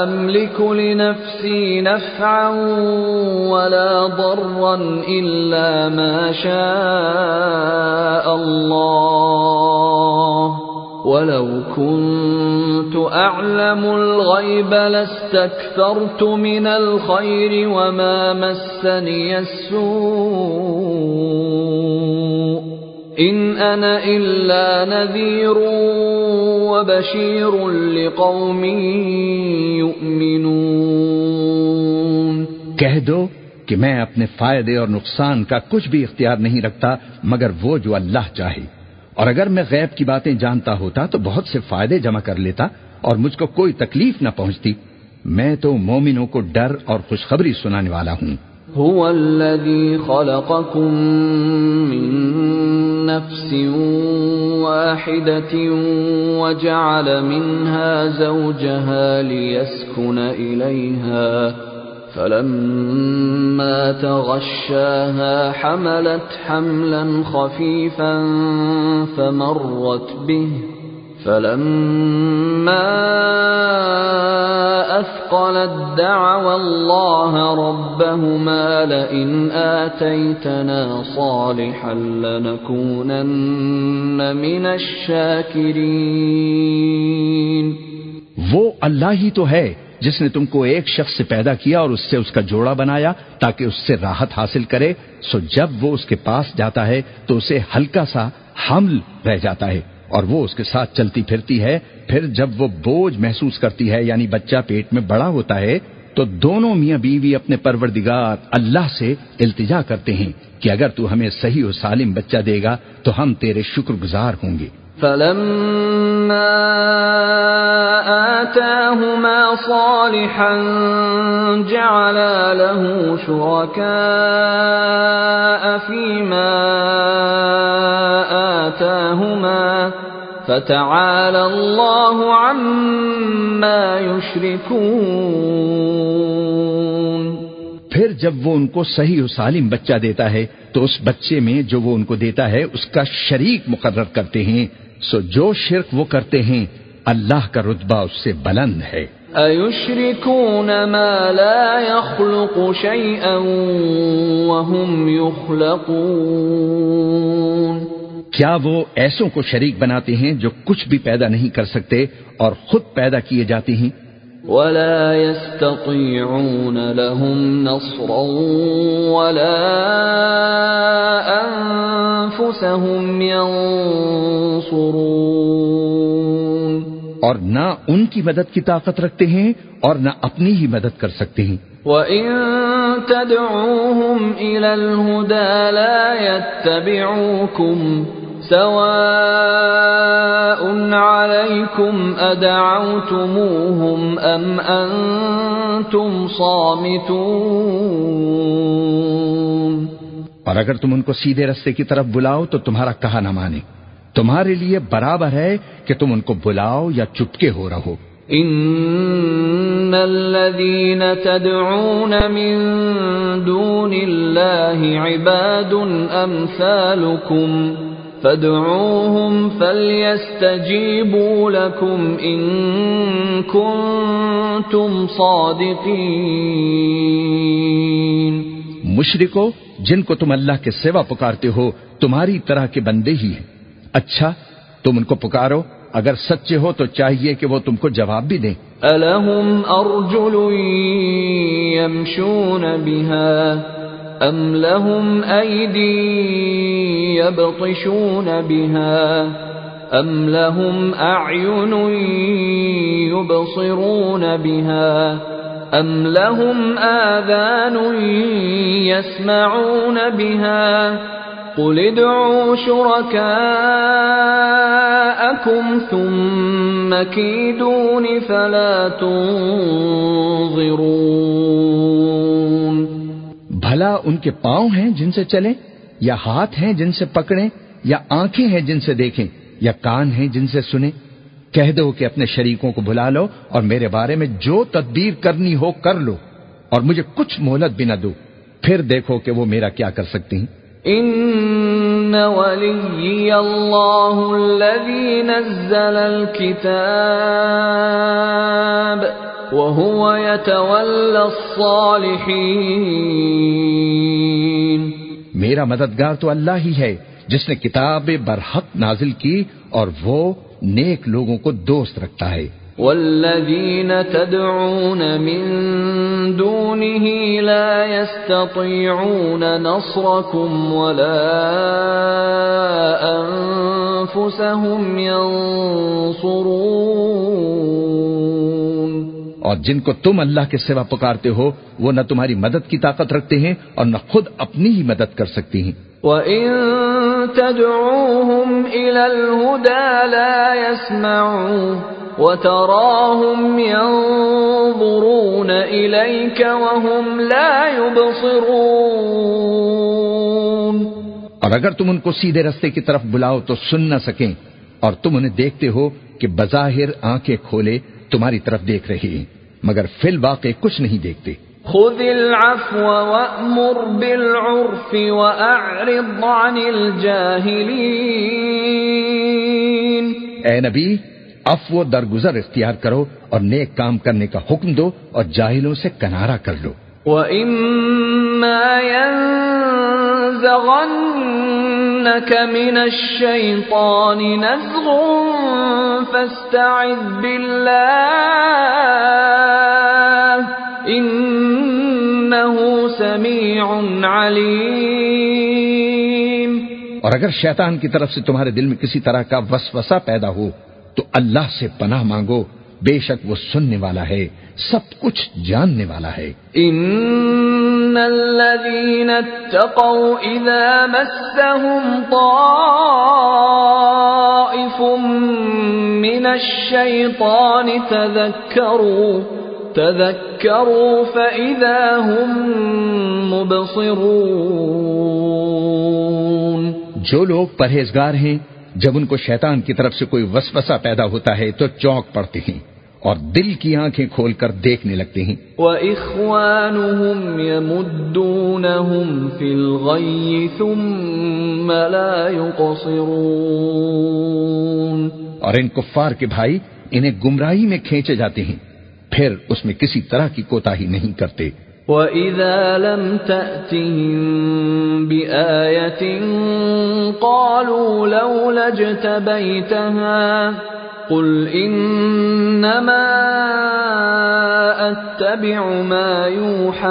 أملك لنفسي نفعا ولا ضرا إلا ما شاء الله ولو كنت أعلم الغيب لاستكثرت من الخير وما مسني السوء إن أنا إلا نذير وبشير لقوم يؤمنون. کہہ دو کہ میں اپنے فائدے اور نقصان کا کچھ بھی اختیار نہیں رکھتا، مگر وہ جو اللہ چاہے۔ اور اگر میں غیب کی باتیں جانتا ہوتا تو بہت سے فائدے جمع کر لیتا اور مجھ کو کوئی تکلیف نہ پہنچتی۔ میں تو مومنوں کو ڈر اور خوشخبری سنانے والا ہوں۔ هو الذي خلقكم من نفس واحدة وجعل منها زوجها ليسكن إليها فلما تغشاها حملت حملا خفيفا فمرت به. فلما أثقلت دعوى الله ربهما لئن آتيتنا صالحا لنكونن من الشاكرين. وہ اللہ ہی تو ہے جس نے تم کو ایک شخص سے پیدا کیا اور اس سے اس کا جوڑا بنایا تاکہ اس سے راحت حاصل کرے، سو جب وہ اس کے پاس جاتا ہے تو اسے ہلکا سا حمل رہ جاتا ہے اور وہ اس کے ساتھ چلتی پھرتی ہے۔ پھر جب وہ بوجھ محسوس کرتی ہے یعنی بچہ پیٹ میں بڑا ہوتا ہے، تو دونوں میاں بیوی اپنے پروردگار اللہ سے التجا کرتے ہیں کہ اگر تو ہمیں صحیح و سالم بچہ دے گا تو ہم تیرے شکر گزار ہوں گے۔ فلما آتاهما صالحا جعلا له شركاء فيما آتاهما فتعالى الله عما يشركون پھر جب وہ ان کو صحیح و سالم بچہ دیتا ہے تو اس بچے میں جو وہ ان کو دیتا ہے اس کا شریک مقرر کرتے ہیں۔ سو جو شرک وہ کرتے ہیں اللہ کا رتبہ اس سے بلند ہے۔ أَيُشْرِكُونَ مَا لَا يَخْلُقُ شَيْئًا وَهُمْ يُخْلَقُونَ کیا وہ ایسوں کو شریک بناتے ہیں جو کچھ بھی پیدا نہیں کر سکتے اور خود پیدا کیے جاتے ہیں؟ ولا يستطيعون لهم نصرا ولا أنفسهم ينصرون. اور نہ ان کی مدد کی طاقت رکھتے ہیں اور نہ اپنی ہی مدد کر سکتے ہیں۔ وَإِن تَدْعُوهُمْ إِلَى الْهُدَى لَا يَتَّبِعُوكُمْ سَوَاءٌ عَلَيْكُمْ أَدَعَوْتُمُوهُمْ أَمْ أَنْتُمْ صَامِتُونَ اور اگر تم ان کو سیدھے رستے کی طرف بلاؤ تو تمہارا کہا نہ مانے۔ تمہارے لیے برابر ہے کہ تم ان کو بلاؤ یا چپکے ہو رہو۔ ان الذين تدعون من دون الله عباد امثالكم فادعوهم فليستجيبوا لكم ان كنتم صادقين. مشرکو جن کو تم اللہ کے سوا پکارتے ہو تمہاری طرح کے بندے ہی ہیں۔ اچھا تم ان کو پکارو اگر سچے ہو تو چاہیے کہ وہ تم کو جواب بھی دیں۔ ألهم أرجل يمشون بها أم لهم أيدي يبطشون بها أم لهم أعين يبصرون بها أم لهم آذان يسمعون بها قل ادعوا شركاءكم ثم كيدون فلا تنظرون بھلا ان کے پاؤں ہیں جن سے چلیں، یا ہاتھ ہیں جن سے پکڑیں، یا آنکھیں ہیں جن سے دیکھیں، یا کان ہیں جن سے سنیں۔ کہہ دو کہ اپنے شریکوں کو بلا لو اور میرے بارے میں جو تدبیر کرنی ہو کر لو اور مجھے کچھ مہلت بھی نہ دو۔ پھر دیکھو کہ وہ میرا کیا کر سکتی ہیں۔ ان ولي الله الذي نزل الكتاب وهو يتولى الصالحين. میرا مددگار تو اللہ ہی ہے جس نے کتاب برحق نازل کی اور وہ نیک لوگوں کو دوست رکھتا ہے۔ والذين تدعون من دونه لا يستطيعون نصركم ولا أنفسهم ينصرون اور جن کو تم اللہ کے سوا پکارتے ہو وہ نہ تمہاری مدد کی طاقت رکھتے ہیں اور نہ خود اپنی ہی مدد کر سکتی ہیں۔ وَإِن تَدْعُوهُمْ إِلَى الْهُدَى لَا يَسْمَعُوا وَتَرَاهُمْ يَنظُرُونَ إِلَيْكَ وَهُمْ لَا يُبْصِرُونَ۔ اور اگر تم ان کو سیدھے رستے کی طرف بلاؤ تو سن نہ سکیں اور تم انہیں دیکھتے ہو کہ بظاہر آنکھیں کھولے تمہاری طرف دیکھ رہی ہیں مگر فی الواقع کچھ نہیں دیکھتے۔ خذ العفو وأمر بالعرف وأعرض عن الجاهلين۔ اے نبی افو درگزر اختیار کرو اور نیک کام کرنے کا حکم دو اور جاہلوں سے کنارہ کر لو۔ وَإِمَّا يَنزَغَنَّكَ مِنَ الشَّيْطَانِ نَزْغٌ فَاسْتَعِذْ بِاللَّهِ إِنَّهُ سَمِيعٌ عَلِيمٌ اور اگر شیطان کی طرف سے تمہارے دل میں کسی طرح کا وسوسہ پیدا ہو تو اللہ سے پناہ مانگو بے شک وہ سننے والا ہے سب کچھ جاننے والا ہے۔ ان الذين اتقوا اذا مسهم طائف من الشيطان تذكروا تذكروا فاذا هم مبصرون۔ جو لوگ پرہیزگار ہیں جب ان کو شیطان کی طرف سے کوئی وسوسہ پیدا ہوتا ہے تو چونک پڑتے ہیں اور دل کی آنکھیں کھول کر دیکھنے لگتے ہیں۔ وَإِخْوَانُهُمْ يَمُدُّونَهُمْ فِي الْغَيِّ ثُمَّ لَا يُقْصِرُونَ۔ اور ان کفار کے بھائی انہیں گمراہی میں کھینچے جاتے ہیں۔ پھر اس میں کسی طرح کی کوتاہی نہیں کرتے۔ وَإِذَا لَمْ تَأْتِهِمْ بِآيَةٍ قَالُوا لَوْلَا اجْتَبَيْتَهَا قُلْ إِنَّمَا أَتَّبِعُ مَا يُوحَى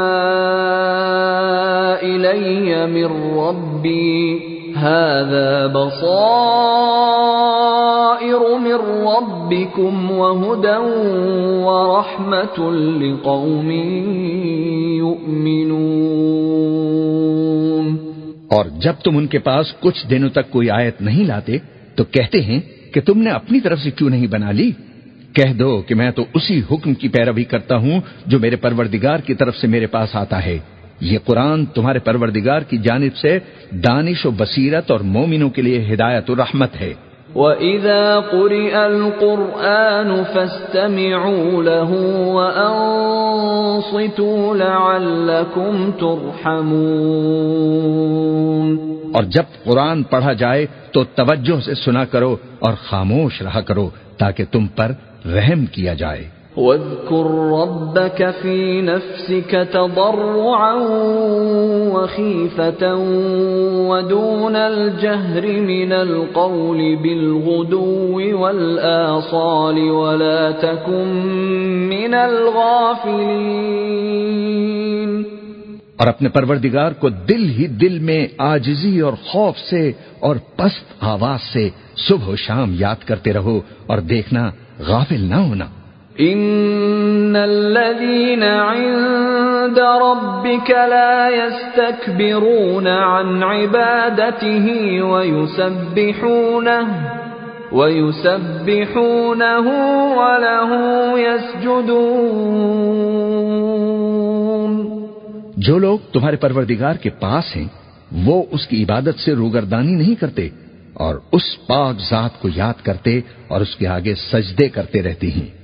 إِلَيَّ مِنْ رَبِّي هَذَا بَصَائِرُ مِنْ رَبِّكُمْ وَهُدًى وَرَحْمَةٌ لِقَوْمٍ يُؤْمِنُونَ. اور جب تم ان کے پاس کچھ دنوں تک کوئی آیت نہیں لاتے، تو کہتے ہیں کہ تم نے اپنی طرف سے کیوں نہیں بنا لی؟ کہہ دو کہ میں تو اسی حکم کی پیروی کرتا ہوں جو میرے پروردگار کی طرف سے میرے پاس آتا ہے۔ یہ قرآن تمہارے پروردگار کی جانب سے دانش و بصیرت اور مومنوں کے لیے ہدایت و رحمت ہے۔ وَإِذَا قُرِئَ الْقُرْآنُ فَاسْتَمِعُوا لَهُ وَأَنصِتُوا لَعَلَّكُمْ تُرْحَمُونَ۔ اور جب قرآن پڑھا جائے تو توجہ سے سنا کرو اور خاموش رہا کرو تاکہ تم پر رحم کیا جائے۔ واذكر ربك في نفسك تضرعا وخيفة ودون الجهر من القول بالغدو والآصال ولا تكن من الغافلين. اور اپنے پروردگار کو دل ہی دل میں آجزی اور خوف سے اور پست آواز سے صبح و شام یاد کرتے رہو اور دیکھنا غافل نہ ہونا۔ ان الذين عند ربك لا يستكبرون عن عبادته ويسبحونه ويسبحونه وله يسجدون جو لوگ تمہارے پروردگار کے پاس ہیں، وہ اس کی عبادت سے روگردانی نہیں کرتے اور اس پاک ذات کو یاد کرتے اور اس کے آگے سجدے کرتے رہتے ہیں۔